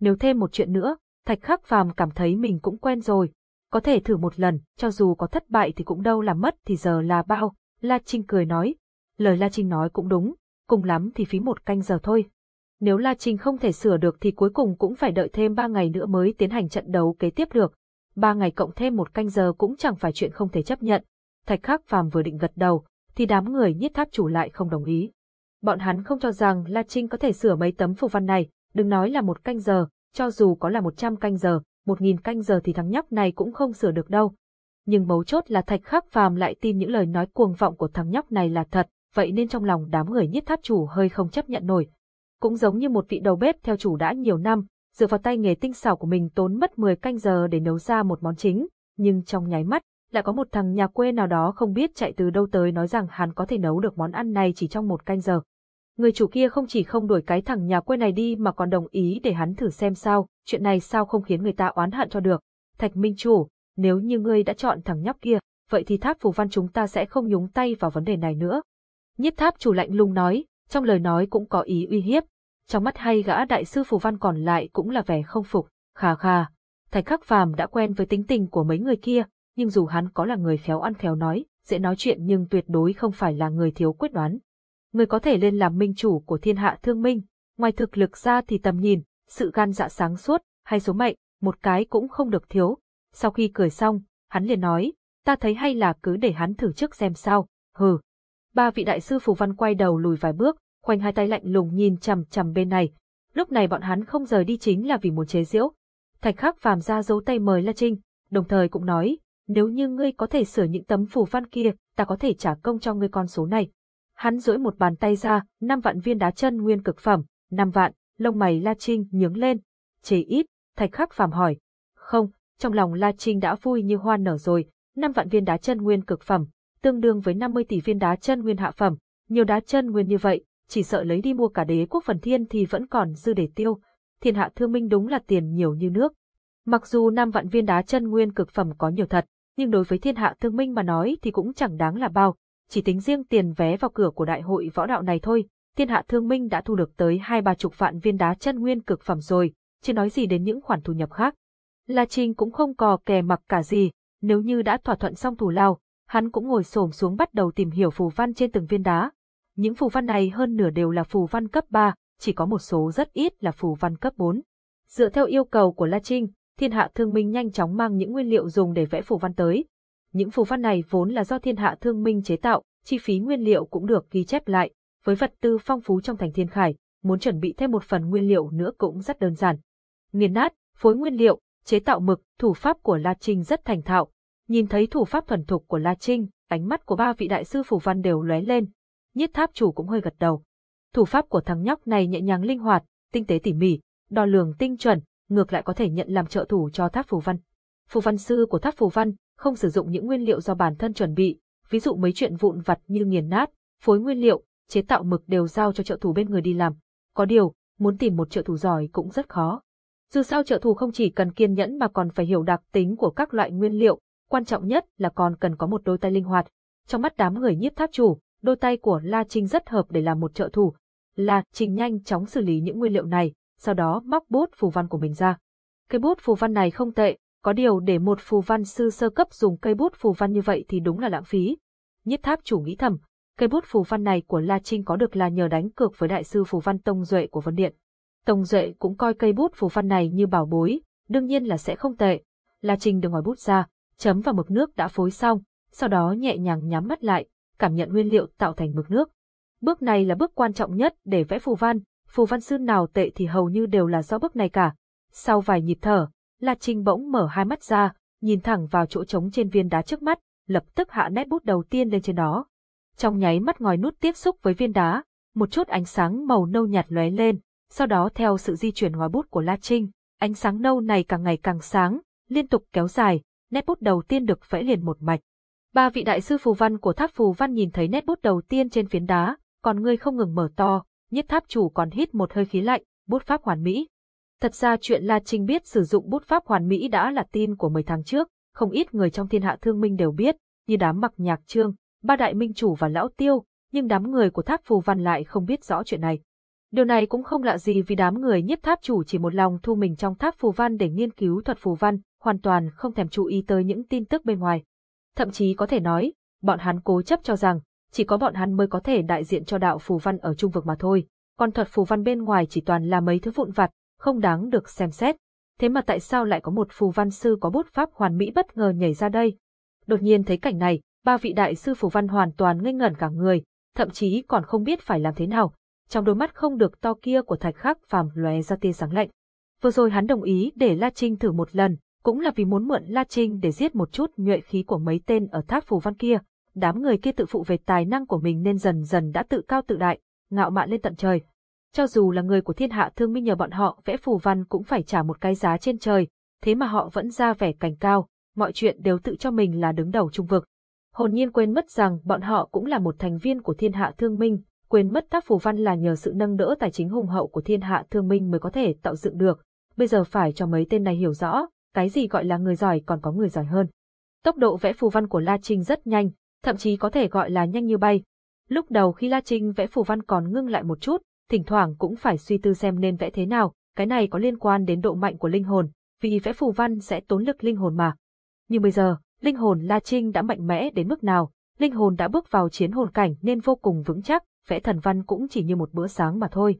Nếu thêm một chuyện nữa, Thạch Khắc Phàm cảm thấy mình cũng quen rồi. Có thể thử một lần, cho dù có thất bại thì cũng đâu là mất thì giờ là bao. La Trinh cười nói. Lời La Trinh nói cũng đúng, cùng lắm thì phí một canh giờ thôi. Nếu La Trinh không thể sửa được thì cuối cùng cũng phải đợi thêm ba ngày nữa mới tiến hành trận đấu kế tiếp được. Ba ngày cộng thêm một canh giờ cũng chẳng phải chuyện không thể chấp nhận. Thạch Khắc Phàm vừa định gật đầu, thì đám người nhiết tháp chủ lại không đồng ý. Bọn hắn không cho rằng La Trinh có thể sửa mấy tấm phù văn này, đừng nói là một canh giờ, cho dù có là một trăm canh giờ, một nghìn canh giờ thì thằng nhóc này cũng không sửa được đâu. Nhưng mấu chốt là Thạch Khắc Phàm lại tin những lời nói cuồng vọng của thằng nhóc này là thật, vậy nên trong lòng đám người nhiết tháp chủ hơi không chấp nhận nổi. Cũng giống như một vị đầu bếp theo chủ đã nhiều năm, dựa vào tay nghề tinh xảo của mình tốn mất 10 canh giờ để nấu ra một món chính, nhưng trong nháy mắt, lại có một thằng nhà quê nào đó không biết chạy từ đâu tới nói rằng hắn có thể nấu được món ăn này chỉ trong một canh giờ. Người chủ kia không chỉ không đuổi cái thằng nhà quê này đi mà còn đồng ý để hắn thử xem sao, chuyện này sao không khiến người ta oán hận cho được. Thạch Minh Chủ, nếu như ngươi đã chọn thằng nhóc kia, vậy thì tháp phù văn chúng ta sẽ không nhúng tay vào vấn đề này nữa. Nhiếp tháp chủ lạnh lùng nói, trong lời nói cũng có ý uy hiếp. Trong mắt hay gã đại sư phù văn còn lại cũng là vẻ không phục, khà khà. Thạch khắc phàm đã quen với tính tình của mấy người kia, nhưng dù hắn có là người khéo ăn khéo nói, dễ nói chuyện nhưng tuyệt đối không phải là người thiếu quyết đoán. Người có thể lên làm minh chủ của thiên hạ thương minh, ngoài thực lực ra thì tầm nhìn, sự gan dạ sáng suốt, hay số mệnh, một cái cũng không được thiếu. Sau khi cười xong, hắn liền nói, ta thấy hay là cứ để hắn thử trước xem sao, hừ. Ba vị đại sư phù văn quay đầu lùi vài bước, khoanh hai tay lạnh lùng nhìn chằm chằm bên này. Lúc này bọn hắn không rời đi chính là vì muốn chế giễu. Thạch khắc phàm ra dấu tay mời La Trinh, đồng thời cũng nói, nếu như ngươi có thể sửa những tấm phù văn kia, ta có thể trả công cho ngươi con số này. Hắn duỗi một bàn tay ra, năm vạn viên đá chân nguyên cực phẩm, năm vạn, lông mày La Trinh nhướng lên. Chế ít, thạch khắc phàm hỏi. Không, trong lòng La Trinh đã vui như hoa nở rồi, năm vạn viên đá chân nguyên cực phẩm, tương đương với 50 tỷ viên đá chân nguyên hạ phẩm, nhiều đá chân nguyên như vậy, chỉ sợ lấy đi mua cả đế quốc phần thiên thì vẫn còn dư để tiêu. Thiên hạ thương minh đúng là tiền nhiều như nước. Mặc dù năm vạn viên đá chân nguyên cực phẩm có nhiều thật, nhưng đối với thiên hạ thương minh mà nói thì cũng chẳng đáng là bao, chỉ tính riêng tiền vé vào cửa của đại hội võ đạo này thôi, thiên hạ thương minh đã thu được tới hai ba chục vạn viên đá chân nguyên cực phẩm rồi, chứ nói gì đến những khoản thu nhập khác. La Trinh cũng không cò kè mặc cả gì, nếu như đã thỏa thuận xong thủ lao, hắn cũng ngồi xổm xuống bắt đầu tìm hiểu phù văn trên từng viên đá. Những phù văn này hơn nửa đều là phù văn cấp 3, chỉ có một số rất ít là phù văn cấp 4. Dựa theo yêu cầu của La Trinh, thiên hạ thương minh nhanh chóng mang những nguyên liệu dùng để vẽ phù văn tới. Những phù văn này vốn là do thiên hạ thương minh chế tạo, chi phí nguyên liệu cũng được ghi chép lại. Với vật tư phong phú trong thành thiên khải, muốn chuẩn bị thêm một phần nguyên liệu nữa cũng rất đơn giản. Nghiền nát, phối nguyên liệu, chế tạo mực, thủ pháp của La Trinh rất thành thạo. Nhìn thấy thủ pháp thuần thục của La Trinh, ánh mắt của ba vị đại sư phù văn đều lóe lên. Nhiếp tháp chủ cũng hơi gật đầu. Thủ pháp của thằng nhóc này nhẹ nhàng linh hoạt, tinh tế tỉ mỉ, đo lường tinh chuẩn, ngược lại có thể nhận làm trợ thủ cho tháp phù văn. Phù văn sư của tháp phù văn không sử dụng những nguyên liệu do bản thân chuẩn bị, ví dụ mấy chuyện vụn vặt như nghiền nát, phối nguyên liệu, chế tạo mực đều giao cho trợ thủ bên người đi làm. Có điều, muốn tìm một trợ thủ giỏi cũng rất khó. Dù sao trợ thủ không chỉ cần kiên nhẫn mà còn phải hiểu đặc tính của các loại nguyên liệu, quan trọng nhất là còn cần có một đôi tay linh hoạt. Trong mắt đám người nhiếp tháp chủ, đôi tay của La Trinh rất hợp để làm một trợ thủ. La Trinh nhanh chóng xử lý những nguyên liệu này, sau đó móc bút phù văn của mình ra. Cây bút phù văn này không tệ, có điều để một phù văn sư sơ cấp dùng cây bút phù văn như vậy thì đúng là lãng phí. Nhất tháp chủ nghĩ thầm, cây bút phù văn này của La Trinh có được là nhờ đánh cược với đại sư phù văn Tông Duệ của Vân Điện. Tông Duệ cũng coi cây bút phù văn này như bảo bối, đương nhiên là sẽ không tệ. La Trinh đưa ngòi bút ra, chấm vào mực nước đã phối xong, sau đó nhẹ nhàng nhắm mắt lại, cảm nhận nguyên liệu tạo thành mực nước. Bước này là bước quan trọng nhất để vẽ phù văn, phù văn sư nào tệ thì hầu như đều là do bước này cả. Sau vài nhịp thở, La Trinh bỗng mở hai mắt ra, nhìn thẳng vào chỗ trống trên viên đá trước mắt, lập tức hạ nét bút đầu tiên lên trên đó. Trong nháy mắt ngòi nút tiếp xúc với viên đá, một chút ánh sáng màu nâu nhạt lóe lên, sau đó theo sự di chuyển ngòi bút của La Trinh, ánh sáng nâu này càng ngày càng sáng, liên tục kéo dài, nét bút đầu tiên được vẽ liền một mạch. Ba vị đại sư phù văn của tháp phù văn nhìn thấy nét bút đầu tiên trên phiến đá, còn ngươi không ngừng mở to, nhất tháp chủ còn hít một hơi khí lạnh, bút pháp hoàn mỹ. Thật ra chuyện La Trinh biết sử dụng bút pháp hoàn mỹ đã là tin của 10 tháng trước, không ít người trong thiên hạ thương minh đều biết, như đám mặc nhạc trương, ba đại minh chủ và lão tiêu, nhưng đám người của tháp phù văn lại không biết rõ chuyện này. Điều này cũng không lạ gì vì đám người nhiếp tháp chủ chỉ một lòng thu mình trong tháp phù văn để nghiên cứu thuật phù văn, hoàn toàn không thèm chú ý tới những tin tức bên ngoài. Thậm chí có thể nói, bọn hắn cố chấp cho rằng, chỉ có bọn hắn mới có thể đại diện cho đạo phù văn ở trung vực mà thôi, còn thuật phù văn bên ngoài chỉ toàn là mấy thứ vụn vặt, không đáng được xem xét. Thế mà tại sao lại có một phù văn sư có bút pháp hoàn mỹ bất ngờ nhảy ra đây? Đột nhiên thấy cảnh này, ba vị đại sư phù văn hoàn toàn ngây ngẩn cả người, thậm chí còn không biết phải làm thế nào. Trong đôi mắt không được to kia của thạch khắc phàm lóe ra tia sáng lạnh. Vừa rồi hắn đồng ý để La Trinh thử một lần, cũng là vì muốn mượn La Trinh để giết một chút nhuệ khí của mấy tên ở tháp phù văn kia. Đám người kia tự phụ về tài năng của mình nên dần dần đã tự cao tự đại, ngạo mạn lên tận trời. Cho dù là người của thiên hạ thương minh nhờ bọn họ vẽ phù văn cũng phải trả một cái giá trên trời, thế mà họ vẫn ra vẻ cảnh cao, mọi chuyện đều tự cho mình là đứng đầu trung vực. Hồn nhiên quên mất rằng bọn họ cũng là một thành viên của thiên hạ thương minh, quên mất tác phù văn là nhờ sự nâng đỡ tài chính hùng hậu của thiên hạ thương minh mới có thể tạo dựng được. Bây giờ phải cho mấy tên này hiểu rõ, cái gì gọi là người giỏi còn có người giỏi hơn. Tốc độ vẽ phù văn của La Trinh rất nhanh, thậm chí có thể gọi là nhanh như bay. Lúc đầu khi La Trinh vẽ phù văn còn ngưng lại một chút, thỉnh thoảng cũng phải suy tư xem nên vẽ thế nào, cái này có liên quan đến độ mạnh của linh hồn, vì vẽ phù văn sẽ tốn lực linh hồn mà. Nhưng bây giờ, linh hồn La Trinh đã mạnh mẽ đến mức nào, linh hồn đã bước vào chiến hồn cảnh nên vô cùng vững chắc, vẽ thần văn cũng chỉ như một bữa sáng mà thôi.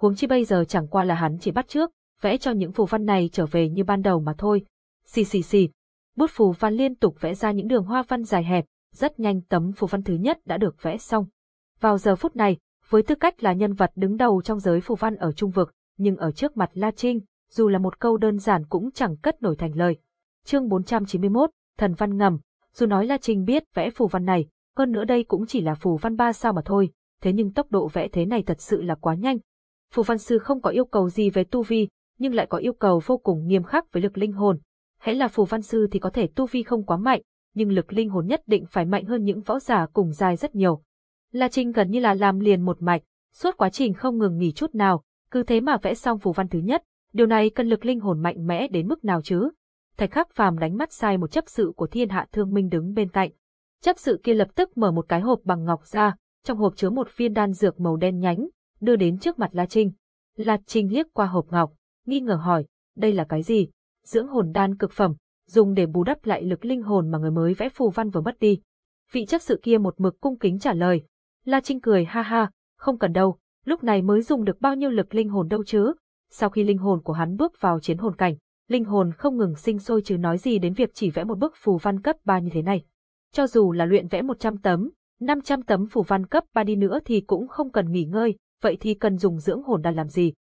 Huống chi bây giờ chẳng qua là hắn chỉ bắt trước, vẽ cho những phù văn này trở về như ban đầu mà thôi. Xì xì xì. Bút phù văn liên tục vẽ ra những đường hoa văn dài hẹp, rất nhanh tấm phù văn thứ nhất đã được vẽ xong. Vào giờ phút này, với tư cách là nhân vật đứng đầu trong giới phù văn ở trung vực, nhưng ở trước mặt La Trinh, dù là một câu đơn giản cũng chẳng cất nổi thành lời. Chương 491, Thần văn ngầm, dù nói La Trinh biết vẽ phù văn này, hơn nữa đây cũng chỉ là phù văn ba sao mà thôi, thế nhưng tốc độ vẽ thế này thật sự là quá nhanh. Phù văn sư không có yêu cầu gì về tu vi, nhưng lại có yêu cầu vô cùng nghiêm khắc với lực linh hồn. Hãy là phù văn sư thì có thể tu vi không quá mạnh, nhưng lực linh hồn nhất định phải mạnh hơn những võ giả cùng dài rất nhiều. La Trinh gần như là làm liền một mạch, suốt quá trình không ngừng nghỉ chút nào, cứ thế mà vẽ xong phù văn thứ nhất, điều này cần lực linh hồn mạnh mẽ đến mức nào chứ? Thạch Khắc Phàm đánh mắt sai một chấp sự của Thiên Hạ Thương Minh đứng bên cạnh. Chấp sự kia lập tức mở một cái hộp bằng ngọc ra, trong hộp chứa một viên đan dược màu đen nhánh, đưa đến trước mặt La Trinh. La Trinh liếc qua hộp ngọc, nghi ngờ hỏi, đây là cái gì? Dưỡng hồn đan cực phẩm, dùng để bù đắp lại lực linh hồn mà người mới vẽ phù văn vừa mất đi. Vị chấp sự kia một mực cung kính trả lời. La Trinh cười ha ha, không cần đâu, lúc này mới dùng được bao nhiêu lực linh hồn đâu chứ. Sau khi linh hồn của hắn bước vào chiến hồn cảnh, linh hồn không ngừng sinh sôi chứ nói gì đến việc chỉ vẽ một bức phù văn cấp 3 như thế này. Cho dù là luyện vẽ 100 tấm, 500 tấm phù văn cấp 3 đi nữa thì cũng không cần nghỉ ngơi, vậy thì cần dùng dưỡng hồn đan làm gì?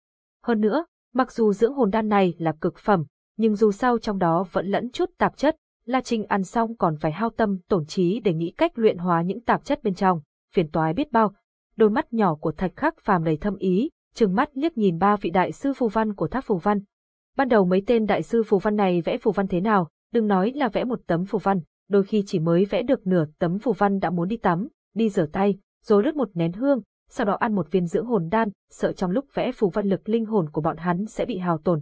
Hơn nữa, mặc dù dưỡng hồn đan này là cực phẩm, nhưng dù sao trong đó vẫn lẫn chút tạp chất, La Trinh ăn xong còn phải hao tâm tổn trí để nghĩ cách luyện hóa những tạp chất bên trong, phiền toái biết bao. Đôi mắt nhỏ của Thạch Khắc phàm đầy thâm ý, trừng mắt liếc nhìn ba vị đại sư phù văn của tháp phù văn, Ban đầu mấy tên đại sư phù văn này vẽ phù văn thế nào, đừng nói là vẽ một tấm phù văn, đôi khi chỉ mới vẽ được nửa tấm phù văn đã muốn đi tắm, đi rửa tay, rồi đốt một nén hương, sau đó ăn một viên dưỡng hồn đan, sợ trong lúc vẽ phù văn lực linh hồn của bọn hắn sẽ bị hao tổn.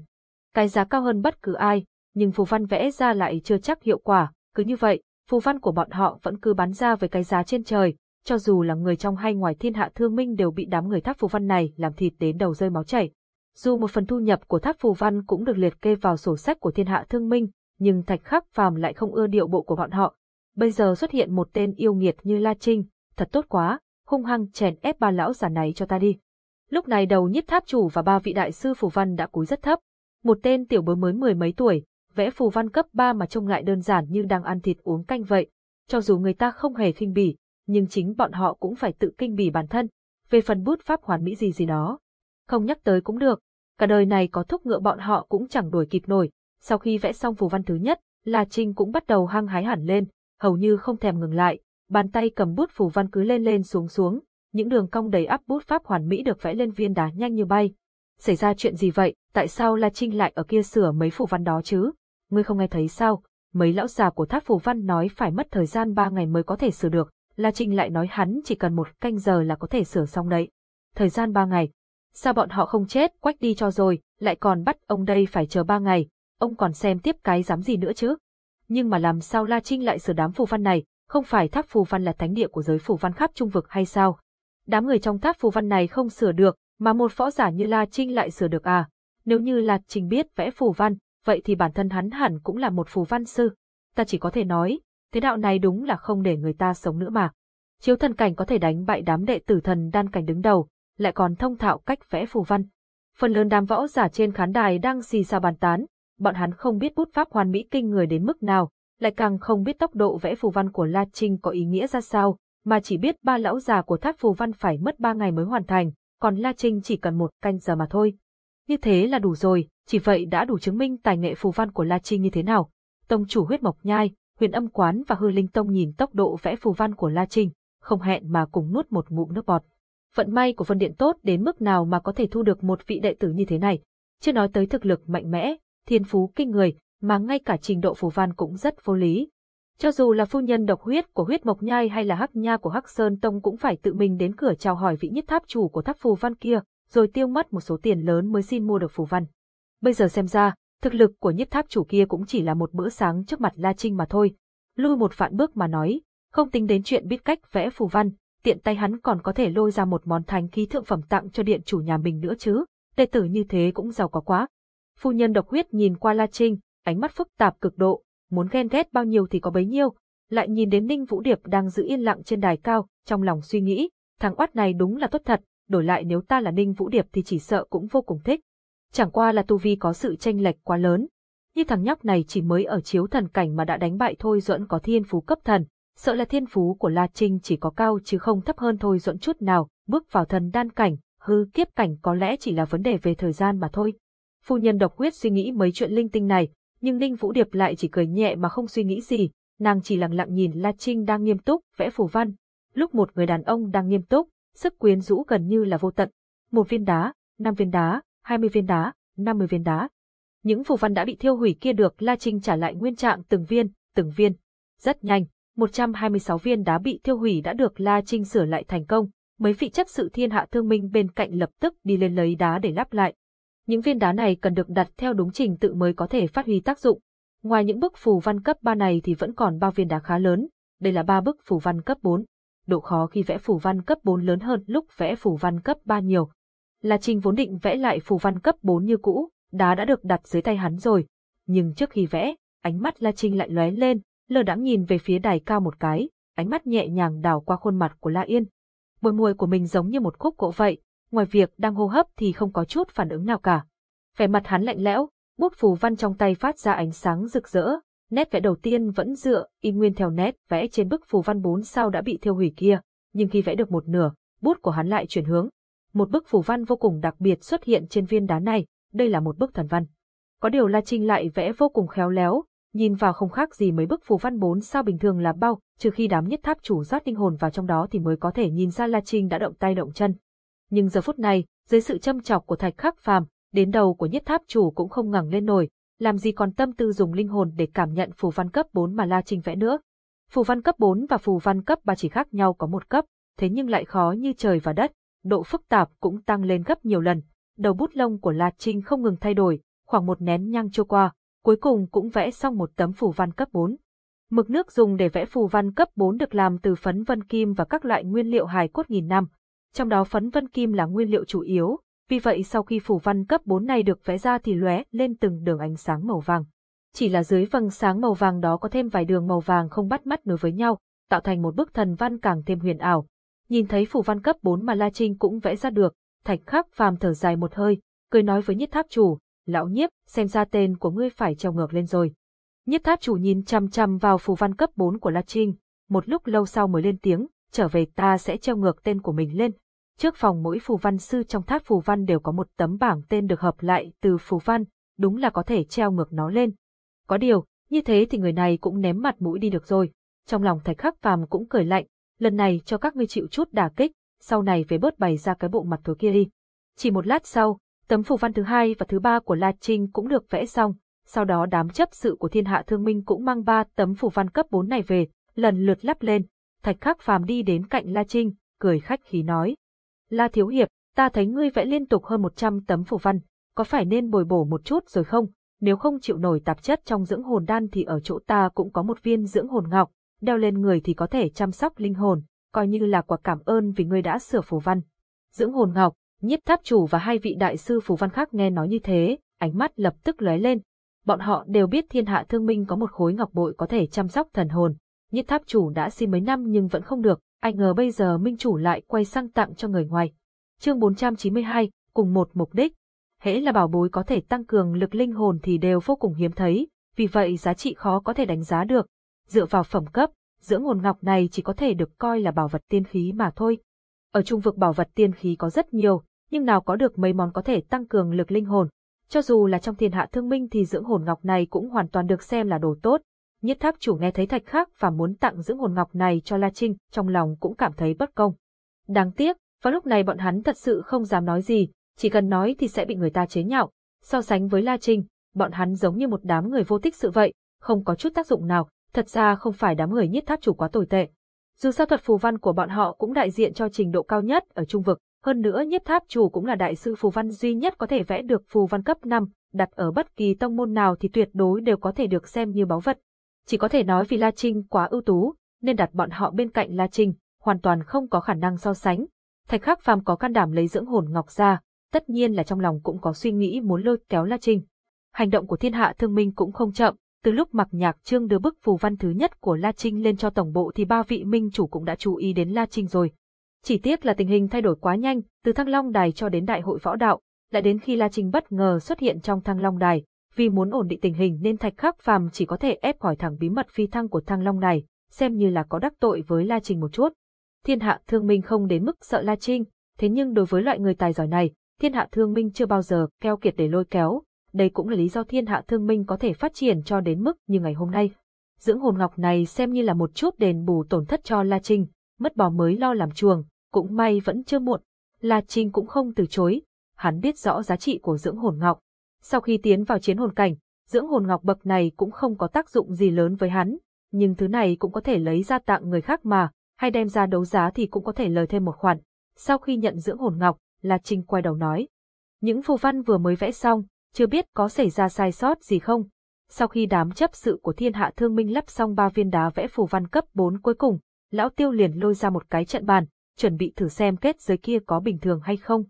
Cái giá cao hơn bất cứ ai, nhưng phù văn vẽ ra lại chưa chắc hiệu quả, cứ như vậy, phù văn của bọn họ vẫn cứ bán ra với cái giá trên trời, cho dù là người trong hay ngoài thiên hạ thương minh đều bị đám người tháp phù văn này làm thịt đến đầu rơi máu chảy. Dù một phần thu nhập của tháp phù văn cũng được liệt kê vào sổ sách của thiên hạ thương minh, nhưng thạch khắc phàm lại không ưa điệu bộ của bọn họ. Bây giờ xuất hiện một tên yêu nghiệt như La Trinh, thật tốt quá, hung hăng chèn ép ba lão già này cho ta đi. Lúc này đầu nhiếp tháp chủ và ba vị đại sư phù văn đã cúi rất thấp. Một tên tiểu bối mới mười mấy tuổi, vẽ phù văn cấp 3 mà trông lại đơn giản như đang ăn thịt uống canh vậy. Cho dù người ta không hề khinh bỉ, nhưng chính bọn họ cũng phải tự kinh bỉ bản thân. về phần bút pháp hoàn mỹ gì gì đó. Không nhắc tới cũng được, cả đời này có thúc ngựa bọn họ cũng chẳng đuổi kịp nổi. Sau khi vẽ xong phù văn thứ nhất, La Trinh cũng bắt đầu hăng hái hẳn lên, hầu như không thèm ngừng lại, bàn tay cầm bút phù văn cứ lên lên xuống xuống, những đường cong đầy áp bút pháp hoàn mỹ được vẽ lên viên đá nhanh như bay. Xảy ra chuyện gì vậy, tại sao La Trinh lại ở kia sửa mấy phù văn đó chứ? Ngươi không nghe thấy sao? Mấy lão già của tháp phù văn nói phải mất thời gian ba ngày mới có thể sửa được, La Trinh lại nói hắn chỉ cần một canh giờ là có thể sửa xong đấy. Thời gian ba ngày. Sao bọn họ không chết, quách đi cho rồi, lại còn bắt ông đây phải chờ ba ngày, ông còn xem tiếp cái dám gì nữa chứ? Nhưng mà làm sao La Trinh lại sửa đám phù văn này, không phải tháp phù văn là thánh địa của giới phù văn khắp trung vực hay sao? Đám người trong tháp phù văn này không sửa được, mà một võ giả như La Trinh lại sửa được à? Nếu như La Trinh biết vẽ phù văn, vậy thì bản thân hắn hẳn cũng là một phù văn sư. Ta chỉ có thể nói, thế đạo này đúng là không để người ta sống nữa mà. Chiếu thần cảnh có thể đánh bại đám đệ tử thần đan cảnh đứng đầu, lại còn thông thạo cách vẽ phù văn. Phần lớn đám võ giả trên khán đài đang xì xào bàn tán, bọn hắn không biết bút pháp hoàn mỹ kinh người đến mức nào, lại càng không biết tốc độ vẽ phù văn của La Trinh có ý nghĩa ra sao, mà chỉ biết ba lão già của tháp phù văn phải mất ba ngày mới hoàn thành, còn La Trinh chỉ cần một canh giờ mà thôi. Như thế là đủ rồi, chỉ vậy đã đủ chứng minh tài nghệ phù văn của La Trinh như thế nào. Tông chủ huyết mộc nhai, huyền âm quán và hư linh tông nhìn tốc độ vẽ phù văn của La Trinh, không hẹn mà cùng nuốt một ngụm nước bọt. Vận may của phân Điện tốt đến mức nào mà có thể thu được một vị đệ tử như thế này, chưa nói tới thực lực mạnh mẽ, thiên phú kinh người, mà ngay cả trình độ phù văn cũng rất vô lý. Cho dù là phu nhân độc huyết của huyết mộc nhai hay là hắc nha của hắc sơn tông cũng phải tự mình đến cửa chào hỏi vị nhất tháp chủ của tháp phù văn kia, rồi tiêu mất một số tiền lớn mới xin mua được phù văn. Bây giờ xem ra, thực lực của nhất tháp chủ kia cũng chỉ là một bữa sáng trước mặt La Trinh mà thôi. Lui một vạn bước mà nói, không tính đến chuyện biết cách vẽ phù văn, tiện tay hắn còn có thể lôi ra một món thánh khí thượng phẩm tặng cho điện chủ nhà mình nữa chứ, đệ tử như thế cũng giàu có quá. Phu nhân độc huyết nhìn qua La Trinh, ánh mắt phức tạp cực độ, muốn ghen ghét bao nhiêu thì có bấy nhiêu, lại nhìn đến Ninh Vũ Điệp đang giữ yên lặng trên đài cao, trong lòng suy nghĩ, thằng oát này đúng là tốt thật, đổi lại nếu ta là Ninh Vũ Điệp thì chỉ sợ cũng vô cùng thích. Chẳng qua là tu vi có sự tranh lệch quá lớn. Như thằng nhóc này chỉ mới ở chiếu thần cảnh mà đã đánh bại Thôi Duẫn có thiên phú cấp thần, sợ là thiên phú của La Trinh chỉ có cao chứ không thấp hơn Thôi Duẫn chút nào, bước vào thần đan cảnh, hư kiếp cảnh có lẽ chỉ là vấn đề về thời gian mà thôi. Phu nhân độc huyết suy nghĩ mấy chuyện linh tinh này, nhưng Ninh Vũ Điệp lại chỉ cười nhẹ mà không suy nghĩ gì, nàng chỉ lặng lặng nhìn La Trinh đang nghiêm túc vẽ phù văn. Lúc một người đàn ông đang nghiêm túc, sức quyến rũ gần như là vô tận. Một viên đá, năm viên đá, hai mươi viên đá, năm mươi viên đá. Những phù văn đã bị thiêu hủy kia được La Trinh trả lại nguyên trạng từng viên, từng viên. Rất nhanh, 126 viên đá bị thiêu hủy đã được La Trinh sửa lại thành công, mấy vị chấp sự thiên hạ thương minh bên cạnh lập tức đi lên lấy đá để lắp lại. Những viên đá này cần được đặt theo đúng trình tự mới có thể phát huy tác dụng. Ngoài những bức phù văn cấp 3 này thì vẫn còn ba viên đá khá lớn, đây là ba bức phù văn cấp 4. Độ khó khi vẽ phù văn cấp 4 lớn hơn lúc vẽ phù văn cấp 3 nhiều. Là Trình vốn định vẽ lại phù văn cấp 4 như cũ, đá đã được đặt dưới tay hắn rồi. Nhưng trước khi vẽ, ánh mắt La Trinh lại lóe lên, lờ đãng nhìn về phía đài cao một cái, ánh mắt nhẹ nhàng đảo qua khuôn mặt của La Yên. Môi môi của mình giống như một khúc gỗ vậy, ngoài việc đang hô hấp thì không có chút phản ứng nào cả. Vẻ mặt hắn lạnh lẽo, bút phù văn trong tay phát ra ánh sáng rực rỡ, nét vẽ đầu tiên vẫn dựa y nguyên theo nét vẽ trên bức phù văn bốn sao đã bị thiêu hủy kia, nhưng khi vẽ được một nửa, bút của hắn lại chuyển hướng. Một bức phù văn vô cùng đặc biệt xuất hiện trên viên đá này, đây là một bức thần văn. Có điều La Trinh lại vẽ vô cùng khéo léo, nhìn vào không khác gì mấy bức phù văn bốn sao bình thường là bao, trừ khi đám nhất tháp chủ rót linh hồn vào trong đó thì mới có thể nhìn ra La Trinh đã động tay động chân nhưng giờ phút này, dưới sự châm chọc của thạch khắc phàm, đến đầu của nhất tháp chủ cũng không ngẩng lên nổi, làm gì còn tâm tư dùng linh hồn để cảm nhận phù văn cấp 4 mà La Trinh vẽ nữa. Phù văn cấp 4 và phù văn cấp 3 chỉ khác nhau có một cấp, thế nhưng lại khó như trời và đất, độ phức tạp cũng tăng lên gấp nhiều lần. Đầu bút lông của La Trinh không ngừng thay đổi, khoảng một nén nhang trôi qua, cuối cùng cũng vẽ xong một tấm phù văn cấp 4. Mực nước dùng để vẽ phù văn cấp 4 được làm từ phấn vân kim và các loại nguyên liệu hài cốt nghìn năm, trong đó phấn vân kim là nguyên liệu chủ yếu, vì vậy sau khi phủ văn cấp 4 này được vẽ ra thì lóe lên từng đường ánh sáng màu vàng. Chỉ là dưới vầng sáng màu vàng đó có thêm vài đường màu vàng không bắt mắt nối với nhau, tạo thành một bức thần văn càng thêm huyền ảo. Nhìn thấy phủ văn cấp 4 mà La Trinh cũng vẽ ra được, Thạch Khắc phàm thở dài một hơi, cười nói với Nhất Tháp chủ, lão nhiếp, xem ra tên của ngươi phải treo ngược lên rồi. Nhất Tháp chủ nhìn chăm chăm vào phủ văn cấp 4 của La Trinh, một lúc lâu sau mới lên tiếng, trở về ta sẽ treo ngược tên của mình lên. Trước phòng mỗi phù văn sư trong tháp phù văn đều có một tấm bảng tên được hợp lại từ phù văn, đúng là có thể treo ngược nó lên. Có điều, như thế thì người này cũng ném mặt mũi đi được rồi. Trong lòng thạch khắc phàm cũng cười lạnh, lần này cho các ngươi chịu chút đả kích, sau này về bớt bày ra cái bộ mặt thối kia đi. Chỉ một lát sau, tấm phù văn thứ hai và thứ ba của La Trinh cũng được vẽ xong, sau đó đám chấp sự của thiên hạ thương minh cũng mang ba tấm phù văn cấp 4 này về, lần lượt lắp lên. Thạch khắc phàm đi đến cạnh La Trinh, cười khách khí nói. La Thiếu Hiệp, ta thấy ngươi vẽ liên tục hơn 100 tấm phù văn, có phải nên bồi bổ một chút rồi không? Nếu không chịu nổi tạp chất trong dưỡng hồn đan thì ở chỗ ta cũng có một viên dưỡng hồn ngọc, đeo lên người thì có thể chăm sóc linh hồn, coi như là quả cảm ơn vì ngươi đã sửa phù văn. Dưỡng hồn ngọc, nhiếp tháp chủ và hai vị đại sư phù văn khác nghe nói như thế, ánh mắt lập tức lóe lên. Bọn họ đều biết thiên hạ thương minh có một khối ngọc bội có thể chăm sóc thần hồn. Nhiếp tháp chủ đã xin mấy năm nhưng vẫn không được, ai ngờ bây giờ minh chủ lại quay sang tặng cho người ngoài. Chương 492, cùng một mục đích. Hễ là bảo bối có thể tăng cường lực linh hồn thì đều vô cùng hiếm thấy, vì vậy giá trị khó có thể đánh giá được. Dựa vào phẩm cấp, dưỡng hồn ngọc này chỉ có thể được coi là bảo vật tiên khí mà thôi. Ở trung vực bảo vật tiên khí có rất nhiều, nhưng nào có được mấy món có thể tăng cường lực linh hồn. Cho dù là trong thiên hạ thương minh thì dưỡng hồn ngọc này cũng hoàn toàn được xem là đồ tốt. Nhất tháp chủ nghe thấy thạch khác và muốn tặng dưỡng hồn ngọc này cho La Trinh, trong lòng cũng cảm thấy bất công. Đáng tiếc, vào lúc này bọn hắn thật sự không dám nói gì, chỉ cần nói thì sẽ bị người ta chế nhạo. So sánh với La Trinh, bọn hắn giống như một đám người vô tích sự vậy, không có chút tác dụng nào, thật ra không phải đám người nhất tháp chủ quá tồi tệ. Dù sao thuật phù văn của bọn họ cũng đại diện cho trình độ cao nhất ở trung vực, hơn nữa nhất tháp chủ cũng là đại sư phù văn duy nhất có thể vẽ được phù văn cấp 5, đặt ở bất kỳ tông môn nào thì tuyệt đối đều có thể được xem như báu vật. Chỉ có thể nói vì La Trinh quá ưu tú, nên đặt bọn họ bên cạnh La Trinh, hoàn toàn không có khả năng so sánh. Thạch Khắc Phàm có can đảm lấy dưỡng hồn ngọc ra, tất nhiên là trong lòng cũng có suy nghĩ muốn lôi kéo La Trinh. Hành động của thiên hạ thương minh cũng không chậm, từ lúc mặc nhạc trương đưa bức phù văn thứ nhất của La Trinh lên cho tổng bộ thì ba vị minh chủ cũng đã chú ý đến La Trinh rồi. Chỉ tiếc là tình hình thay đổi quá nhanh, từ Thăng Long Đài cho đến Đại hội Võ Đạo, lại đến khi La Trinh bất ngờ xuất hiện trong Thăng Long Đài, vì muốn ổn định tình hình nên Thạch Khắc Phàm chỉ có thể ép hỏi thẳng bí mật phi thăng của Thăng Long này, xem như là có đắc tội với La Trinh một chút. Thiên hạ thương minh không đến mức sợ La Trinh, thế nhưng đối với loại người tài giỏi này, thiên hạ thương minh chưa bao giờ keo kiệt để lôi kéo, đây cũng là lý do thiên hạ thương minh có thể phát triển cho đến mức như ngày hôm nay. Dưỡng hồn ngọc này xem như là một chút đền bù tổn thất cho La Trinh, mất bò mới lo làm chuồng, cũng may vẫn chưa muộn. La Trinh cũng không từ chối, hắn biết rõ giá trị của dưỡng hồn ngọc. Sau khi tiến vào chiến hồn cảnh, dưỡng hồn ngọc bậc này cũng không có tác dụng gì lớn với hắn, nhưng thứ này cũng có thể lấy ra tặng người khác mà, hay đem ra đấu giá thì cũng có thể lời thêm một khoản. Sau khi nhận dưỡng hồn ngọc, La Trinh quay đầu nói. Những phù văn vừa mới vẽ xong, chưa biết có xảy ra sai sót gì không. Sau khi đám chấp sự của thiên hạ thương minh lắp xong ba viên đá vẽ phù văn cấp 4 cuối cùng, lão tiêu liền lôi ra một cái trận bàn, chuẩn bị thử xem kết giới kia có bình thường hay không.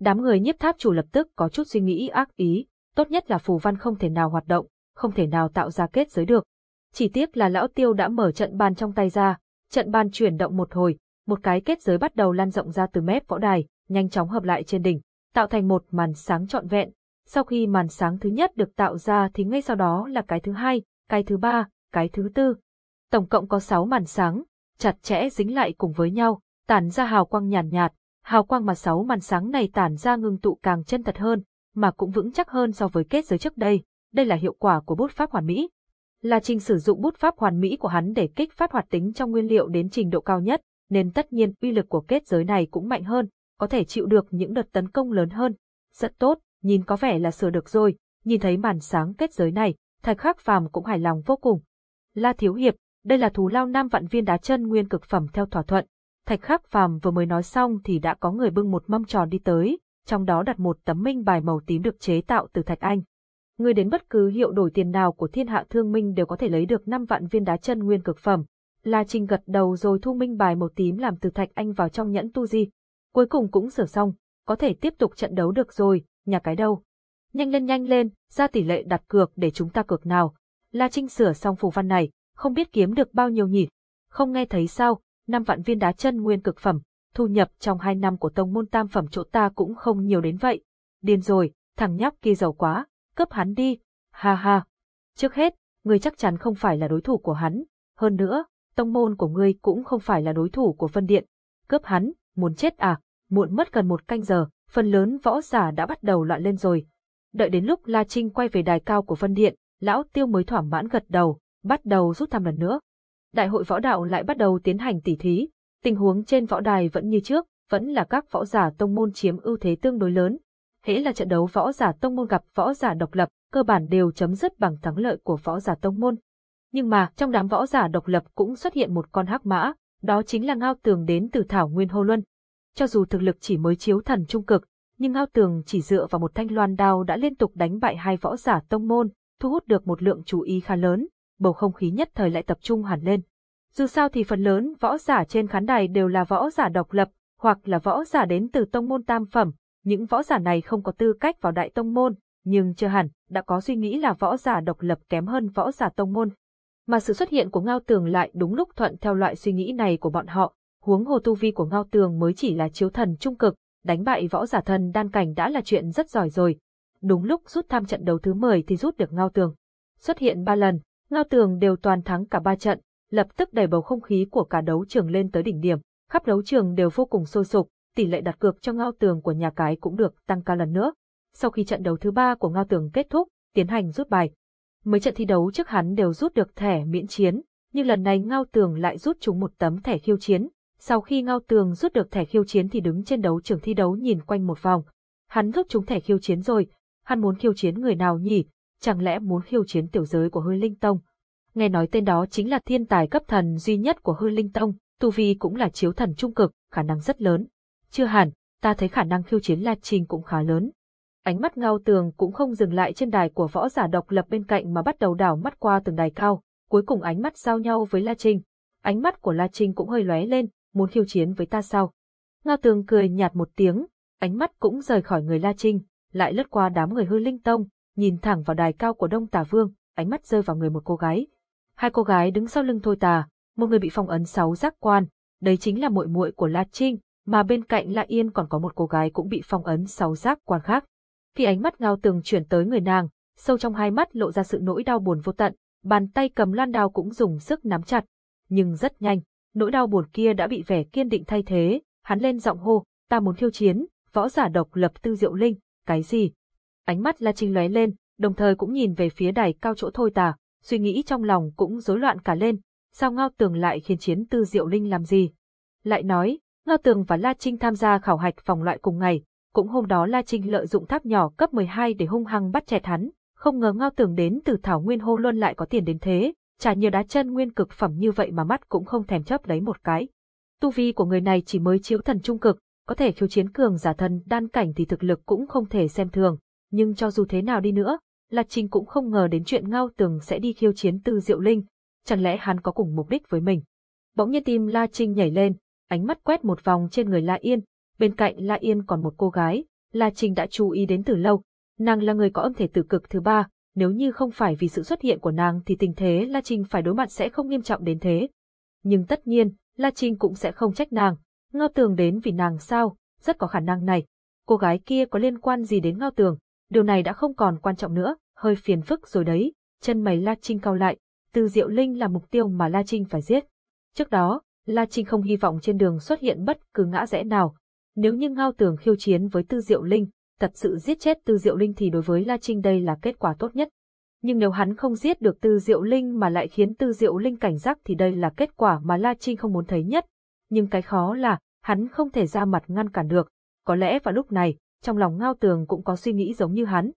Đám người nhiếp tháp chủ lập tức có chút suy nghĩ ác ý, tốt nhất là phù văn không thể nào hoạt động, không thể nào tạo ra kết giới được. Chỉ tiếc là lão tiêu đã mở trận bàn trong tay ra, trận bàn chuyển động một hồi, một cái kết giới bắt đầu lan rộng ra từ mép võ đài, nhanh chóng hợp lại trên đỉnh, tạo thành một màn sáng trọn vẹn, sau khi màn sáng thứ nhất được tạo ra thì ngay sau đó là cái thứ hai, cái thứ ba, cái thứ tư. Tổng cộng có sáu màn sáng, chặt chẽ dính lại cùng với nhau, tản ra hào quang nhàn nhạt, nhạt. Hào quang mà sáu màn sáng này tản ra ngưng tụ càng chân thật hơn, mà cũng vững chắc hơn so với kết giới trước đây. Đây là hiệu quả của bút pháp hoàn mỹ. La Trinh sử dụng bút pháp hoàn mỹ của hắn để kích phát hoạt tính trong nguyên liệu đến trình độ cao nhất, nên tất nhiên uy lực của kết giới này cũng mạnh hơn, có thể chịu được những đợt tấn công lớn hơn. Rất tốt, nhìn có vẻ là sửa được rồi, nhìn thấy màn sáng kết giới này, Thạch Khắc Phàm cũng hài lòng vô cùng. La Thiếu Hiệp, đây là thú lao Nam vạn viên đá chân nguyên cực phẩm theo thỏa thuận. Thạch Khắc Phàm vừa mới nói xong thì đã có người bưng một mâm tròn đi tới, trong đó đặt một tấm minh bài màu tím được chế tạo từ thạch anh. Người đến bất cứ hiệu đổi tiền nào của thiên hạ thương minh đều có thể lấy được 5 vạn viên đá chân nguyên cực phẩm. La Trinh gật đầu rồi thu minh bài màu tím làm từ thạch anh vào trong nhẫn tu di. Cuối cùng cũng sửa xong, có thể tiếp tục trận đấu được rồi, nhà cái đâu. Nhanh lên nhanh lên, ra tỷ lệ đặt cược để chúng ta cược nào. La Trinh sửa xong phù văn này, không biết kiếm được bao nhiêu nhỉ. Không nghe thấy sao, năm vạn viên đá chân nguyên cực phẩm, thu nhập trong hai năm của tông môn tam phẩm chỗ ta cũng không nhiều đến vậy. Điên rồi, thằng nhóc kia giàu quá, cấp hắn đi, ha ha. Trước hết, ngươi chắc chắn không phải là đối thủ của hắn, hơn nữa, tông môn của ngươi cũng không phải là đối thủ của phân điện. Cướp hắn, muốn chết à, muộn mất gần một canh giờ, phần lớn võ giả đã bắt đầu loạn lên rồi. Đợi đến lúc La Trinh quay về đài cao của phân điện, lão tiêu mới thỏa mãn gật đầu, bắt đầu rút thăm lần nữa. Đại hội võ đạo lại bắt đầu tiến hành tỉ thí, tình huống trên võ đài vẫn như trước, vẫn là các võ giả tông môn chiếm ưu thế tương đối lớn. Hễ là trận đấu võ giả tông môn gặp võ giả độc lập, cơ bản đều chấm dứt bằng thắng lợi của võ giả tông môn. Nhưng mà, trong đám võ giả độc lập cũng xuất hiện một con hắc mã, đó chính là Ngao Tường đến từ Thảo Nguyên Hô Luân. Cho dù thực lực chỉ mới chiếu thần trung cực, nhưng Ngao Tường chỉ dựa vào một thanh loan đao đã liên tục đánh bại hai võ giả tông môn, thu hút được một lượng chú ý khá lớn, bầu không khí nhất thời lại tập trung hẳn lên. Dù sao thì phần lớn võ giả trên khán đài đều là võ giả độc lập, hoặc là võ giả đến từ tông môn tam phẩm, những võ giả này không có tư cách vào đại tông môn, nhưng chưa hẳn đã có suy nghĩ là võ giả độc lập kém hơn võ giả tông môn. Mà sự xuất hiện của Ngao Tường lại đúng lúc thuận theo loại suy nghĩ này của bọn họ, huống hồ tu vi của Ngao Tường mới chỉ là chiếu thần trung cực, đánh bại võ giả thần đan cảnh đã là chuyện rất giỏi rồi. Đúng lúc rút tham trận đấu thứ 10 thì rút được Ngao Tường. Xuất hiện ba lần, Ngao Tường đều toàn thắng cả ba trận, lập tức đẩy bầu không khí của cả đấu trường lên tới đỉnh điểm. Khắp đấu trường đều vô cùng sôi sục, tỷ lệ đặt cược cho Ngao Tường của nhà cái cũng được tăng cao lần nữa. Sau khi trận đấu thứ ba của Ngao Tường kết thúc, tiến hành rút bài. Mấy trận thi đấu trước hắn đều rút được thẻ miễn chiến, nhưng lần này Ngao Tường lại rút chúng một tấm thẻ khiêu chiến. Sau khi Ngao Tường rút được thẻ khiêu chiến thì đứng trên đấu trường thi đấu nhìn quanh một vòng. Hắn rút chúng thẻ khiêu chiến rồi, hắn muốn khiêu chiến người nào nhỉ? Chẳng lẽ muốn khiêu chiến tiểu giới của hơi Linh Tông? Nghe nói tên đó chính là thiên tài cấp thần duy nhất của Hư Linh Tông, tu vi cũng là chiếu thần trung cực, khả năng rất lớn. Chưa hẳn, ta thấy khả năng khiêu chiến La Trình cũng khá lớn. Ánh mắt ngao tường cũng không dừng lại trên đài của võ giả độc lập bên cạnh mà bắt đầu đảo mắt qua từng đài cao, cuối cùng ánh mắt giao nhau với La Trình. Ánh mắt của La Trình cũng hơi lóe lên, muốn khiêu chiến với ta sao? Ngao tường cười nhạt một tiếng, ánh mắt cũng rời khỏi người La Trình, lại lướt qua đám người hư linh tông, nhìn thẳng vào đài cao của Đông Tà Vương, ánh mắt rơi vào người một cô gái. Hai cô gái đứng sau lưng Thôi Tà, một người bị phong ấn sáu giác quan, đấy chính là muội muội của La Trinh, mà bên cạnh La Yên còn có một cô gái cũng bị phong ấn sáu giác quan khác. Khi ánh mắt ngao tường chuyển tới người nàng, sâu trong hai mắt lộ ra sự nỗi đau buồn vô tận, bàn tay cầm loan đao cũng dùng sức nắm chặt. Nhưng rất nhanh, nỗi đau buồn kia đã bị vẻ kiên định thay thế, hắn lên giọng hô, ta muốn khiêu chiến, võ giả độc lập tư diệu linh, cái gì? Ánh mắt La Trinh lóe lên, đồng thời cũng nhìn về phía đài cao chỗ thôi tà, suy nghĩ trong lòng cũng rối loạn cả lên, sao Ngao Tường lại khiến chiến tư diệu linh làm gì? Lại nói, Ngao Tường và La Trinh tham gia khảo hạch phòng loại cùng ngày, cũng hôm đó La Trinh lợi dụng tháp nhỏ cấp 12 để hung hăng bắt chẹt hắn, không ngờ Ngao Tường đến từ Thảo Nguyên Hô Luân lại có tiền đến thế, trả nhiều đá chân nguyên cực phẩm như vậy mà mắt cũng không thèm chấp lấy một cái. Tu vi của người này chỉ mới chiếu thần trung cực, có thể khiêu chiến cường giả thần đan cảnh thì thực lực cũng không thể xem thường, nhưng cho dù thế nào đi nữa, La Trinh cũng không ngờ đến chuyện Ngao Tường sẽ đi khiêu chiến Tư Diệu Linh, chẳng lẽ hắn có cùng mục đích với mình. Bỗng nhiên tim La Trinh nhảy lên, ánh mắt quét một vòng trên người La Yên, bên cạnh La Yên còn một cô gái, La Trinh đã chú ý đến từ lâu, nàng là người có âm thể tử cực thứ ba, nếu như không phải vì sự xuất hiện của nàng thì tình thế La Trinh phải đối mặt sẽ không nghiêm trọng đến thế. Nhưng tất nhiên, La Trinh cũng sẽ không trách nàng, Ngao Tường đến vì nàng sao, rất có khả năng này. Cô gái kia có liên quan gì đến Ngao Tường, điều này đã không còn quan trọng nữa, hơi phiền phức rồi đấy, chân mày La Trinh cau lại, từ Diệu Linh là mục tiêu mà La Trinh phải giết. Trước đó, La Trinh không hy vọng trên đường xuất hiện bất cứ ngã rẽ nào. Nếu như Ngao Tường khiêu chiến với Tư Diệu Linh, thật sự giết chết Tư Diệu Linh thì đối với La Trinh đây là kết quả tốt nhất. Nhưng nếu hắn không giết được Tư Diệu Linh mà lại khiến Tư Diệu Linh cảnh giác thì đây là kết quả mà La Trinh không muốn thấy nhất. Nhưng cái khó là, hắn không thể ra mặt ngăn cản được. Có lẽ vào lúc này, trong lòng Ngao Tường cũng có suy nghĩ giống như hắn.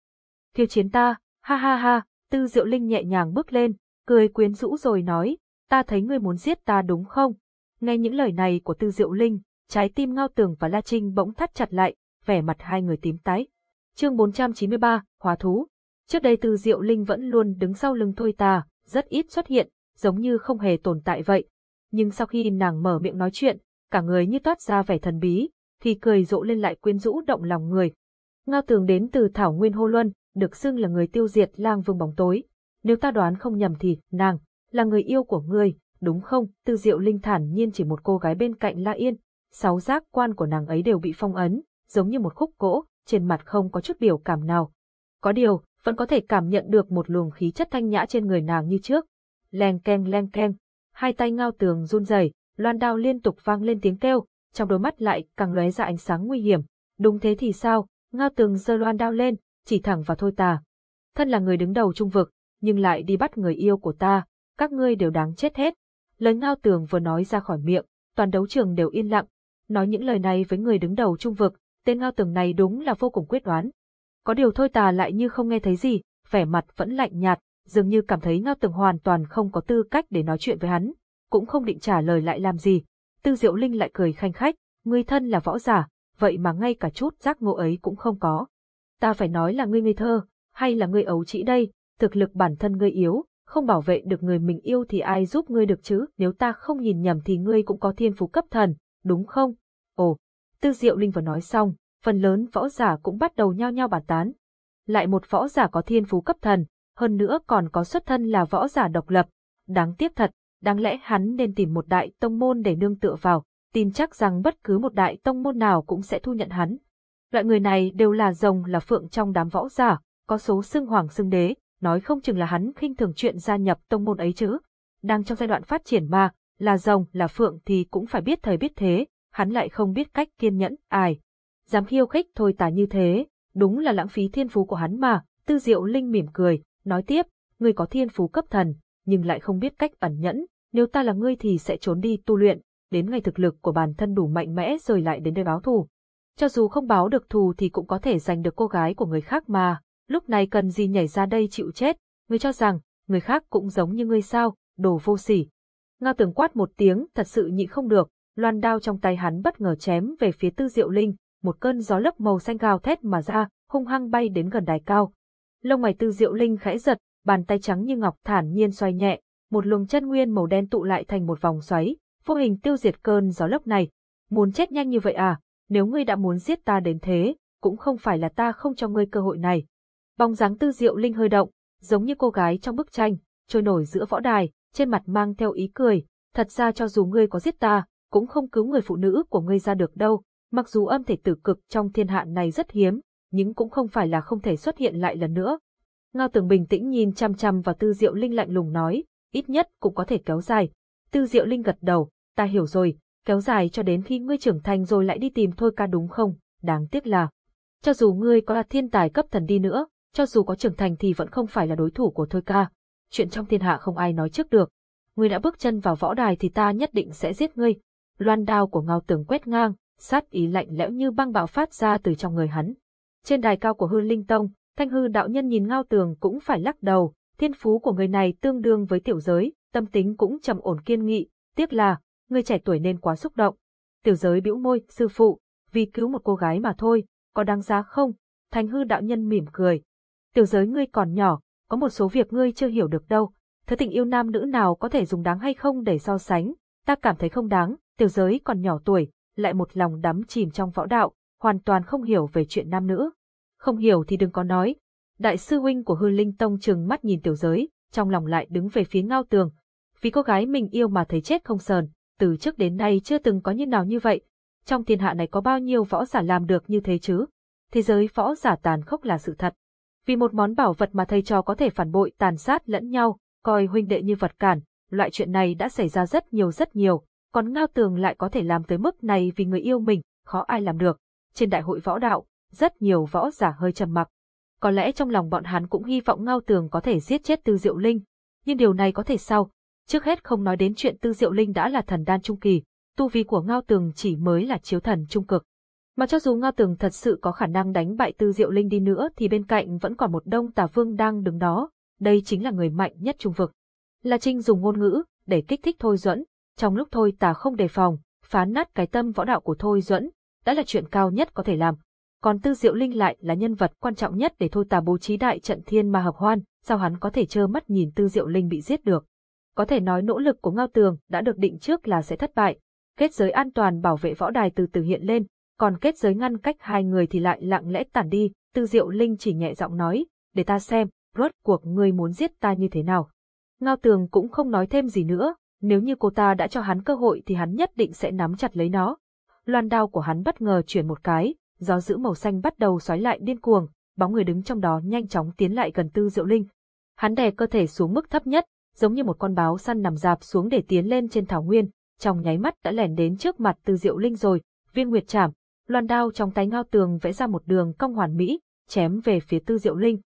Khiêu chiến ta, ha ha ha, Tư Diệu Linh nhẹ nhàng bước lên, cười quyến rũ rồi nói, ta thấy ngươi muốn giết ta đúng không? Nghe những lời này của Tư Diệu Linh, trái tim Ngao Tường và La Trinh bỗng thắt chặt lại, vẻ mặt hai người tím tái. Chương 493, Hóa thú. Trước đây Tư Diệu Linh vẫn luôn đứng sau lưng Thôi Tà, rất ít xuất hiện, giống như không hề tồn tại vậy. Nhưng sau khi nàng mở miệng nói chuyện, cả người như toát ra vẻ thần bí, thì cười rộ lên lại quyến rũ động lòng người. Ngao Tường đến từ Thảo Nguyên Hô Luân, được xưng là người tiêu diệt lang vương bóng tối. Nếu ta đoán không nhầm thì, nàng, là người yêu của ngươi, đúng không? Tư Diệu Linh thản nhiên chỉ một cô gái bên cạnh La Yên, sáu giác quan của nàng ấy đều bị phong ấn, giống như một khúc gỗ, trên mặt không có chút biểu cảm nào. Có điều, vẫn có thể cảm nhận được một luồng khí chất thanh nhã trên người nàng như trước. Leng keng leng keng, hai tay ngao tường run rẩy, loan đao liên tục vang lên tiếng kêu, trong đôi mắt lại càng lóe ra ánh sáng nguy hiểm. Đúng thế thì sao? Ngao Tường giơ loan đao lên, chỉ thẳng vào Thôi ta, Thân là người đứng đầu trung vực, nhưng lại đi bắt người yêu của ta, các ngươi đều đáng chết hết. Lời Ngao Tường vừa nói ra khỏi miệng, toàn đấu trường đều yên lặng. Nói những lời này với người đứng đầu trung vực, tên Ngao Tường này đúng là vô cùng quyết đoán. Có điều Thôi Tà lại như không nghe thấy gì, vẻ mặt vẫn lạnh nhạt, dường như cảm thấy Ngao Tường hoàn toàn không có tư cách để nói chuyện với hắn, cũng không định trả lời lại làm gì. Tư Diệu Linh lại cười khanh khách, ngươi thân là võ giả, vậy mà ngay cả chút giác ngộ ấy cũng không có. Ta phải nói là ngươi ngây thơ, hay là ngươi ấu trĩ đây, thực lực bản thân ngươi yếu, không bảo vệ được người mình yêu thì ai giúp ngươi được chứ, nếu ta không nhìn nhầm thì ngươi cũng có thiên phú cấp thần, đúng không? Ồ, Tư Diệu Linh vừa nói xong, phần lớn võ giả cũng bắt đầu nhao nhao bàn tán. Lại một võ giả có thiên phú cấp thần, hơn nữa còn có xuất thân là võ giả độc lập. Đáng tiếc thật, đáng lẽ hắn nên tìm một đại tông môn để nương tựa vào, tin chắc rằng bất cứ một đại tông môn nào cũng sẽ thu nhận hắn. Loại người này đều là rồng là phượng trong đám võ giả, có số xưng hoàng xưng đế, nói không chừng là hắn khinh thường chuyện gia nhập tông môn ấy chứ. Đang trong giai đoạn phát triển mà, là rồng là phượng thì cũng phải biết thời biết thế, hắn lại không biết cách kiên nhẫn, ai. Dám khiêu khích thôi tả như thế, đúng là lãng phí thiên phú của hắn mà, tư diệu linh mỉm cười, nói tiếp, ngươi có thiên phú cấp thần, nhưng lại không biết cách ẩn nhẫn, nếu ta là ngươi thì sẽ trốn đi tu luyện, đến ngày thực lực của bản thân đủ mạnh mẽ rồi lại đến đây báo thù. Cho dù không báo được thù thì cũng có thể giành được cô gái của người khác mà, lúc này cần gì nhảy ra đây chịu chết, ngươi cho rằng, người khác cũng giống như ngươi sao, đồ vô sỉ. Ngao tường quát một tiếng thật sự nhịn không được, loan đao trong tay hắn bất ngờ chém về phía tư diệu linh, một cơn gió lốc màu xanh gào thét mà ra, hung hăng bay đến gần đài cao. Lông mày tư diệu linh khẽ giật, bàn tay trắng như ngọc thản nhiên xoay nhẹ, một luồng chân nguyên màu đen tụ lại thành một vòng xoáy, vô hình tiêu diệt cơn gió lốc này. Muốn chết nhanh như vậy à, nếu ngươi đã muốn giết ta đến thế, cũng không phải là ta không cho ngươi cơ hội này. Bóng dáng tư diệu linh hơi động, giống như cô gái trong bức tranh, trôi nổi giữa võ đài, trên mặt mang theo ý cười, thật ra cho dù ngươi có giết ta, cũng không cứu người phụ nữ của ngươi ra được đâu, mặc dù âm thể tử cực trong thiên hạ này rất hiếm, nhưng cũng không phải là không thể xuất hiện lại lần nữa. Ngao Tường bình tĩnh nhìn chăm chăm vào Tư Diệu Linh lạnh lùng nói, ít nhất cũng có thể kéo dài. Tư Diệu Linh gật đầu, ta hiểu rồi, kéo dài cho đến khi ngươi trưởng thành rồi lại đi tìm thôi ca đúng không, đáng tiếc là. Cho dù ngươi có là thiên tài cấp thần đi nữa, cho dù có trưởng thành thì vẫn không phải là đối thủ của thôi ca. Chuyện trong thiên hạ không ai nói trước được. Ngươi đã bước chân vào võ đài thì ta nhất định sẽ giết ngươi. Loan đao của ngao tường quét ngang, sát ý lạnh lẽo như băng bạo phát ra từ trong người hắn. Trên đài cao của hư linh tông, thanh hư đạo nhân nhìn ngao tường cũng phải lắc đầu, thiên phú của người này tương đương với tiểu giới, tâm tính cũng trầm ổn kiên nghị, tiếc là, người trẻ tuổi nên quá xúc động. Tiểu giới bĩu môi, sư phụ, vì cứu một cô gái mà thôi, có đáng giá không? Thành hư đạo nhân mỉm cười. Tiểu giới ngươi còn nhỏ, có một số việc ngươi chưa hiểu được đâu. Thứ tình yêu nam nữ nào có thể dùng đáng hay không để so sánh, ta cảm thấy không đáng, tiểu giới còn nhỏ tuổi, lại một lòng đắm chìm trong võ đạo, hoàn toàn không hiểu về chuyện nam nữ. Không hiểu thì đừng có nói. Đại sư huynh của hư linh tông trừng mắt nhìn tiểu giới, trong lòng lại đứng về phía ngao tường. Vì cô gái mình yêu mà thấy chết không sờn, từ trước đến nay chưa từng có như nào như vậy. Trong thiên hạ này có bao nhiêu võ giả làm được như thế chứ? Thế giới võ giả tàn khốc là sự thật. Vì một món bảo vật mà thầy trò có thể phản bội tàn sát lẫn nhau, coi huynh đệ như vật cản, loại chuyện này đã xảy ra rất nhiều rất nhiều, còn Ngao Tường lại có thể làm tới mức này vì người yêu mình, khó ai làm được. Trên đại hội võ đạo, rất nhiều võ giả hơi trầm mặc. Có lẽ trong lòng bọn hắn cũng hy vọng Ngao Tường có thể giết chết Tư Diệu Linh, nhưng điều này có thể sao? Trước hết không nói đến chuyện Tư Diệu Linh đã là thần đan trung kỳ, tu vi của Ngao Tường chỉ mới là chiếu thần trung cực. Mà cho dù Ngao Tường thật sự có khả năng đánh bại Tư Diệu Linh đi nữa thì bên cạnh vẫn còn một đông tà vương đang đứng đó, đây chính là người mạnh nhất trung vực. La Trinh dùng ngôn ngữ để kích thích Thôi Duẫn, trong lúc Thôi Tà không đề phòng, phá nát cái tâm võ đạo của Thôi Duẫn, đã là chuyện cao nhất có thể làm. Còn Tư Diệu Linh lại là nhân vật quan trọng nhất để Thôi Tà bố trí đại trận thiên ma hợp hoan, sao hắn có thể trơ mắt nhìn Tư Diệu Linh bị giết được. Có thể nói nỗ lực của Ngao Tường đã được định trước là sẽ thất bại. Kết giới an toàn bảo vệ võ đài từ từ hiện lên, còn kết giới ngăn cách hai người thì lại lặng lẽ tản đi, Tư Diệu Linh chỉ nhẹ giọng nói, để ta xem, rốt cuộc ngươi muốn giết ta như thế nào. Ngao Tường cũng không nói thêm gì nữa, nếu như cô ta đã cho hắn cơ hội thì hắn nhất định sẽ nắm chặt lấy nó. Loan đao của hắn bất ngờ chuyển một cái, gió giữ màu xanh bắt đầu xoáy lại điên cuồng, bóng người đứng trong đó nhanh chóng tiến lại gần Tư Diệu Linh. Hắn đè cơ thể xuống mức thấp nhất, giống như một con báo săn nằm dạp xuống để tiến lên trên thảo nguyên, trong nháy mắt đã lẻn đến trước mặt Tư Diệu Linh rồi, viên nguyệt chảm, loan đao trong tay ngao tường vẽ ra một đường cong hoàn mỹ, chém về phía Tư Diệu Linh.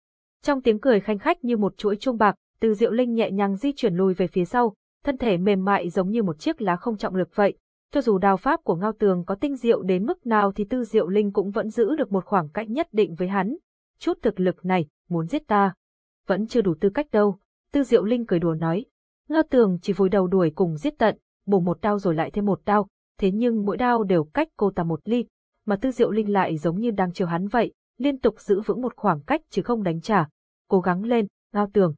Trong tiếng cười khanh khách như một chuỗi chuông bạc, Tư Diệu Linh nhẹ nhàng di chuyển lùi về phía sau, thân thể mềm mại giống như một chiếc lá không trọng lực vậy. Cho dù đao pháp của Ngao Tường có tinh diệu đến mức nào thì Tư Diệu Linh cũng vẫn giữ được một khoảng cách nhất định với hắn. Chút thực lực này, muốn giết ta, vẫn chưa đủ tư cách đâu. Tư Diệu Linh cười đùa nói. Ngao Tường chỉ vùi đầu đuổi cùng giết tận, bổ một đao rồi lại thêm một đao, thế nhưng mỗi đao đều cách cô ta một ly, mà Tư Diệu Linh lại giống như đang chiều hắn vậy, liên tục giữ vững một khoảng cách chứ không đánh trả. Cố gắng lên, Ngao Tường.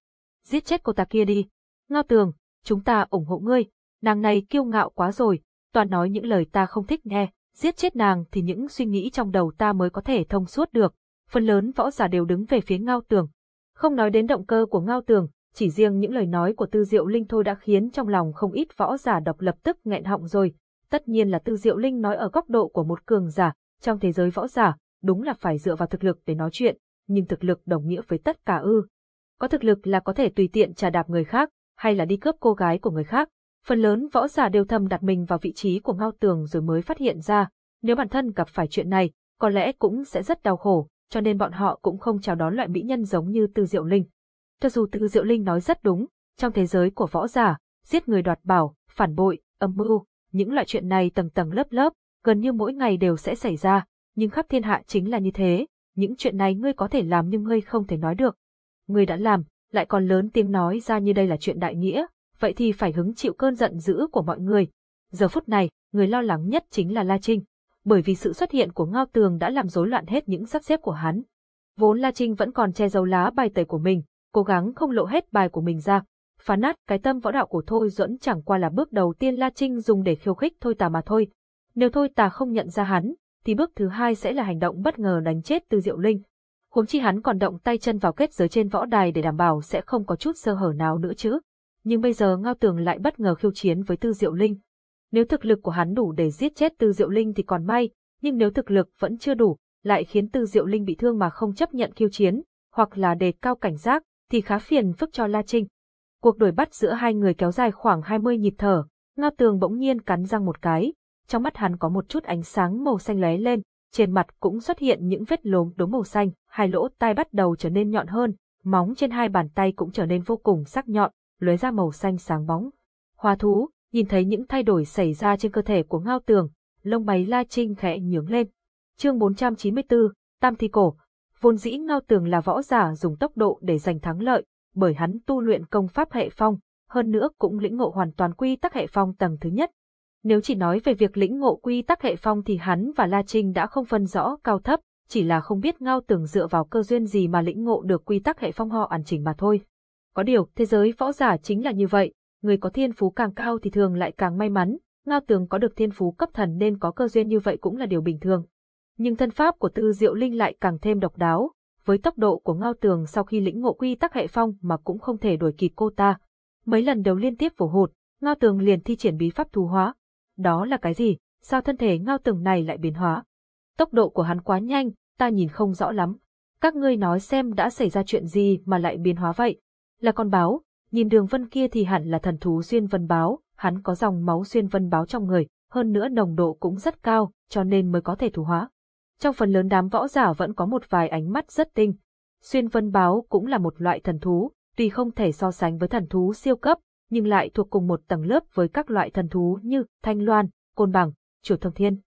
Giết chết cô ta kia đi. Ngao Tường, chúng ta ủng hộ ngươi. Nàng này kiêu ngạo quá rồi, toàn nói những lời ta không thích nghe. Giết chết nàng thì những suy nghĩ trong đầu ta mới có thể thông suốt được. Phần lớn võ giả đều đứng về phía Ngao Tường. Không nói đến động cơ của Ngao Tường, chỉ riêng những lời nói của Tư Diệu Linh thôi đã khiến trong lòng không ít võ giả độc lập tức nghẹn họng rồi. Tất nhiên là Tư Diệu Linh nói ở góc độ của một cường giả, trong thế giới võ giả, đúng là phải dựa vào thực lực để nói chuyện, nhưng thực lực đồng nghĩa với tất cả ư. Có thực lực là có thể tùy tiện trà đạp người khác, hay là đi cướp cô gái của người khác. Phần lớn võ giả đều thầm đặt mình vào vị trí của Ngao Tường rồi mới phát hiện ra, nếu bản thân gặp phải chuyện này, có lẽ cũng sẽ rất đau khổ, cho nên bọn họ cũng không chào đón loại mỹ nhân giống như Tư Diệu Linh. Cho dù Tư Diệu Linh nói rất đúng, trong thế giới của võ giả, giết người đoạt bảo, phản bội, âm mưu, những loại chuyện này tầng tầng lớp lớp, gần như mỗi ngày đều sẽ xảy ra, nhưng khắp thiên hạ chính là như thế, những chuyện này ngươi có thể làm nhưng ngươi không thể nói được. Ngươi đã làm, lại còn lớn tiếng nói ra như đây là chuyện đại nghĩa, vậy thì phải hứng chịu cơn giận dữ của mọi người. Giờ phút này, người lo lắng nhất chính là La Trinh, bởi vì sự xuất hiện của Ngao Tường đã làm rối loạn hết những sắp xếp của hắn. Vốn La Trinh vẫn còn che giấu lá bài tẩy của mình, cố gắng không lộ hết bài của mình ra. Phá nát cái tâm võ đạo của Thôi Duẫn chẳng qua là bước đầu tiên La Trinh dùng để khiêu khích Thôi Tà mà thôi. Nếu Thôi Tà không nhận ra hắn, thì bước thứ hai sẽ là hành động bất ngờ đánh chết Tư Diệu Linh. Huống chi hắn còn động tay chân vào kết giới trên võ đài để đảm bảo sẽ không có chút sơ hở nào nữa chứ. Nhưng bây giờ Ngao Tường lại bất ngờ khiêu chiến với Tư Diệu Linh. Nếu thực lực của hắn đủ để giết chết Tư Diệu Linh thì còn may, nhưng nếu thực lực vẫn chưa đủ, lại khiến Tư Diệu Linh bị thương mà không chấp nhận khiêu chiến, hoặc là đề cao cảnh giác, thì khá phiền phức cho La Trinh. Cuộc đuổi bắt giữa hai người kéo dài khoảng 20 nhịp thở, Ngao Tường bỗng nhiên cắn răng một cái, trong mắt hắn có một chút ánh sáng màu xanh lóe lên, trên mặt cũng xuất hiện những vết lốm đốm màu xanh, hai lỗ tai bắt đầu trở nên nhọn hơn, móng trên hai bàn tay cũng trở nên vô cùng sắc nhọn, lóe ra màu xanh sáng bóng. Hoa thú, nhìn thấy những thay đổi xảy ra trên cơ thể của Ngao Tường, lông mày La Trinh khẽ nhướng lên. Chương 494, Tam thi cổ. Vốn dĩ Ngao Tường là võ giả dùng tốc độ để giành thắng lợi, bởi hắn tu luyện công pháp hệ phong, hơn nữa cũng lĩnh ngộ hoàn toàn quy tắc hệ phong tầng thứ nhất, nếu chỉ nói về việc lĩnh ngộ quy tắc hệ phong thì hắn và La Trinh đã không phân rõ cao thấp, chỉ là không biết ngao Tường dựa vào cơ duyên gì mà lĩnh ngộ được quy tắc hệ phong họ ẩn chỉnh mà thôi. Có điều, thế giới võ giả chính là như vậy, người có thiên phú càng cao thì thường lại càng may mắn, ngao tường có được thiên phú cấp thần nên có cơ duyên như vậy cũng là điều bình thường. Nhưng thân pháp của Tư Diệu Linh lại càng thêm độc đáo, với tốc độ của ngao tường sau khi lĩnh ngộ quy tắc hệ phong mà cũng không thể đuổi kịp cô ta. Mấy lần đầu liên tiếp vồ hụt, ngao tường liền thi triển bí pháp thú hóa, đó là cái gì, sao thân thể ngao tường này lại biến hóa? Tốc độ của hắn quá nhanh, ta nhìn không rõ lắm. Các ngươi nói xem đã xảy ra chuyện gì mà lại biến hóa vậy? Là con báo, nhìn đường vân kia thì hẳn là thần thú xuyên vân báo, hắn có dòng máu xuyên vân báo trong người, hơn nữa nồng độ cũng rất cao, cho nên mới có thể thủ hóa. Trong phần lớn đám võ giả vẫn có một vài ánh mắt rất tinh. Xuyên vân báo cũng là một loại thần thú, tuy không thể so sánh với thần thú siêu cấp, nhưng lại thuộc cùng một tầng lớp với các loại thần thú như thanh loan, côn bằng, chủ thông thiên.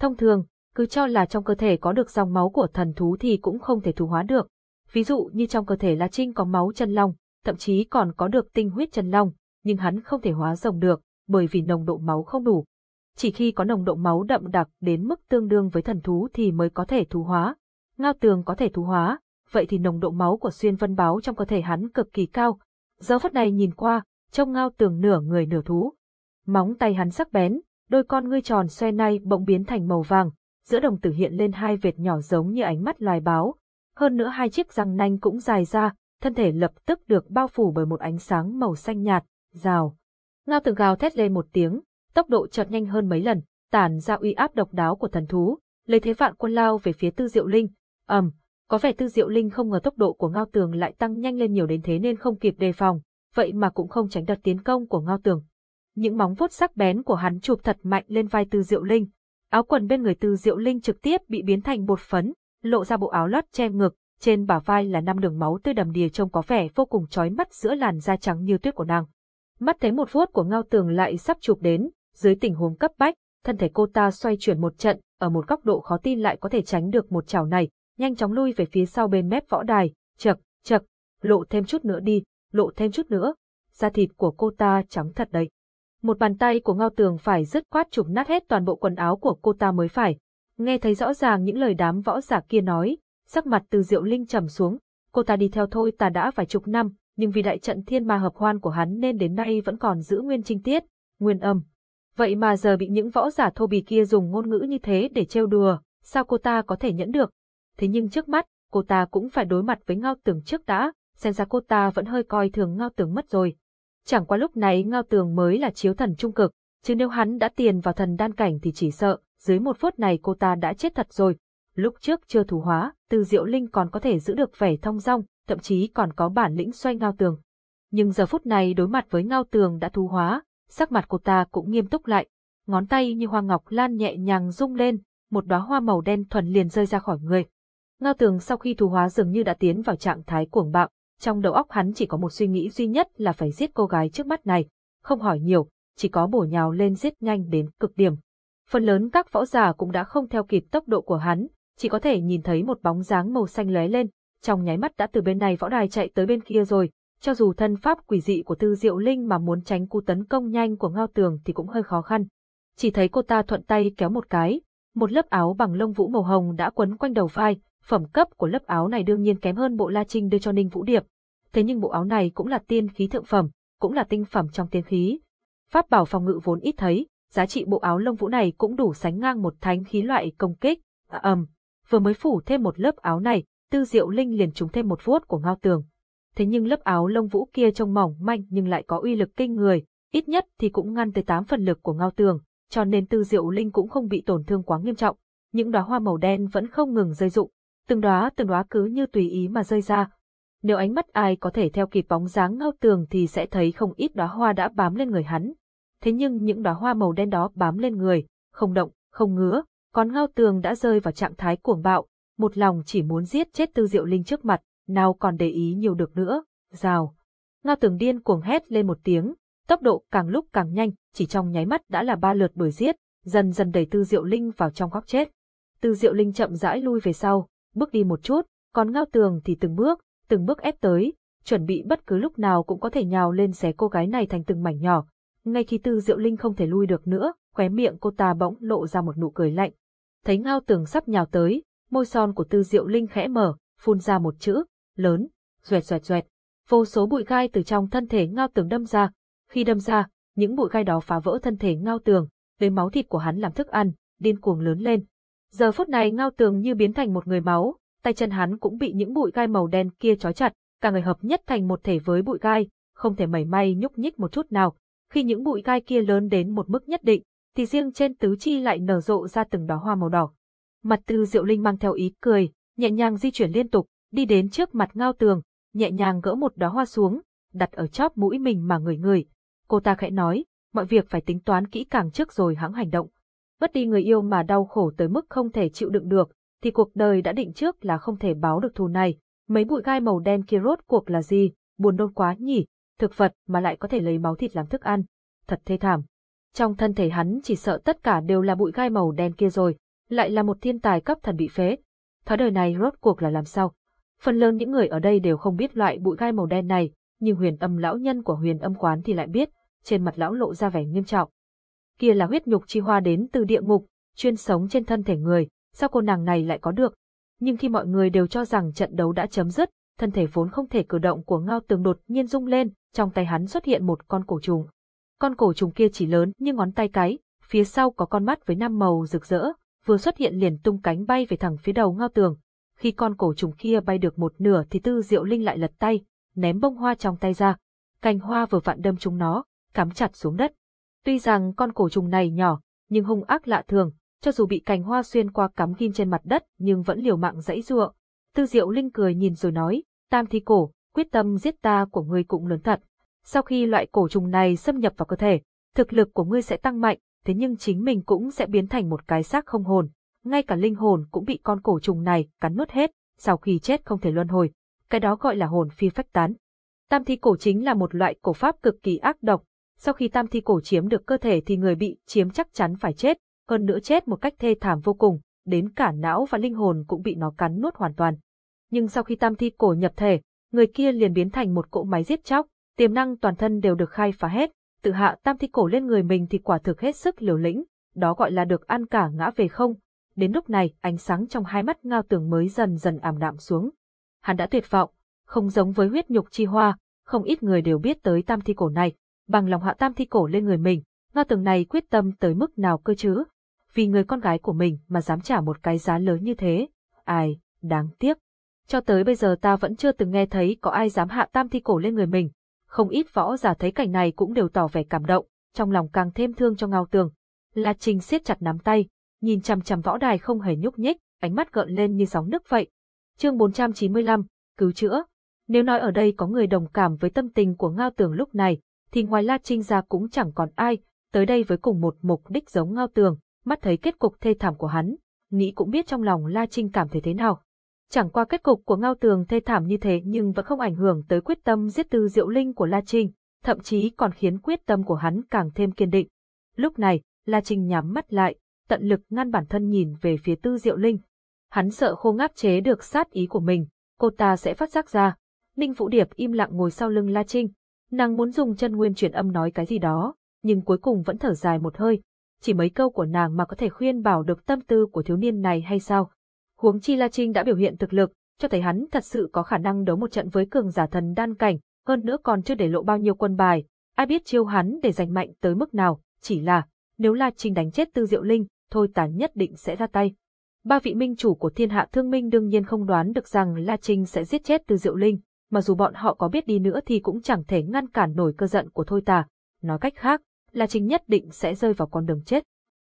Thông thường, cứ cho là trong cơ thể có được dòng máu của thần thú thì cũng không thể thú hóa được. Ví dụ như trong cơ thể La Trinh có máu chân long, thậm chí còn có được tinh huyết chân long, nhưng hắn không thể hóa rồng được, bởi vì nồng độ máu không đủ. Chỉ khi có nồng độ máu đậm đặc đến mức tương đương với thần thú thì mới có thể thú hóa. Ngao tường có thể thú hóa, vậy thì nồng độ máu của xuyên vân báo trong cơ thể hắn cực kỳ cao. Giờ phút này nhìn qua, trông ngao tường nửa người nửa thú. Móng tay hắn sắc bén, đôi con ngươi tròn xoe nay bỗng biến thành màu vàng, giữa đồng tử hiện lên hai vệt nhỏ giống như ánh mắt loài báo. Hơn nữa hai chiếc răng nanh cũng dài ra, thân thể lập tức được bao phủ bởi một ánh sáng màu xanh nhạt, rào. Ngao tường gào thét lên một tiếng, tốc độ chợt nhanh hơn mấy lần, tản ra uy áp độc đáo của thần thú, lấy thế vạn quân lao về phía Tư Diệu Linh. ầm, um, có vẻ Tư Diệu Linh không ngờ tốc độ của Ngao Tường lại tăng nhanh lên nhiều đến thế nên không kịp đề phòng, vậy mà cũng không tránh đợt tiến công của Ngao Tường. những móng vuốt sắc bén của hắn chụp thật mạnh lên vai Tư Diệu Linh. Áo quần bên người Tư Diệu Linh trực tiếp bị biến thành bột phấn, lộ ra bộ áo lót che ngực, trên bả vai là năm đường máu tươi đầm đìa trông có vẻ vô cùng chói mắt giữa làn da trắng như tuyết của nàng. Mắt thấy một vuốt của Ngao Tường lại sắp chụp đến, dưới tình huống cấp bách, thân thể cô ta xoay chuyển một trận, ở một góc độ khó tin lại có thể tránh được một chảo này, nhanh chóng lui về phía sau bên mép võ đài, chật, chật, lộ thêm chút nữa đi, lộ thêm chút nữa. Da thịt của cô ta trắng thật đấy. Một bàn tay của Ngao Tường phải dứt khoát chụp nát hết toàn bộ quần áo của cô ta mới phải. Nghe thấy rõ ràng những lời đám võ giả kia nói, sắc mặt từ Diệu Linh trầm xuống, cô ta đi theo thôi ta đã vài chục năm, nhưng vì đại trận thiên ma hợp hoan của hắn nên đến nay vẫn còn giữ nguyên trinh tiết, nguyên âm. Vậy mà giờ bị những võ giả thô bì kia dùng ngôn ngữ như thế để trêu đùa, sao cô ta có thể nhẫn được? Thế nhưng trước mắt, cô ta cũng phải đối mặt với Ngao Tường trước đã, xem ra cô ta vẫn hơi coi thường Ngao Tường mất rồi. Chẳng qua lúc này Ngao Tường mới là chiếu thần trung cực, chứ nếu hắn đã tiền vào thần đan cảnh thì chỉ sợ, dưới một phút này cô ta đã chết thật rồi. Lúc trước chưa thủ hóa, từ diệu linh còn có thể giữ được vẻ thong dong, thậm chí còn có bản lĩnh xoay Ngao Tường. Nhưng giờ phút này đối mặt với Ngao Tường đã thu hóa, sắc mặt cô ta cũng nghiêm túc lại. Ngón tay như hoa ngọc lan nhẹ nhàng rung lên, một đóa hoa màu đen thuần liền rơi ra khỏi người. Ngao Tường sau khi thu hóa dường như đã tiến vào trạng thái cuồng bạo, trong đầu óc hắn chỉ có một suy nghĩ duy nhất là phải giết cô gái trước mắt này, không hỏi nhiều, chỉ có bổ nhào lên giết nhanh đến cực điểm. Phần lớn các võ giả cũng đã không theo kịp tốc độ của hắn, chỉ có thể nhìn thấy một bóng dáng màu xanh lóe lên, trong nháy mắt đã từ bên này võ đài chạy tới bên kia rồi, cho dù thân pháp quỷ dị của Tư Diệu Linh mà muốn tránh cú tấn công nhanh của Ngao Tường thì cũng hơi khó khăn. Chỉ thấy cô ta thuận tay kéo một cái, một lớp áo bằng lông vũ màu hồng đã quấn quanh đầu vai, phẩm cấp của lớp áo này đương nhiên kém hơn bộ La Trinh đưa cho Ninh Vũ Điệp. Thế nhưng bộ áo này cũng là tiên khí thượng phẩm, cũng là tinh phẩm trong tiên khí. Pháp bảo phòng ngự vốn ít thấy, giá trị bộ áo lông vũ này cũng đủ sánh ngang một thánh khí loại công kích. À, ầm, vừa mới phủ thêm một lớp áo này, Tư Diệu Linh liền trúng thêm một vuốt của Ngao Tường. Thế nhưng lớp áo lông vũ kia trông mỏng manh nhưng lại có uy lực kinh người, ít nhất thì cũng ngăn tới 8 phần lực của Ngao Tường, cho nên Tư Diệu Linh cũng không bị tổn thương quá nghiêm trọng. Những đóa hoa màu đen vẫn không ngừng rơi rụng, từng đóa từng đóa cứ như tùy ý mà rơi ra. Nếu ánh mắt ai có thể theo kịp bóng dáng Ngao Tường thì sẽ thấy không ít đóa hoa đã bám lên người hắn. Thế nhưng những đóa hoa màu đen đó bám lên người, không động, không ngứa, còn Ngao Tường đã rơi vào trạng thái cuồng bạo, một lòng chỉ muốn giết chết Tư Diệu Linh trước mặt, nào còn để ý nhiều được nữa, rào. Ngao Tường điên cuồng hét lên một tiếng, tốc độ càng lúc càng nhanh, chỉ trong nháy mắt đã là ba lượt đuổi giết, dần dần đẩy Tư Diệu Linh vào trong góc chết. Tư Diệu Linh chậm rãi lui về sau, bước đi một chút, còn Ngao Tường thì từng bước, từng bước ép tới, chuẩn bị bất cứ lúc nào cũng có thể nhào lên xé cô gái này thành từng mảnh nhỏ. Ngay khi Tư Diệu Linh không thể lui được nữa, khóe miệng cô ta bỗng lộ ra một nụ cười lạnh. Thấy Ngao Tường sắp nhào tới, môi son của Tư Diệu Linh khẽ mở, phun ra một chữ, lớn, xoẹt xoẹt xoẹt. Vô số bụi gai từ trong thân thể Ngao Tường đâm ra, khi đâm ra, những bụi gai đó phá vỡ thân thể Ngao Tường, lấy máu thịt của hắn làm thức ăn, điên cuồng lớn lên. Giờ phút này Ngao Tường như biến thành một người máu, tay chân hắn cũng bị những bụi gai màu đen kia trói chặt, cả người hợp nhất thành một thể với bụi gai, không thể mảy may nhúc nhích một chút nào. Khi những bụi gai kia lớn đến một mức nhất định, thì riêng trên tứ chi lại nở rộ ra từng đóa hoa màu đỏ. Mặt Tư Diệu Linh mang theo ý cười, nhẹ nhàng di chuyển liên tục, đi đến trước mặt Ngao Tường, nhẹ nhàng gỡ một đóa hoa xuống, đặt ở chóp mũi mình mà ngửi ngửi. Cô ta khẽ nói, mọi việc phải tính toán kỹ càng trước rồi hãng hành động. Mất đi người yêu mà đau khổ tới mức không thể chịu đựng được, thì cuộc đời đã định trước là không thể báo được thù này. Mấy bụi gai màu đen kia rốt cuộc là gì, buồn nôn quá nhỉ, thực vật mà lại có thể lấy máu thịt làm thức ăn. Thật thê thảm. Trong thân thể hắn chỉ sợ tất cả đều là bụi gai màu đen kia rồi, lại là một thiên tài cấp thần bị phế. Thói đời này rốt cuộc là làm sao? Phần lớn những người ở đây đều không biết loại bụi gai màu đen này, nhưng huyền âm lão nhân của huyền âm quán thì lại biết, trên mặt lão lộ ra vẻ nghiêm trọng. Kia là huyết nhục chi hoa đến từ địa ngục, chuyên sống trên thân thể người, sao cô nàng này lại có được? Nhưng khi mọi người đều cho rằng trận đấu đã chấm dứt, thân thể vốn không thể cử động của Ngao Tường đột nhiên rung lên, trong tay hắn xuất hiện một con cổ trùng. Con cổ trùng kia chỉ lớn như ngón tay cái, phía sau có con mắt với năm màu rực rỡ, vừa xuất hiện liền tung cánh bay về thẳng phía đầu Ngao Tường. Khi con cổ trùng kia bay được một nửa thì Tư Diệu Linh lại lật tay, ném bông hoa trong tay ra. Cành hoa vừa vặn đâm trúng nó, cắm chặt xuống đất. Tuy rằng con cổ trùng này nhỏ, nhưng hung ác lạ thường, cho dù bị cành hoa xuyên qua cắm ghim trên mặt đất nhưng vẫn liều mạng dãy giụa. Tư Diệu Linh cười nhìn rồi nói, tam thi cổ, quyết tâm giết ta của ngươi cũng lớn thật. Sau khi loại cổ trùng này xâm nhập vào cơ thể, thực lực của ngươi sẽ tăng mạnh, thế nhưng chính mình cũng sẽ biến thành một cái xác không hồn. Ngay cả linh hồn cũng bị con cổ trùng này cắn nuốt hết, sau khi chết không thể luân hồi. Cái đó gọi là hồn phi phách tán. Tam thi cổ chính là một loại cổ pháp cực kỳ ác độc. Sau khi tam thi cổ chiếm được cơ thể thì người bị chiếm chắc chắn phải chết, hơn nữa chết một cách thê thảm vô cùng, đến cả não và linh hồn cũng bị nó cắn nuốt hoàn toàn. Nhưng sau khi tam thi cổ nhập thể, người kia liền biến thành một cỗ máy giết chóc, tiềm năng toàn thân đều được khai phá hết, tự hạ tam thi cổ lên người mình thì quả thực hết sức liều lĩnh, đó gọi là được ăn cả ngã về không. Đến lúc này, ánh sáng trong hai mắt ngao tường mới dần dần ảm đạm xuống. Hắn đã tuyệt vọng, không giống với huyết nhục chi hoa, không ít người đều biết tới tam thi cổ này, bằng lòng hạ tam thi cổ lên người mình, ngao tường này quyết tâm tới mức nào cơ chứ, vì người con gái của mình mà dám trả một cái giá lớn như thế, ai, đáng tiếc. Cho tới bây giờ ta vẫn chưa từng nghe thấy có ai dám hạ tam thi cổ lên người mình, không ít võ giả thấy cảnh này cũng đều tỏ vẻ cảm động, trong lòng càng thêm thương cho ngao tường. La Trinh siết chặt nắm tay, nhìn chằm chằm võ đài không hề nhúc nhích, ánh mắt gợn lên như sóng nước vậy. Chương 495, cứu chữa. Nếu nói ở đây có người đồng cảm với tâm tình của Ngao Tường lúc này, thì ngoài La Trinh ra cũng chẳng còn ai, tới đây với cùng một mục đích giống Ngao Tường, mắt thấy kết cục thê thảm của hắn, nghĩ cũng biết trong lòng La Trinh cảm thấy thế nào. Chẳng qua kết cục của Ngao Tường thê thảm như thế nhưng vẫn không ảnh hưởng tới quyết tâm giết Tư Diệu Linh của La Trinh, thậm chí còn khiến quyết tâm của hắn càng thêm kiên định. Lúc này, La Trinh nhắm mắt lại, tận lực ngăn bản thân nhìn về phía Tư Diệu Linh. Hắn sợ khô ngáp chế được sát ý của mình, cô ta sẽ phát giác ra. Ninh Vũ Điệp im lặng ngồi sau lưng La Trinh, nàng muốn dùng chân nguyên truyền âm nói cái gì đó, nhưng cuối cùng vẫn thở dài một hơi. Chỉ mấy câu của nàng mà có thể khuyên bảo được tâm tư của thiếu niên này hay sao? Huống chi La Trinh đã biểu hiện thực lực, cho thấy hắn thật sự có khả năng đấu một trận với cường giả thần đan cảnh, hơn nữa còn chưa để lộ bao nhiêu quân bài, ai biết chiêu hắn để giành mạnh tới mức nào, chỉ là, nếu La Trinh đánh chết Tư Diệu Linh, thôi tà nhất định sẽ ra tay. Ba vị minh chủ của thiên hạ thương minh đương nhiên không đoán được rằng La Trinh sẽ giết chết Tư Diệu Linh, mà dù bọn họ có biết đi nữa thì cũng chẳng thể ngăn cản nổi cơ giận của thôi tà. Nói cách khác, La Trinh nhất định sẽ rơi vào con đường chết.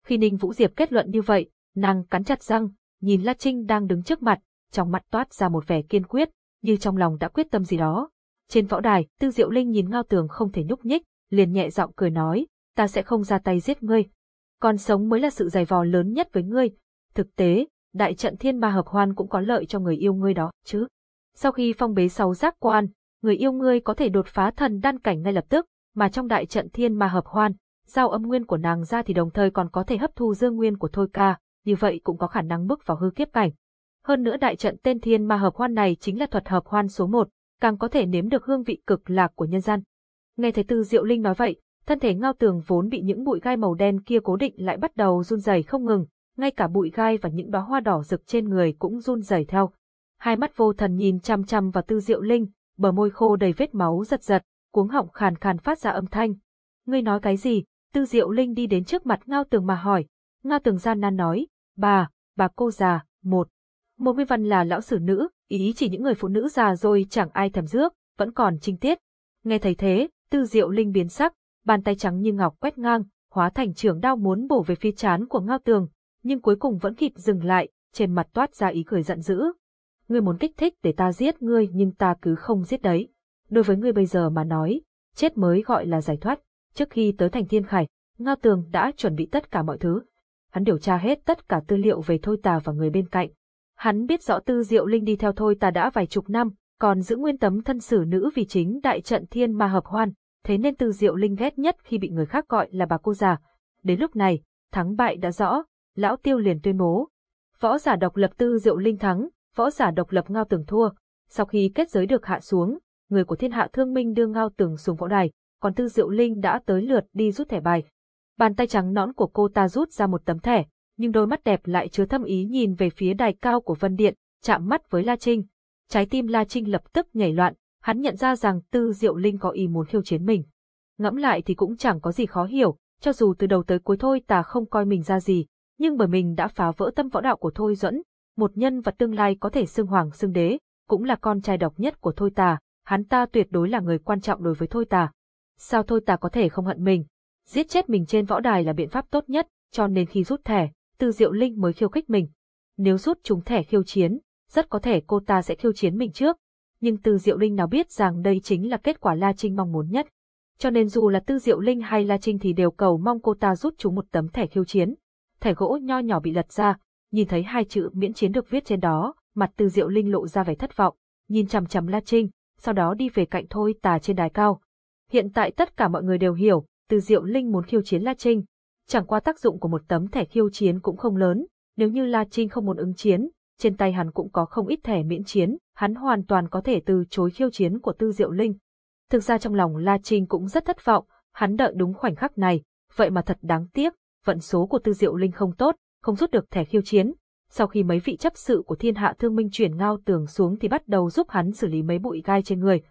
Khi Ninh Vũ Diệp kết luận như vậy, nàng cắn chặt răng, nhìn La Trinh đang đứng trước mặt, trong mặt toát ra một vẻ kiên quyết, như trong lòng đã quyết tâm gì đó. Trên võ đài, Tư Diệu Linh nhìn Ngao Tường không thể nhúc nhích, liền nhẹ giọng cười nói, ta sẽ không ra tay giết ngươi. Còn sống mới là sự dày vò lớn nhất với ngươi. Thực tế, đại trận thiên ma hợp hoan cũng có lợi cho người yêu ngươi đó, chứ. Sau khi phong bế sáu giác quan, người yêu ngươi có thể đột phá thần đan cảnh ngay lập tức, mà trong đại trận thiên ma hợp hoan, giao âm nguyên của nàng ra thì đồng thời còn có thể hấp thu dương nguyên của Thôi Ca, như vậy cũng có khả năng bước vào hư kiếp cảnh. Hơn nữa đại trận tên thiên ma hợp hoan này chính là thuật hợp hoan số một, càng có thể nếm được hương vị cực lạc của nhân gian. Nghe thấy Tư Diệu Linh nói vậy, thân thể ngao tường vốn bị những bụi gai màu đen kia cố định lại bắt đầu run rẩy không ngừng, ngay cả bụi gai và những đóa hoa đỏ rực trên người cũng run rẩy theo. Hai mắt vô thần nhìn chăm chăm vào Tư Diệu Linh, bờ môi khô đầy vết máu giật giật, cuống họng khàn khàn phát ra âm thanh. Ngươi nói cái gì? Tư Diệu Linh đi đến trước mặt Ngao Tường mà hỏi. Ngao Tường gian nan nói, bà, bà cô già, một. Một nguyên văn là lão sử nữ, ý chỉ những người phụ nữ già rồi chẳng ai thèm rước, vẫn còn trinh tiết. Nghe thấy thế, Tư Diệu Linh biến sắc, bàn tay trắng như ngọc quét ngang, hóa thành trường đao muốn bổ về phía chán của Ngao Tường, nhưng cuối cùng vẫn kịp dừng lại, trên mặt toát ra ý cười giận dữ. Ngươi muốn kích thích để ta giết ngươi nhưng ta cứ không giết đấy. Đối với ngươi bây giờ mà nói, chết mới gọi là giải thoát. Trước khi tới thành thiên khải, Ngao Tường đã chuẩn bị tất cả mọi thứ. Hắn điều tra hết tất cả tư liệu về Thôi Tà và người bên cạnh. Hắn biết rõ Tư Diệu Linh đi theo Thôi Tà đã vài chục năm, còn giữ nguyên tấm thân xử nữ vì chính đại trận thiên ma hợp hoan, thế nên Tư Diệu Linh ghét nhất khi bị người khác gọi là bà cô già. Đến lúc này, thắng bại đã rõ, lão tiêu liền tuyên bố. Võ giả độc lập Tư Diệu Linh thắng, võ giả độc lập Ngao Tường thua. Sau khi kết giới được hạ xuống, người của thiên hạ thương minh đưa Ngao Tường xuống võ đài, còn Tư Diệu Linh đã tới lượt đi rút thẻ bài. Bàn tay trắng nõn của cô ta rút ra một tấm thẻ, nhưng đôi mắt đẹp lại chứa thâm ý nhìn về phía đài cao của Vân Điện, chạm mắt với La Trinh. Trái tim La Trinh lập tức nhảy loạn, hắn nhận ra rằng Tư Diệu Linh có ý muốn khiêu chiến mình. Ngẫm lại thì cũng chẳng có gì khó hiểu, cho dù từ đầu tới cuối thôi ta không coi mình ra gì, nhưng bởi mình đã phá vỡ tâm võ đạo của Thôi Duẫn, một nhân vật tương lai có thể xưng hoàng xưng đế, cũng là con trai độc nhất của Thôi Tà, hắn ta tuyệt đối là người quan trọng đối với Thôi Tà. Sao Thôi Tà có thể không hận mình? Giết chết mình trên võ đài là biện pháp tốt nhất, cho nên khi rút thẻ, Tư Diệu Linh mới khiêu khích mình. Nếu rút chúng thẻ khiêu chiến, rất có thể cô ta sẽ khiêu chiến mình trước, nhưng Tư Diệu Linh nào biết rằng đây chính là kết quả La Trinh mong muốn nhất. cho nên dù là Tư Diệu Linh hay La Trinh thì đều cầu mong cô ta rút chúng một tấm thẻ khiêu chiến. Thẻ gỗ nho nhỏ bị lật ra, nhìn thấy hai chữ miễn chiến được viết trên đó, mặt Tư Diệu Linh lộ ra vẻ thất vọng, nhìn chằm chằm La Trinh, sau đó đi về cạnh Thôi Tà trên đài cao. Hiện tại tất cả mọi người đều hiểu, Tư Diệu Linh muốn khiêu chiến La Trinh. Chẳng qua tác dụng của một tấm thẻ khiêu chiến cũng không lớn, nếu như La Trinh không muốn ứng chiến, trên tay hắn cũng có không ít thẻ miễn chiến, hắn hoàn toàn có thể từ chối khiêu chiến của Tư Diệu Linh. Thực ra trong lòng La Trinh cũng rất thất vọng, hắn đợi đúng khoảnh khắc này, vậy mà thật đáng tiếc, vận số của Tư Diệu Linh không tốt, không rút được thẻ khiêu chiến. Sau khi mấy vị chấp sự của thiên hạ thương minh chuyển ngao tường xuống thì bắt đầu giúp hắn xử lý mấy bụi gai trên người.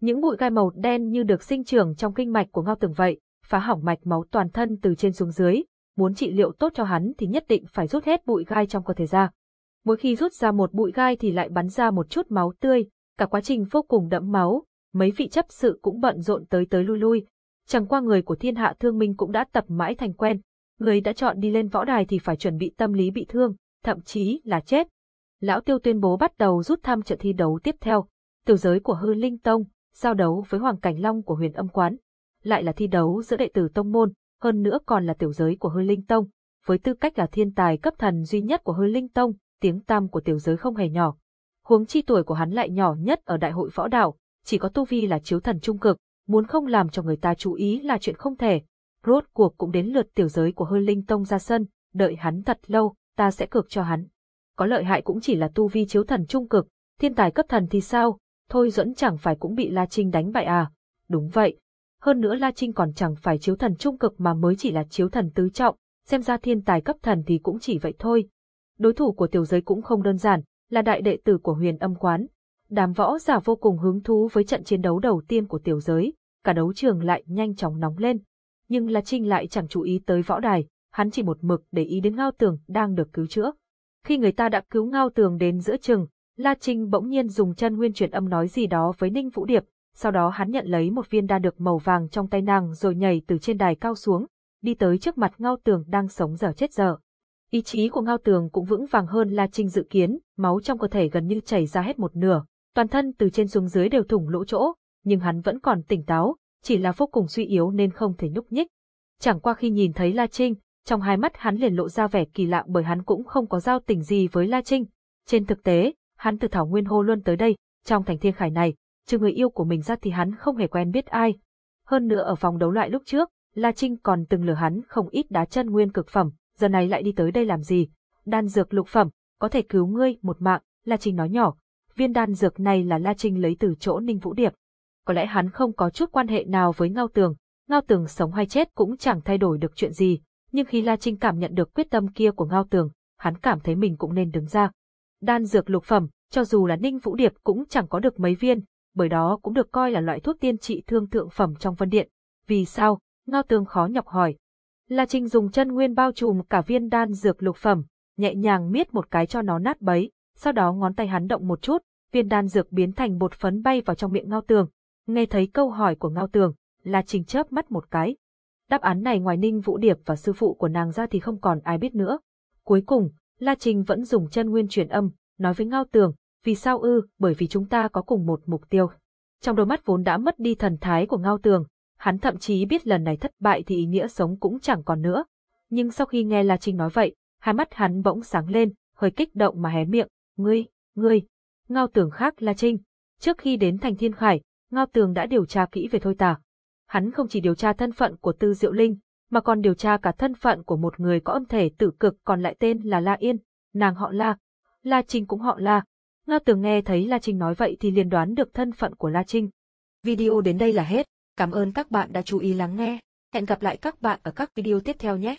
Những bụi gai màu đen như được sinh trưởng trong kinh mạch của ngao tường vậy, phá hỏng mạch máu toàn thân từ trên xuống dưới, muốn trị liệu tốt cho hắn thì nhất định phải rút hết bụi gai trong cơ thể ra. Mỗi khi rút ra một bụi gai thì lại bắn ra một chút máu tươi, cả quá trình vô cùng đẫm máu, mấy vị chấp sự cũng bận rộn tới tới lui lui. Chẳng qua người của thiên hạ thương minh cũng đã tập mãi thành quen, người đã chọn đi lên võ đài thì phải chuẩn bị tâm lý bị thương, thậm chí là chết. Lão Tiêu tuyên bố bắt đầu rút thăm trận thi đấu tiếp theo, tiểu giới của Hư Linh Tông, giao đấu với Hoàng Cảnh Long của huyền âm quán. Lại là thi đấu giữa đệ tử tông môn, hơn nữa còn là tiểu giới của Hư Linh Tông. Với tư cách là thiên tài cấp thần duy nhất của Hư Linh Tông, tiếng tam của tiểu giới không hề nhỏ. Huống chi tuổi của hắn lại nhỏ nhất ở đại hội võ đạo, chỉ có tu vi là chiếu thần trung cực, muốn không làm cho người ta chú ý là chuyện không thể. Rốt cuộc cũng đến lượt tiểu giới của hơi Linh Tông ra sân, đợi hắn thật lâu, ta sẽ cược cho hắn. Có lợi hại cũng chỉ là tu vi chiếu thần trung cực, thiên tài cấp thần thì sao, thôi dẫn chẳng phải cũng bị La Trinh đánh bại à. Đúng vậy. Hơn nữa La Trinh còn chẳng phải chiếu thần trung cực mà mới chỉ là chiếu thần tứ trọng, xem ra thiên tài cấp thần thì cũng chỉ vậy thôi. Đối thủ của tiểu giới cũng không đơn giản, là đại đệ tử của huyền âm quán. Đám võ giả vô cùng hứng thú với trận chiến đấu đầu tiên của tiểu giới, cả đấu trường lại nhanh chóng nóng lên. Nhưng La Trinh lại chẳng chú ý tới võ đài, hắn chỉ một mực để ý đến Ngao Tường đang được cứu chữa. Khi người ta đã cứu Ngao Tường đến giữa chừng, La Trinh bỗng nhiên dùng chân nguyên truyền âm nói gì đó với Ninh Vũ Điệp, sau đó hắn nhận lấy một viên đan được màu vàng trong tay nàng rồi nhảy từ trên đài cao xuống, đi tới trước mặt Ngao Tường đang sống dở chết dở. Ý chí của Ngao Tường cũng vững vàng hơn La Trinh dự kiến, máu trong cơ thể gần như chảy ra hết một nửa, toàn thân từ trên xuống dưới đều thủng lỗ chỗ, nhưng hắn vẫn còn tỉnh táo, chỉ là vô cùng suy yếu nên không thể nhúc nhích. Chẳng qua khi nhìn thấy La Trinh, trong hai mắt hắn liền lộ ra vẻ kỳ lạ bởi hắn cũng không có giao tình gì với La Trinh. Trên thực tế, hắn từ Thảo Nguyên Hô luôn tới đây, trong thành thiên khải này, trừ người yêu của mình ra thì hắn không hề quen biết ai. Hơn nữa ở vòng đấu loại lúc trước, La Trinh còn từng lừa hắn không ít đá chân nguyên cực phẩm, giờ này lại đi tới đây làm gì? Đan dược lục phẩm, có thể cứu ngươi một mạng, La Trinh nói nhỏ. Viên đan dược này là La Trinh lấy từ chỗ Ninh Vũ Điệp. Có lẽ hắn không có chút quan hệ nào với Ngao Tường, Ngao Tường sống hay chết cũng chẳng thay đổi được chuyện gì, nhưng khi La Trinh cảm nhận được quyết tâm kia của Ngao Tường, hắn cảm thấy mình cũng nên đứng ra. Đan dược lục phẩm, cho dù là Ninh Vũ Điệp cũng chẳng có được mấy viên, bởi đó cũng được coi là loại thuốc tiên trị thương thượng phẩm trong vân điện. Vì sao? Ngao Tường khó nhọc hỏi. La Trinh dùng chân nguyên bao trùm cả viên đan dược lục phẩm, nhẹ nhàng miết một cái cho nó nát bấy, sau đó ngón tay hắn động một chút, viên đan dược biến thành bột phấn bay vào trong miệng Ngao Tường. Nghe thấy câu hỏi của Ngao Tường, La Trinh chớp mắt một cái. Đáp án này ngoài Ninh Vũ Điệp và sư phụ của nàng ra thì không còn ai biết nữa. Cuối cùng, La Trinh vẫn dùng chân nguyên truyền âm, nói với Ngao Tường, vì sao ư, bởi vì chúng ta có cùng một mục tiêu. Trong đôi mắt vốn đã mất đi thần thái của Ngao Tường, hắn thậm chí biết lần này thất bại thì ý nghĩa sống cũng chẳng còn nữa. Nhưng sau khi nghe La Trinh nói vậy, hai mắt hắn bỗng sáng lên, hơi kích động mà hé miệng, ngươi, ngươi. Ngao Tường khác La Trinh. Trước khi đến thành Thiên Khải, Ngao Tường đã điều tra kỹ về Thôi Tà. Hắn không chỉ điều tra thân phận của Tư Diệu Linh, mà còn điều tra cả thân phận của một người có âm thể tử cực còn lại tên là La Yên, nàng họ La. La Trinh cũng họ La. Ngao Tường nghe thấy La Trinh nói vậy thì liền đoán được thân phận của La Trinh. Video đến đây là hết. Cảm ơn các bạn đã chú ý lắng nghe. Hẹn gặp lại các bạn ở các video tiếp theo nhé.